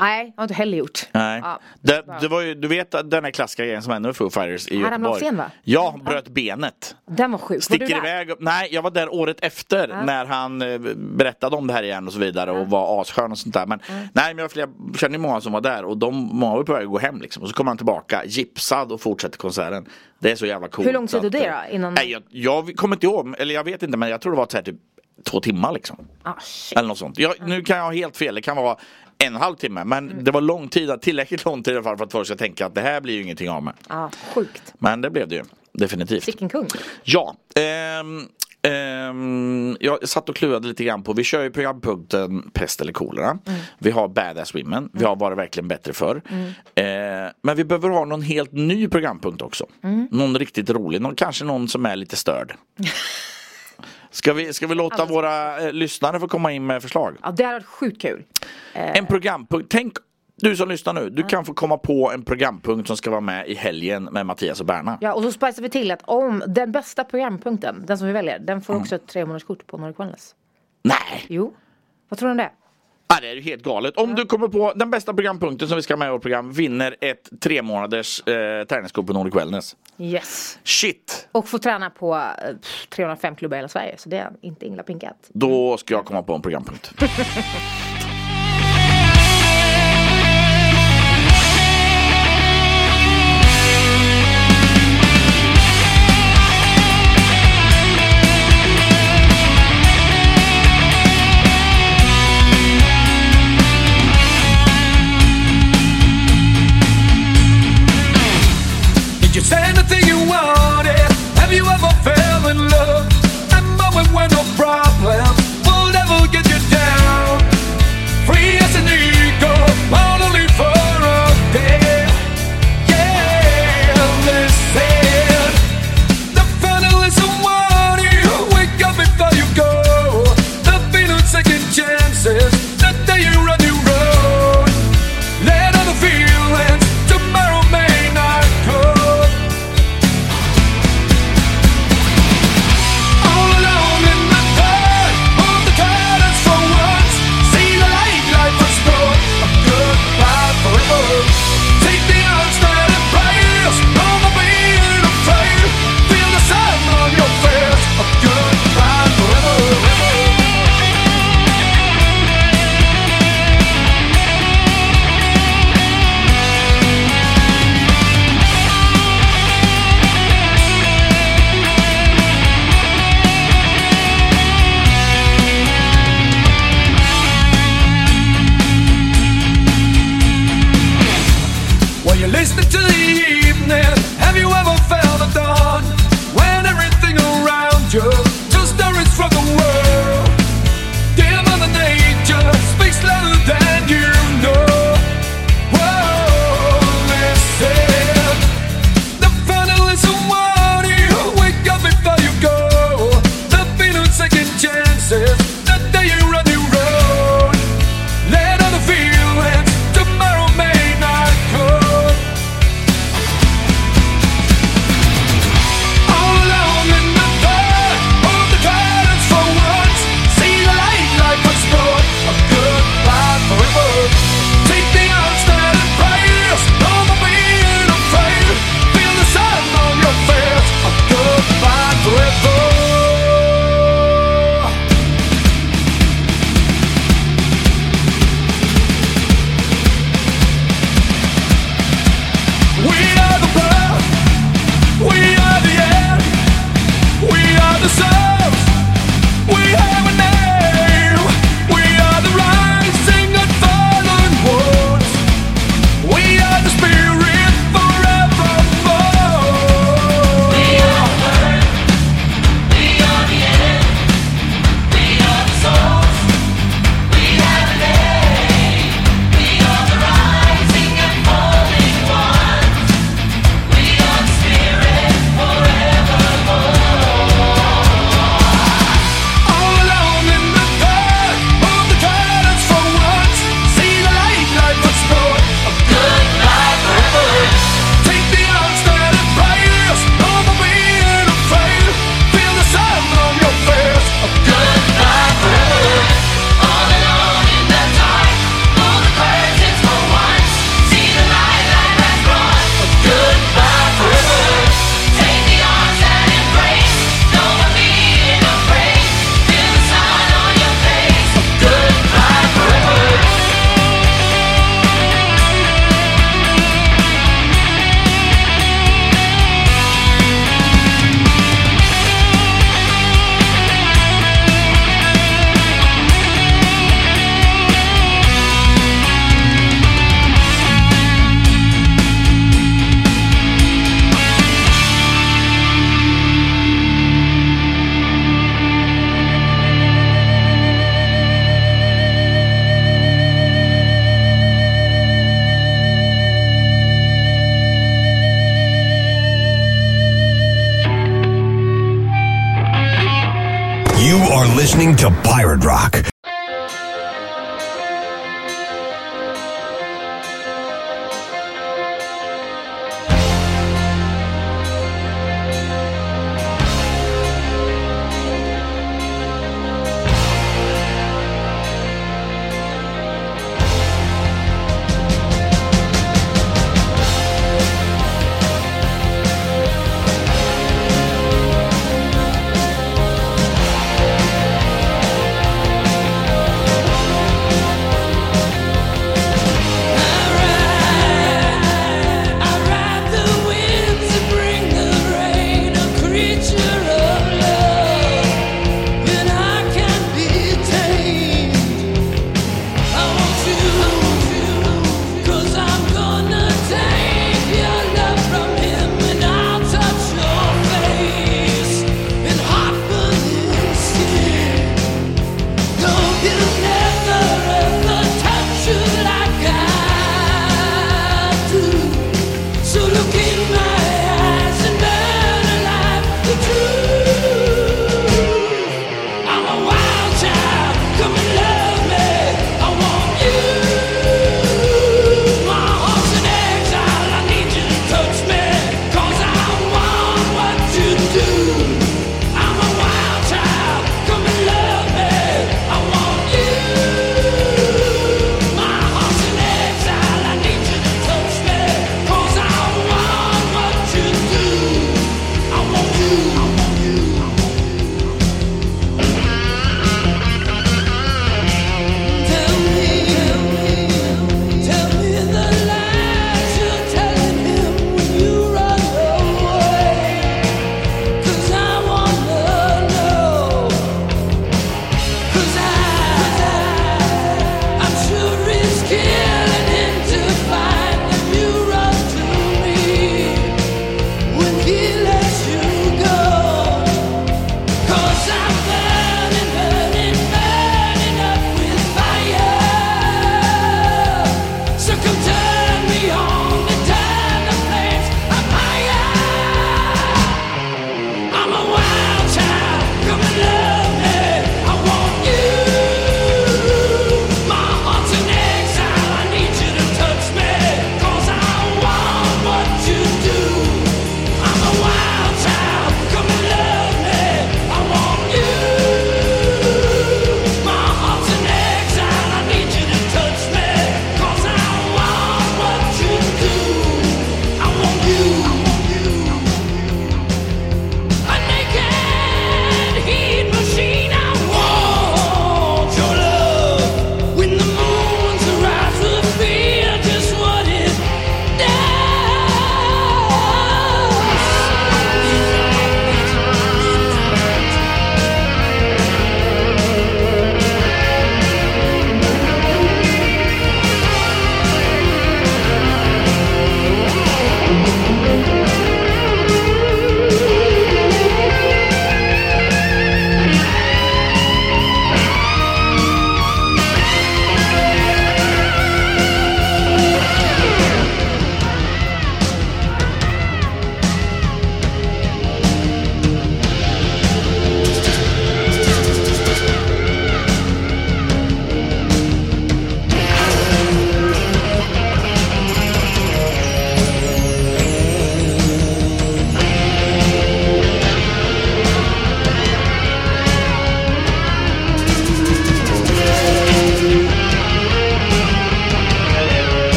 Nej, jag har inte heller gjort. Nej. Ja, det, det var ju, du vet att den här klassiska grejen som hände med Foo Fighters i Han ramlade av scen, va? Ja, bröt benet. Den var sjuk. Var Sticker du där? iväg. Nej, jag var där året efter Ja. när han eh, berättade om det här igen och så vidare och var asskön och sånt där. Men nej, men jag, har flera, känner ju många som var där och de, många var på väg att gå hem liksom. Och så kommer han tillbaka gipsad och fortsätter konserten. Det är så jävla coolt. Hur lång tid tog det eh, då? Innan... Nej, jag, jag kommer inte ihåg, eller jag vet inte men jag tror det var så här, typ två timmar liksom. Ah. Eller något sånt. Jag, nu kan jag ha helt fel, det kan vara en och en halv timme. Men Mm. det var lång tid, tillräckligt lång tid i alla fall för att folk ska tänka att det här blir ju ingenting av med. Ja, sjukt. Men det blev det ju. Definitivt. Vilken kung. Ja. Ehm, ehm, jag satt och klurade lite grann på, vi kör ju programpunkten pest eller kolera. Mm. Vi har badass women, vi har var det verkligen bättre för. Eh, men vi behöver ha någon helt ny programpunkt också. Mm. Någon riktigt rolig, någon, kanske någon som är lite störd. [LAUGHS] Ska vi, ska vi låta våra eh, lyssnare få komma in med förslag? Ja, det hade varit sjukt kul. Eh, En programpunkt, tänk du som lyssnar nu, du kan få komma på en programpunkt som ska vara med i helgen med Mattias och Berna. Ja, och så spicar vi till att om den bästa programpunkten, den som vi väljer, den får också ett tre månaders på Nordic Wellness. Nej! Jo. Vad tror du om det? Ja, det är ju helt galet. Om du kommer på den bästa programpunkten som vi ska ha med i vårt program vinner ett tre månaders eh, träningskort på Nordic Wellness. Yes. Shit! Och får träna på eh, 305 klubbar i hela Sverige, så det är inte illa pinkat. Då ska jag komma på en programpunkt. [LAUGHS]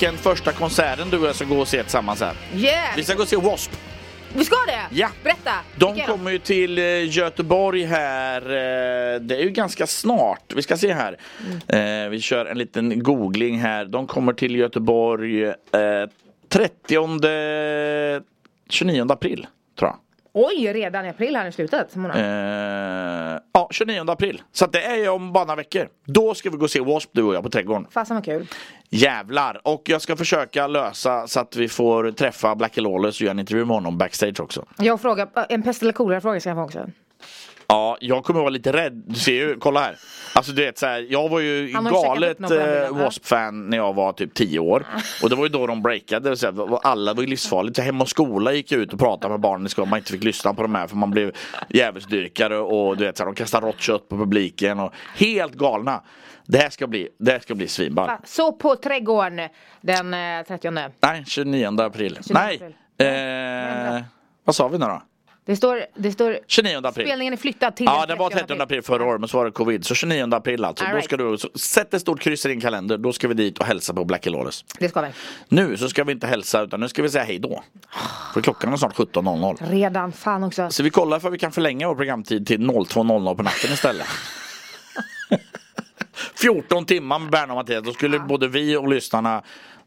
vilken första konserten du och jag ska gå och se tillsammans här. Yeah! Vi ska gå och se W.A.S.P. Vi ska det? Ja. Berätta! De Vilka kommer ju till eh, Göteborg här, eh, det är ju ganska snart. Vi ska se här. Mm. Eh, vi kör en liten googling här. De kommer till Göteborg eh, 30 29 april. Oj, redan i april här i slutet. Mona. Eh, ja, 29 april. Så att det är om bara några veckor. Då ska vi gå och se W.A.S.P. du och jag på Trädgården. Fasen vad kul. Jävlar! Och jag ska försöka lösa så att vi får träffa Blackie Lawless och göra en intervju med honom backstage också. Jag frågar, en pest eller kolera fråga ska jag få också. Ja, jag kommer vara lite rädd. Du ser ju, kolla här. Alltså du vet så här, jag var ju galet eh. W.A.S.P-fan när jag var typ 10 år. Och det var ju då de breakade. Så här, alla var ju livsfarligt. Så Hem och skola gick jag ut och pratade med barnen i skolan. Man inte fick lyssna på de här för man blev djävulsdyrkare och du vet så här, de kastade rått kött på publiken. Och helt galna. Det här ska bli, det här ska bli svinball. Så på Trädgården den eh, 30. Nej, 29 april. 29 Nej! april. Eh, vad sa vi nu då? Det står, det står 29 april. spelningen är flyttad till Ja, den det var 30 april förra året men så var det covid. Så 29 april alltså. All Då right. ska du, så sätt ett stort kryss i din kalender. Då ska vi dit och hälsa på Blackie Lawless. Det ska vi. Nu så ska vi inte hälsa utan nu ska vi säga hej då. För klockan är snart 17.00. Redan, fan också. Så vi kollar för vi kan förlänga vår programtid till 02.00 på natten istället. [LAUGHS] 14 timmar med Berna och Mattias. Då skulle både vi och lyssnarna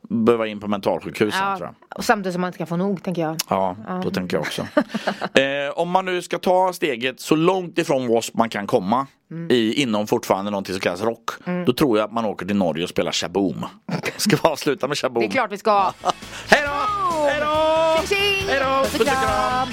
behöva in på mentalsjukhusen tror jag. Ja, och samtidigt som man inte kan få nog tänker jag. Ja, då tänker jag också. [LAUGHS] eh, om man nu ska ta steget så långt ifrån W.A.S.P. man kan komma i, inom fortfarande någonting som kallas rock. Mm. Då tror jag att man åker till Norge och spelar Shaboom. [LAUGHS] Ska vi avsluta med Shaboom? Det är klart vi ska. [LAUGHS] Hej då! Hej då! Hej då! Puss och kram!